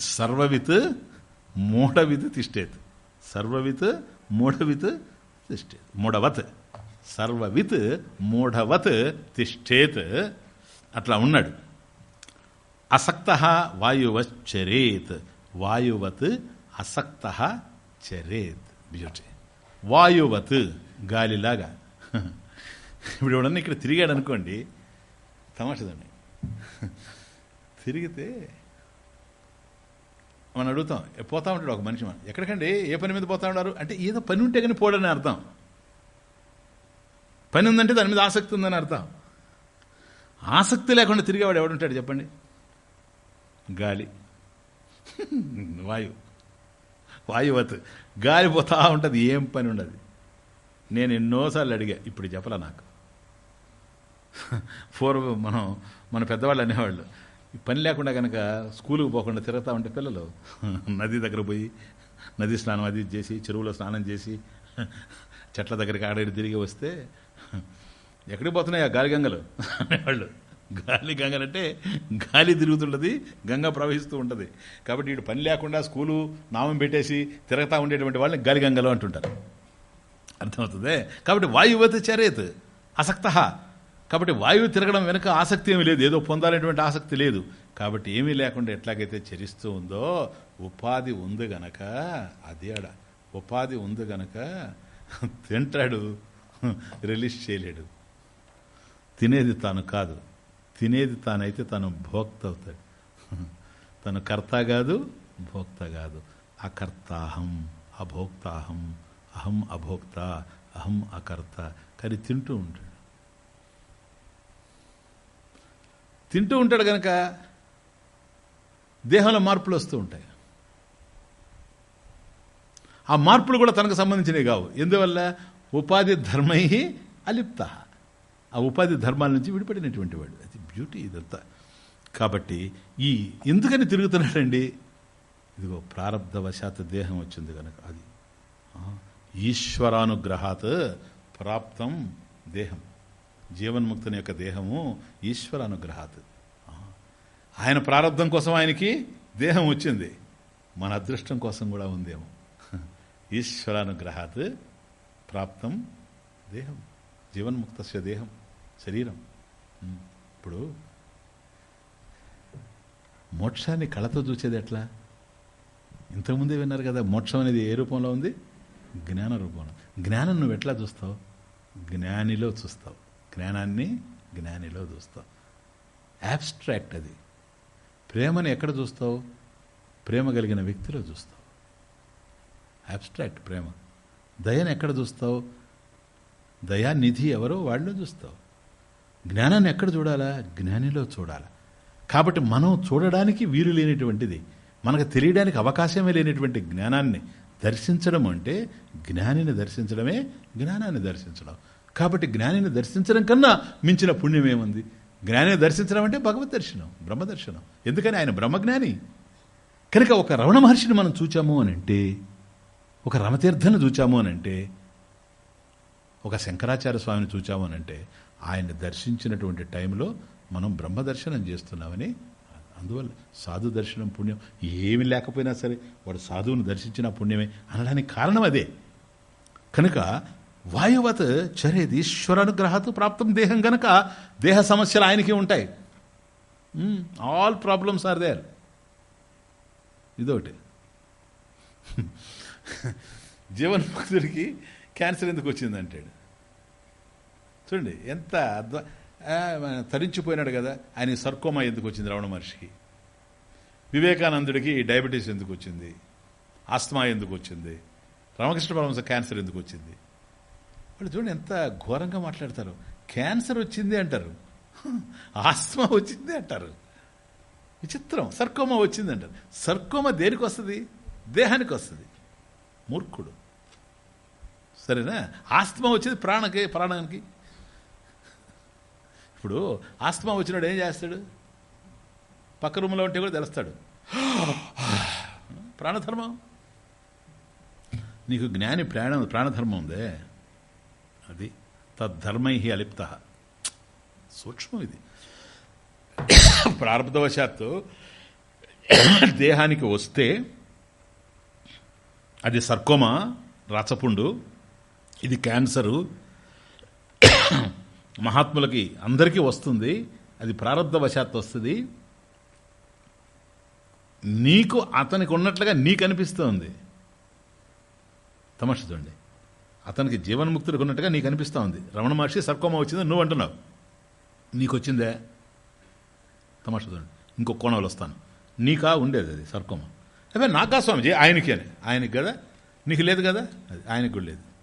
Speaker 1: సర్వవిత్ మూఢవిత్ తిష్టేత్ సర్వవిత్ మూఢవిత్ తిష్టేత్ మూఢవత్ సర్వవిత్ మూఢవత్ తిష్టేత్ అట్లా ఉన్నాడు. అసక్త వాయువచ్చరేత్ వాయువత్ అసక్త చరేత్ బ్యూటీ వాయువత్ గాలిలాగా. ఇప్పుడు ఎవడన్నా ఇక్కడ తిరిగాడు అనుకోండి తమాషదండి. తిరిగితే మనం అడుగుతాం పోతా ఉంటాడు ఒక మనిషి మనం ఎక్కడికండి? ఏ పని మీద పోతా ఉన్నారు? అంటే ఏదో పని ఉంటే కానీ పోడని అర్థం. పని ఉందంటే దాని మీద ఆసక్తి ఉందని అర్థం. ఆసక్తి లేకుండా తిరిగేవాడు ఎవడుంటాడు చెప్పండి? గాలి. వాయు. వాయువత్ గాలి పోతా ఉంటుంది ఏం పని ఉండదు. నేను ఎన్నోసార్లు అడిగా ఇప్పుడు చెప్పలే నాకు. ఫోర్ మనం మన పెద్దవాళ్ళు అనేవాళ్ళు ఈ పని లేకుండా కనుక స్కూలుకు పోకుండా తిరుగుతూ ఉంటే పిల్లలు నది దగ్గర పోయి నది స్నానం అది చేసి చెరువులో స్నానం చేసి చెట్ల దగ్గరికి ఆడడి తిరిగి వస్తే ఎక్కడికి పోతున్నాయి ఆ గాలిగంగలు అనేవాళ్ళు. గాలి గంగలంటే గాలి తిరుగుతుంటుంది గంగ ప్రవహిస్తూ ఉంటుంది. కాబట్టి వీడు పని లేకుండా స్కూలు నామం పెట్టేసి తిరగతా ఉండేటువంటి వాళ్ళని గాలి గంగలు అంటుంటారు. అర్థమవుతుంది? కాబట్టి వాయువత చరేత్ అసక్త. కాబట్టి వాయువు తిరగడం వెనుక ఆసక్తి ఏమీ లేదు ఏదో పొందాలనేటువంటి ఆసక్తి లేదు. కాబట్టి ఏమీ లేకుండా ఎట్లాగైతే చరిస్తూ ఉందో ఉపాధి ఉంది గనక అది ఉపాధి ఉంది గనక తింటాడు రిలీజ్ చేయలేడు. తినేది తాను కాదు. తినేది తానైతే తను భోక్త అవుతాడు తను కర్త కాదు భోక్త కాదు. అకర్తాహం అభోక్తాహం అహం అభోక్త అహం అకర్త. కానీ తింటూ ఉంటాడు. తింటూ ఉంటాడు కనుక దేహంలో మార్పులు వస్తూ ఉంటాయి. ఆ మార్పులు కూడా తనకు సంబంధించినవి కావు. ఎందువల్ల? ఉపాధి ధర్మై అలిప్త. ఆ ఉపాధి ధర్మాల నుంచి విడిపడినటువంటి వాడు బ్యూటీ ఇదంతా. కాబట్టి ఈ ఎందుకని తిరుగుతున్నాడండి? ఇదిగో ప్రారంధవశాత్ దేహం వచ్చింది కనుక అది. ఈశ్వరానుగ్రహాత్ ప్రాప్తం దేహం. జీవన్ముక్తుని యొక్క దేహము ఈశ్వరానుగ్రహాత్. ఆయన ప్రారంధం కోసం ఆయనకి దేహం వచ్చింది. మన అదృష్టం కోసం కూడా ఉందేమో. ఈశ్వరానుగ్రహాత్ ప్రాప్తం దేహం. జీవన్ముక్త దేహం. శరీరం. ఇప్పుడు మోక్షాన్ని కళతో చూసేది ఎట్లా? ఇంతకుముందే విన్నారు కదా మోక్షం అనేది ఏ రూపంలో ఉంది? జ్ఞాన రూపంలో. జ్ఞానం నువ్వు ఎట్లా చూస్తావు? జ్ఞానిలో చూస్తావు. జ్ఞానాన్ని జ్ఞానిలో చూస్తావు. యాబ్స్ట్రాక్ట్ అది. ప్రేమను ఎక్కడ చూస్తావు? ప్రేమ కలిగిన వ్యక్తిలో చూస్తావు. అబ్స్ట్రాక్ట్ ప్రేమ. దయను ఎక్కడ చూస్తావు? దయానిధి ఎవరో వాళ్ళు చూస్తావు. జ్ఞానాన్ని ఎక్కడ చూడాలా? జ్ఞానిలో చూడాలా. కాబట్టి మనం చూడడానికి వీలు లేనటువంటిది. మనకు తెలియడానికి అవకాశమే లేనటువంటి జ్ఞానాన్ని దర్శించడం అంటే జ్ఞానిని దర్శించడమే జ్ఞానాన్ని దర్శించడం. కాబట్టి జ్ఞానిని దర్శించడం కన్నా మించిన పుణ్యం ఏముంది? జ్ఞానిని దర్శించడం అంటే భగవద్ దర్శనం బ్రహ్మదర్శనం ఎందుకని ఆయన బ్రహ్మజ్ఞాని కనుక ఒక రమణ మహర్షిని మనం చూచాము అని అంటే ఒక రమతీర్థను చూచాము అని అంటే ఒక శంకరాచార్య స్వామిని చూచాము అని అంటే ఆయన్ని దర్శించినటువంటి టైంలో మనం బ్రహ్మదర్శనం చేస్తున్నామని అందువల్ల సాధు దర్శనం పుణ్యం ఏమి లేకపోయినా సరే వాడు సాధువును దర్శించిన పుణ్యమే అనడానికి కారణం అదే. కనుక వాయువత్ చరేది ఈశ్వరానుగ్రహాతు ప్రాప్తం దేహం గనక దేహ సమస్యలు ఆయనకి ఉంటాయి. ఆల్ ప్రాబ్లమ్స్ ఆర్ దేర్ ఇదొకటి. జీవన్ముక్తుడికి క్యాన్సర్ ఎందుకు వచ్చింది అంటాడు చూడండి ఎంత అద్వ తరించిపోయినాడు కదా ఆయన సర్కోమా ఎందుకు వచ్చింది రమణ మహర్షికి? వివేకానందుడికి డయాబెటీస్ ఎందుకు వచ్చింది? ఆస్తమా ఎందుకు వచ్చింది? రామకృష్ణ పరమహంస క్యాన్సర్ ఎందుకు వచ్చింది? వాళ్ళు చూడండి ఎంత ఘోరంగా మాట్లాడతారు. క్యాన్సర్ వచ్చింది అంటారు. ఆస్తమా వచ్చింది అంటారు. విచిత్రం సర్కోమా వచ్చింది అంటారు. సర్కోమా దేనికి వస్తుంది? దేహానికి వస్తుంది? మూర్ఖుడు. సరేనా? ఆస్తమా వచ్చేది ప్రాణకి ప్రాణానికి. ఇప్పుడు ఆస్తమా వచ్చినాడు ఏం చేస్తాడు? పక్క రూమ్లో ఉంటే కూడా తెలుస్తాడు. ప్రాణధర్మం? నీకు జ్ఞాని ప్రాణ ప్రాణధర్మం ఉందే. అది తద్ధర్మై అలిప్త. సూక్ష్మం ఇది. ప్రారంభవశాత్తు దేహానికి వస్తే అది సర్కోమా రాచపుండు ఇది క్యాన్సరు. మహాత్ములకి అందరికీ వస్తుంది. అది ప్రారంభవశాత్తు వస్తుంది. నీకు అతనికి ఉన్నట్లుగా నీకు అనిపిస్తుంది. తమాష చూడండి. అతనికి జీవన్ముక్తుడికి ఉన్నట్టుగా నీకు అనిపిస్తూ ఉంది రమణ మహర్షి సర్కోమ వచ్చింది నువ్వు అంటున్నావు. నీకు వచ్చిందే? తమాష చూడండి. ఇంకో కోణంలో వస్తాను. నీకా ఉండేది అది సర్కోమ అదే నాకా స్వామిజీ? ఆయనకి అని. ఆయనకి కదా? నీకు లేదు కదా? అది ఆయనకు కూడా లేదు.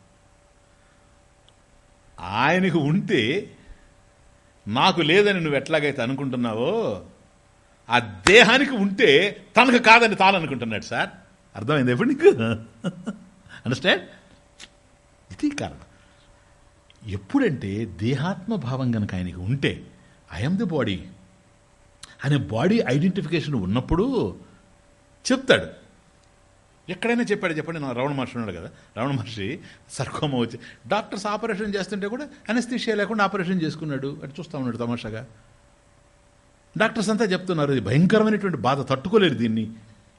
Speaker 1: ఆయనకు ఉంటే నాకు లేదని నువ్వు ఎట్లాగైతే అనుకుంటున్నావో ఆ దేహానికి ఉంటే తనకు కాదని తాను అనుకుంటున్నాడు సార్. అర్థమైంది ఎప్పుడు నీకు? అండర్స్టాండ్ ఇది కారణం. ఎప్పుడంటే దేహాత్మ భావం కనుక ఆయనకి ఉంటే ఐఎమ్ ది బాడీ అనే బాడీ ఐడెంటిఫికేషన్ ఉన్నప్పుడు చెప్తాడు. ఎక్కడైనా చెప్పాడు చెప్పండి నా రవణ మహర్షి ఉన్నాడు కదా. రవణ మహర్షి సర్కోమ వచ్చి డాక్టర్స్ ఆపరేషన్ చేస్తుంటే కూడా అనస్థిషియా లేకుండా ఆపరేషన్ చేసుకున్నాడు. అటు చూస్తా ఉన్నాడు తమాషాగా. డాక్టర్స్ అంతా చెప్తున్నారు ఇది భయంకరమైనటువంటి బాధ తట్టుకోలేరు దీన్ని.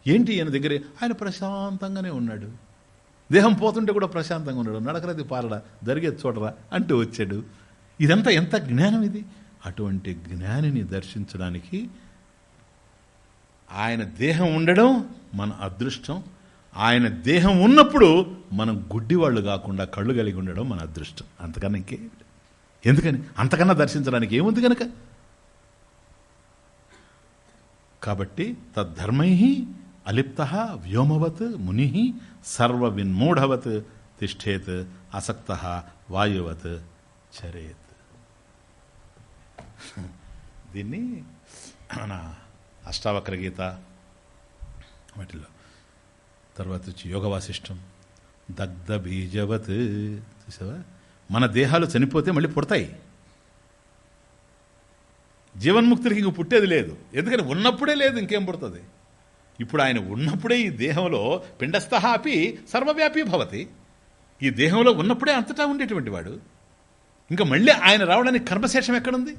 Speaker 1: ఏంటి? ఈయన దగ్గరే ఆయన ప్రశాంతంగానే ఉన్నాడు. దేహం పోతుంటే కూడా ప్రశాంతంగా ఉన్నాడు. నడకరది పారడా జరిగేది చూడరా అంటూ వచ్చాడు. ఇదంతా ఎంత జ్ఞానం ఇది? అటువంటి జ్ఞానిని దర్శించడానికి ఆయన దేహం ఉండడం మన అదృష్టం ఆయన దేహం ఉన్నప్పుడు మనం గుడ్డివాళ్ళు కాకుండా కళ్ళు కలిగి ఉండడం మన అదృష్టం. అంతకన్నా ఇంకే ఎందుకని? అంతకన్నా దర్శించడానికి ఏముంది కనుక కాబట్టి తద్ధర్మై అలిప్త వ్యోమవత్ ముని సర్వ విన్మూఢవత్ తిష్టేత్ అసక్త వాయువత్ చరేత్. దీన్ని మన అష్టావక్ర గీత తర్వాత వచ్చి యోగ వాసిష్టం దగ్ధ బీజవత్ చూసావా? మన దేహాలు చనిపోతే మళ్ళీ పుడతాయి. జీవన్ముక్తులకి ఇంక పుట్టేది లేదు. ఎందుకని? ఉన్నప్పుడే లేదు ఇంకేం పుడుతుంది? ఇప్పుడు ఆయన ఉన్నప్పుడే ఈ దేహంలో పిండస్థ అపి సర్వవ్యాపీ భవతి. ఈ దేహంలో ఉన్నప్పుడే అంతటా ఉండేటువంటి వాడు. ఇంకా మళ్ళీ ఆయన రావడానికి కర్మశేషం ఎక్కడుంది?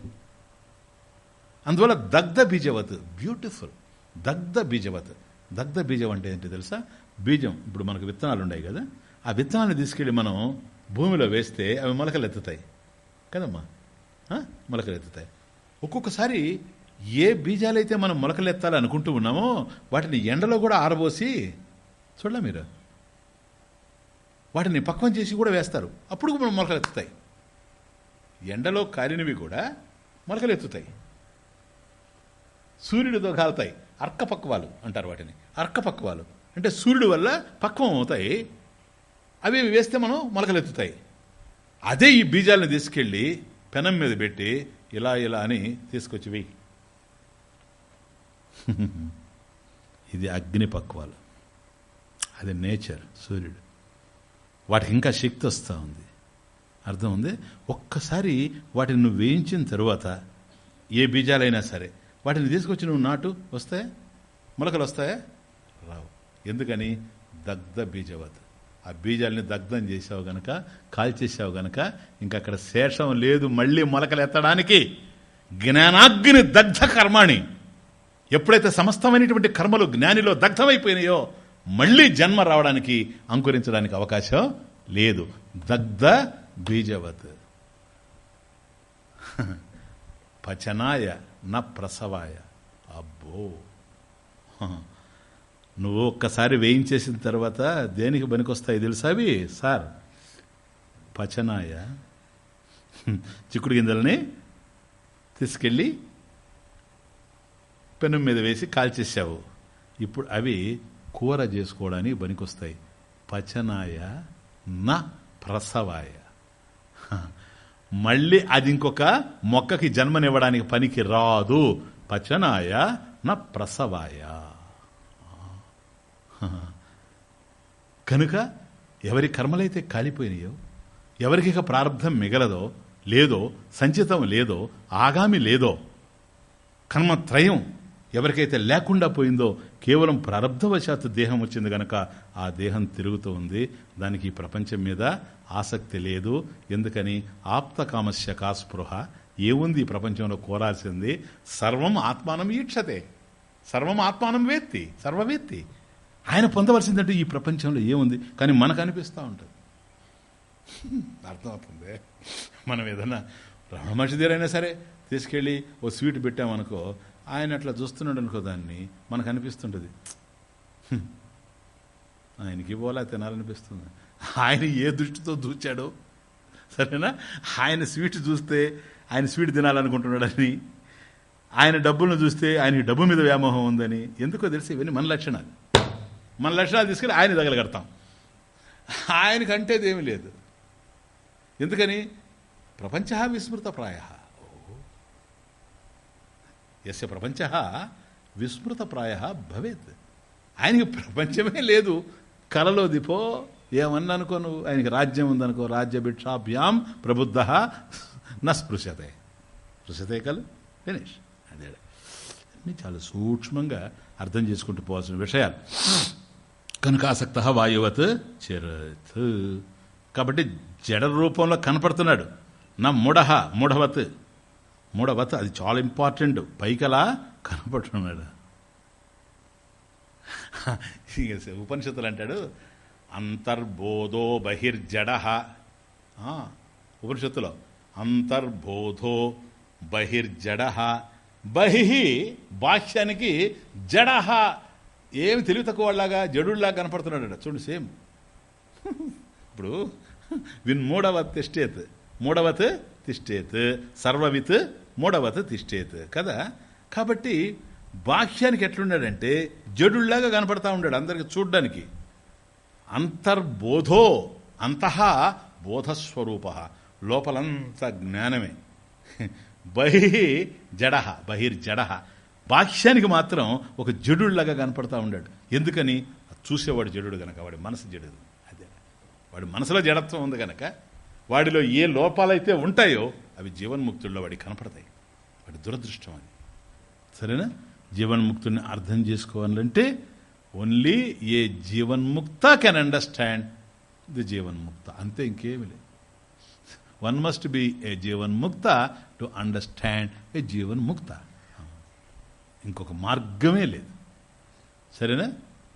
Speaker 1: అందువల్ల దగ్ధ బీజవత్ బ్యూటిఫుల్. దగ్ధ బీజవత్ దగ్ధ బీజం అంటే ఏంటి తెలుసా? బీజం ఇప్పుడు మనకు విత్తనాలు ఉన్నాయి కదా ఆ విత్తనాన్ని తీసుకెళ్ళి మనం భూమిలో వేస్తే అవి మొలకలు ఎత్తుతాయి. కదమ్మా? మొలకలు ఎత్తుతాయి. ఒక్కొక్కసారి ఏ బీజాలైతే మనం మొలకలు ఎత్తాలి అనుకుంటూ ఉన్నామో వాటిని ఎండలో కూడా ఆరబోసి చూడలే మీరు? వాటిని పక్వం చేసి కూడా వేస్తారు. అప్పుడు మనం మొలకలు ఎత్తుతాయి. ఎండలో కాలినవి కూడా మొలకలు ఎత్తుతాయి. సూర్యుడితో కాలుతాయి అర్కపక్వాలు అంటారు వాటిని. అర్కపక్వాలు. అంటే సూర్యుడు వల్ల పక్వం అవుతాయి. అవి వేస్తే మనం మొలకలెత్తుతాయి. అదే ఈ బీజాలను తీసుకెళ్ళి పెనం మీద పెట్టి ఇలా ఇలా అని తీసుకొచ్చి వెయ్యి ఇది అగ్ని పక్వాలు. అది నేచర్ సూర్యుడు. వాటికి ఇంకా శక్తి వస్తూ ఉంది. అర్థం ఉంది? ఒక్కసారి వాటిని నువ్వు వేయించిన తర్వాత ఏ బీజాలైనా సరే వాటిని తీసుకొచ్చి నువ్వు నాటు వస్తాయా? మొలకలు వస్తాయా? ఎందుకని? దగ్ధ బీజవత్. ఆ బీజాలని దగ్ధం చేసావు గనక కాల్చేసావు గనక ఇంకా అక్కడ శేషం లేదు మళ్ళీ మొలకలు ఎత్తడానికి. జ్ఞానాగ్ని దగ్ధ కర్మాణి. ఎప్పుడైతే సమస్తమైనటువంటి కర్మలు జ్ఞానిలో దగ్ధమైపోయినాయో మళ్ళీ జన్మ రావడానికి అంకురించడానికి అవకాశం లేదు. దగ్ధ బీజవత్. పచనాయ న ప్రసవాయ. అబ్బో. నువ్వు ఒక్కసారి వేయించేసిన తర్వాత దేనికి పనికొస్తాయి తెలుసా అవి? సార్ పచనాయ. చిక్కుడు గింజల్ని తీసుకెళ్ళి పెనం మీద వేసి కాల్చేసావు. ఇప్పుడు అవి కూర చేసుకోవడానికి పనికొస్తాయి. పచనాయ నా ప్రసవాయ. మళ్ళీ అది ఇంకొక మొక్కకి జన్మనివ్వడానికి పనికి రాదు. పచనాయ నా ప్రసవాయ. కనుక ఎవరి కర్మలైతే కాలిపోయినాయో ఎవరికి ఇక ప్రారంధం మిగలదో లేదో సంచితం లేదో ఆగామి లేదో కర్మత్రయం ఎవరికైతే లేకుండా పోయిందో కేవలం ప్రారంధవశాత్తు దేహం వచ్చింది గనక ఆ దేహం తిరుగుతూ ఉంది. దానికి ఈ ప్రపంచం మీద ఆసక్తి లేదు. ఎందుకని? ఆప్తకామస్య కాస్పృహ ఏముంది ఈ ప్రపంచంలో కోరాల్సింది? సర్వం ఆత్మానం ఈక్షతే. సర్వం ఆత్మానం వేత్తి. సర్వవేత్తి. ఆయన పొందవలసిందంటే ఈ ప్రపంచంలో ఏముంది? కానీ మనకు అనిపిస్తూ ఉంటుంది. అర్థమవుతుంది. మనం ఏదన్నా రమణ మహర్షి దగ్గరైనా సరే తీసుకెళ్ళి ఓ స్వీట్ పెట్టామనుకో ఆయన అట్లా చూస్తున్నాడు అనుకో దాన్ని మనకు అనిపిస్తుంటుంది. ఆయనకి పోలా తినాలనిపిస్తుంది. ఆయన ఏ దృష్టితో దూచాడో సరేనా? ఆయన స్వీట్ చూస్తే ఆయన స్వీట్ తినాలనుకుంటున్నాడని ఆయన డబ్బులను చూస్తే ఆయనకి డబ్బు మీద వ్యామోహం ఉందని ఎందుకో తెలిసి? ఇవన్నీ మన లక్షణాలు. మన లక్షణాలు తీసుకుని ఆయన తగలగడతాం. ఆయనకంటే ఏమీ లేదు. ఎందుకని? ప్రపంచ విస్మృత ప్రాయ. ఎస్య ప్రపంచ విస్మృత ప్రాయ భవేత్. ఆయనకి ప్రపంచమే లేదు. కలలో దిపో ఏమన్నా అనుకో నువ్వు? ఆయనకి రాజ్యం ఉందనుకో రాజ్య భిక్షాభ్యాం ప్రబుద్ధ న స్పృశతే స్పృశతే కలు ఫినిష్. అదే అన్నీ చాలా సూక్ష్మంగా అర్థం చేసుకుంటూ పోవాల్సిన విషయాలు. కనుక ఆసక్త వాయువత్ చరత్. కాబట్టి జడ రూపంలో కనపడుతున్నాడు. నా ముడహ మూఢవత్. మూడవత్ అది చాలా ఇంపార్టెంట్. పైకలా కనపడుతున్నాడు. ఉపనిషత్తులు అంటాడు అంతర్బోధో బహిర్జడ. ఉపనిషత్తులో అంతర్బోధో బహిర్జడ. బహి బాహ్యానికి జడ. ఏమి తెలివి తక్కువ వాళ్ళలాగా జడుల్లాగా కనపడుతున్నాడు చూడండి సేమ్. ఇప్పుడు విన్ మూడవత్ తిష్టేత్ మూడవత్ తిష్టేత్ సర్వవిత్ మూడవత్ తిష్టేత్ కదా? కాబట్టి బాహ్యానికి ఎట్లున్నాడంటే జడుల్లాగా కనపడతా ఉన్నాడు అందరికి చూడ్డానికి. అంతర్బోధో అంతః బోధస్వరూప లోపలంతా జ్ఞానమే. బహి జడ బహిర్జడ. బాహ్యానికి మాత్రం ఒక జడులాగా కనపడతా ఉన్నాడు ఎందుకని? చూసేవాడు జడుడు గనక వాడి మనసు జడుదు. అదే. వాడి మనసులో జడత్వం ఉంది గనక వాడిలో ఏ లోపాలైతే ఉంటాయో అవి జీవన్ముక్తుల్లో వాడికి కనపడతాయి. వాడి దురదృష్టం అది. సరేనా? జీవన్ముక్తుని అర్థం చేసుకోవాలంటే only a జీవన్ముక్త can understand the జీవన్ముక్త. అంతే ఇంకేమి లేదు. One must be a జీవన్ముక్త to understand a జీవన్ముక్త. ఇంకొక మార్గమే లేదు. సరేనా?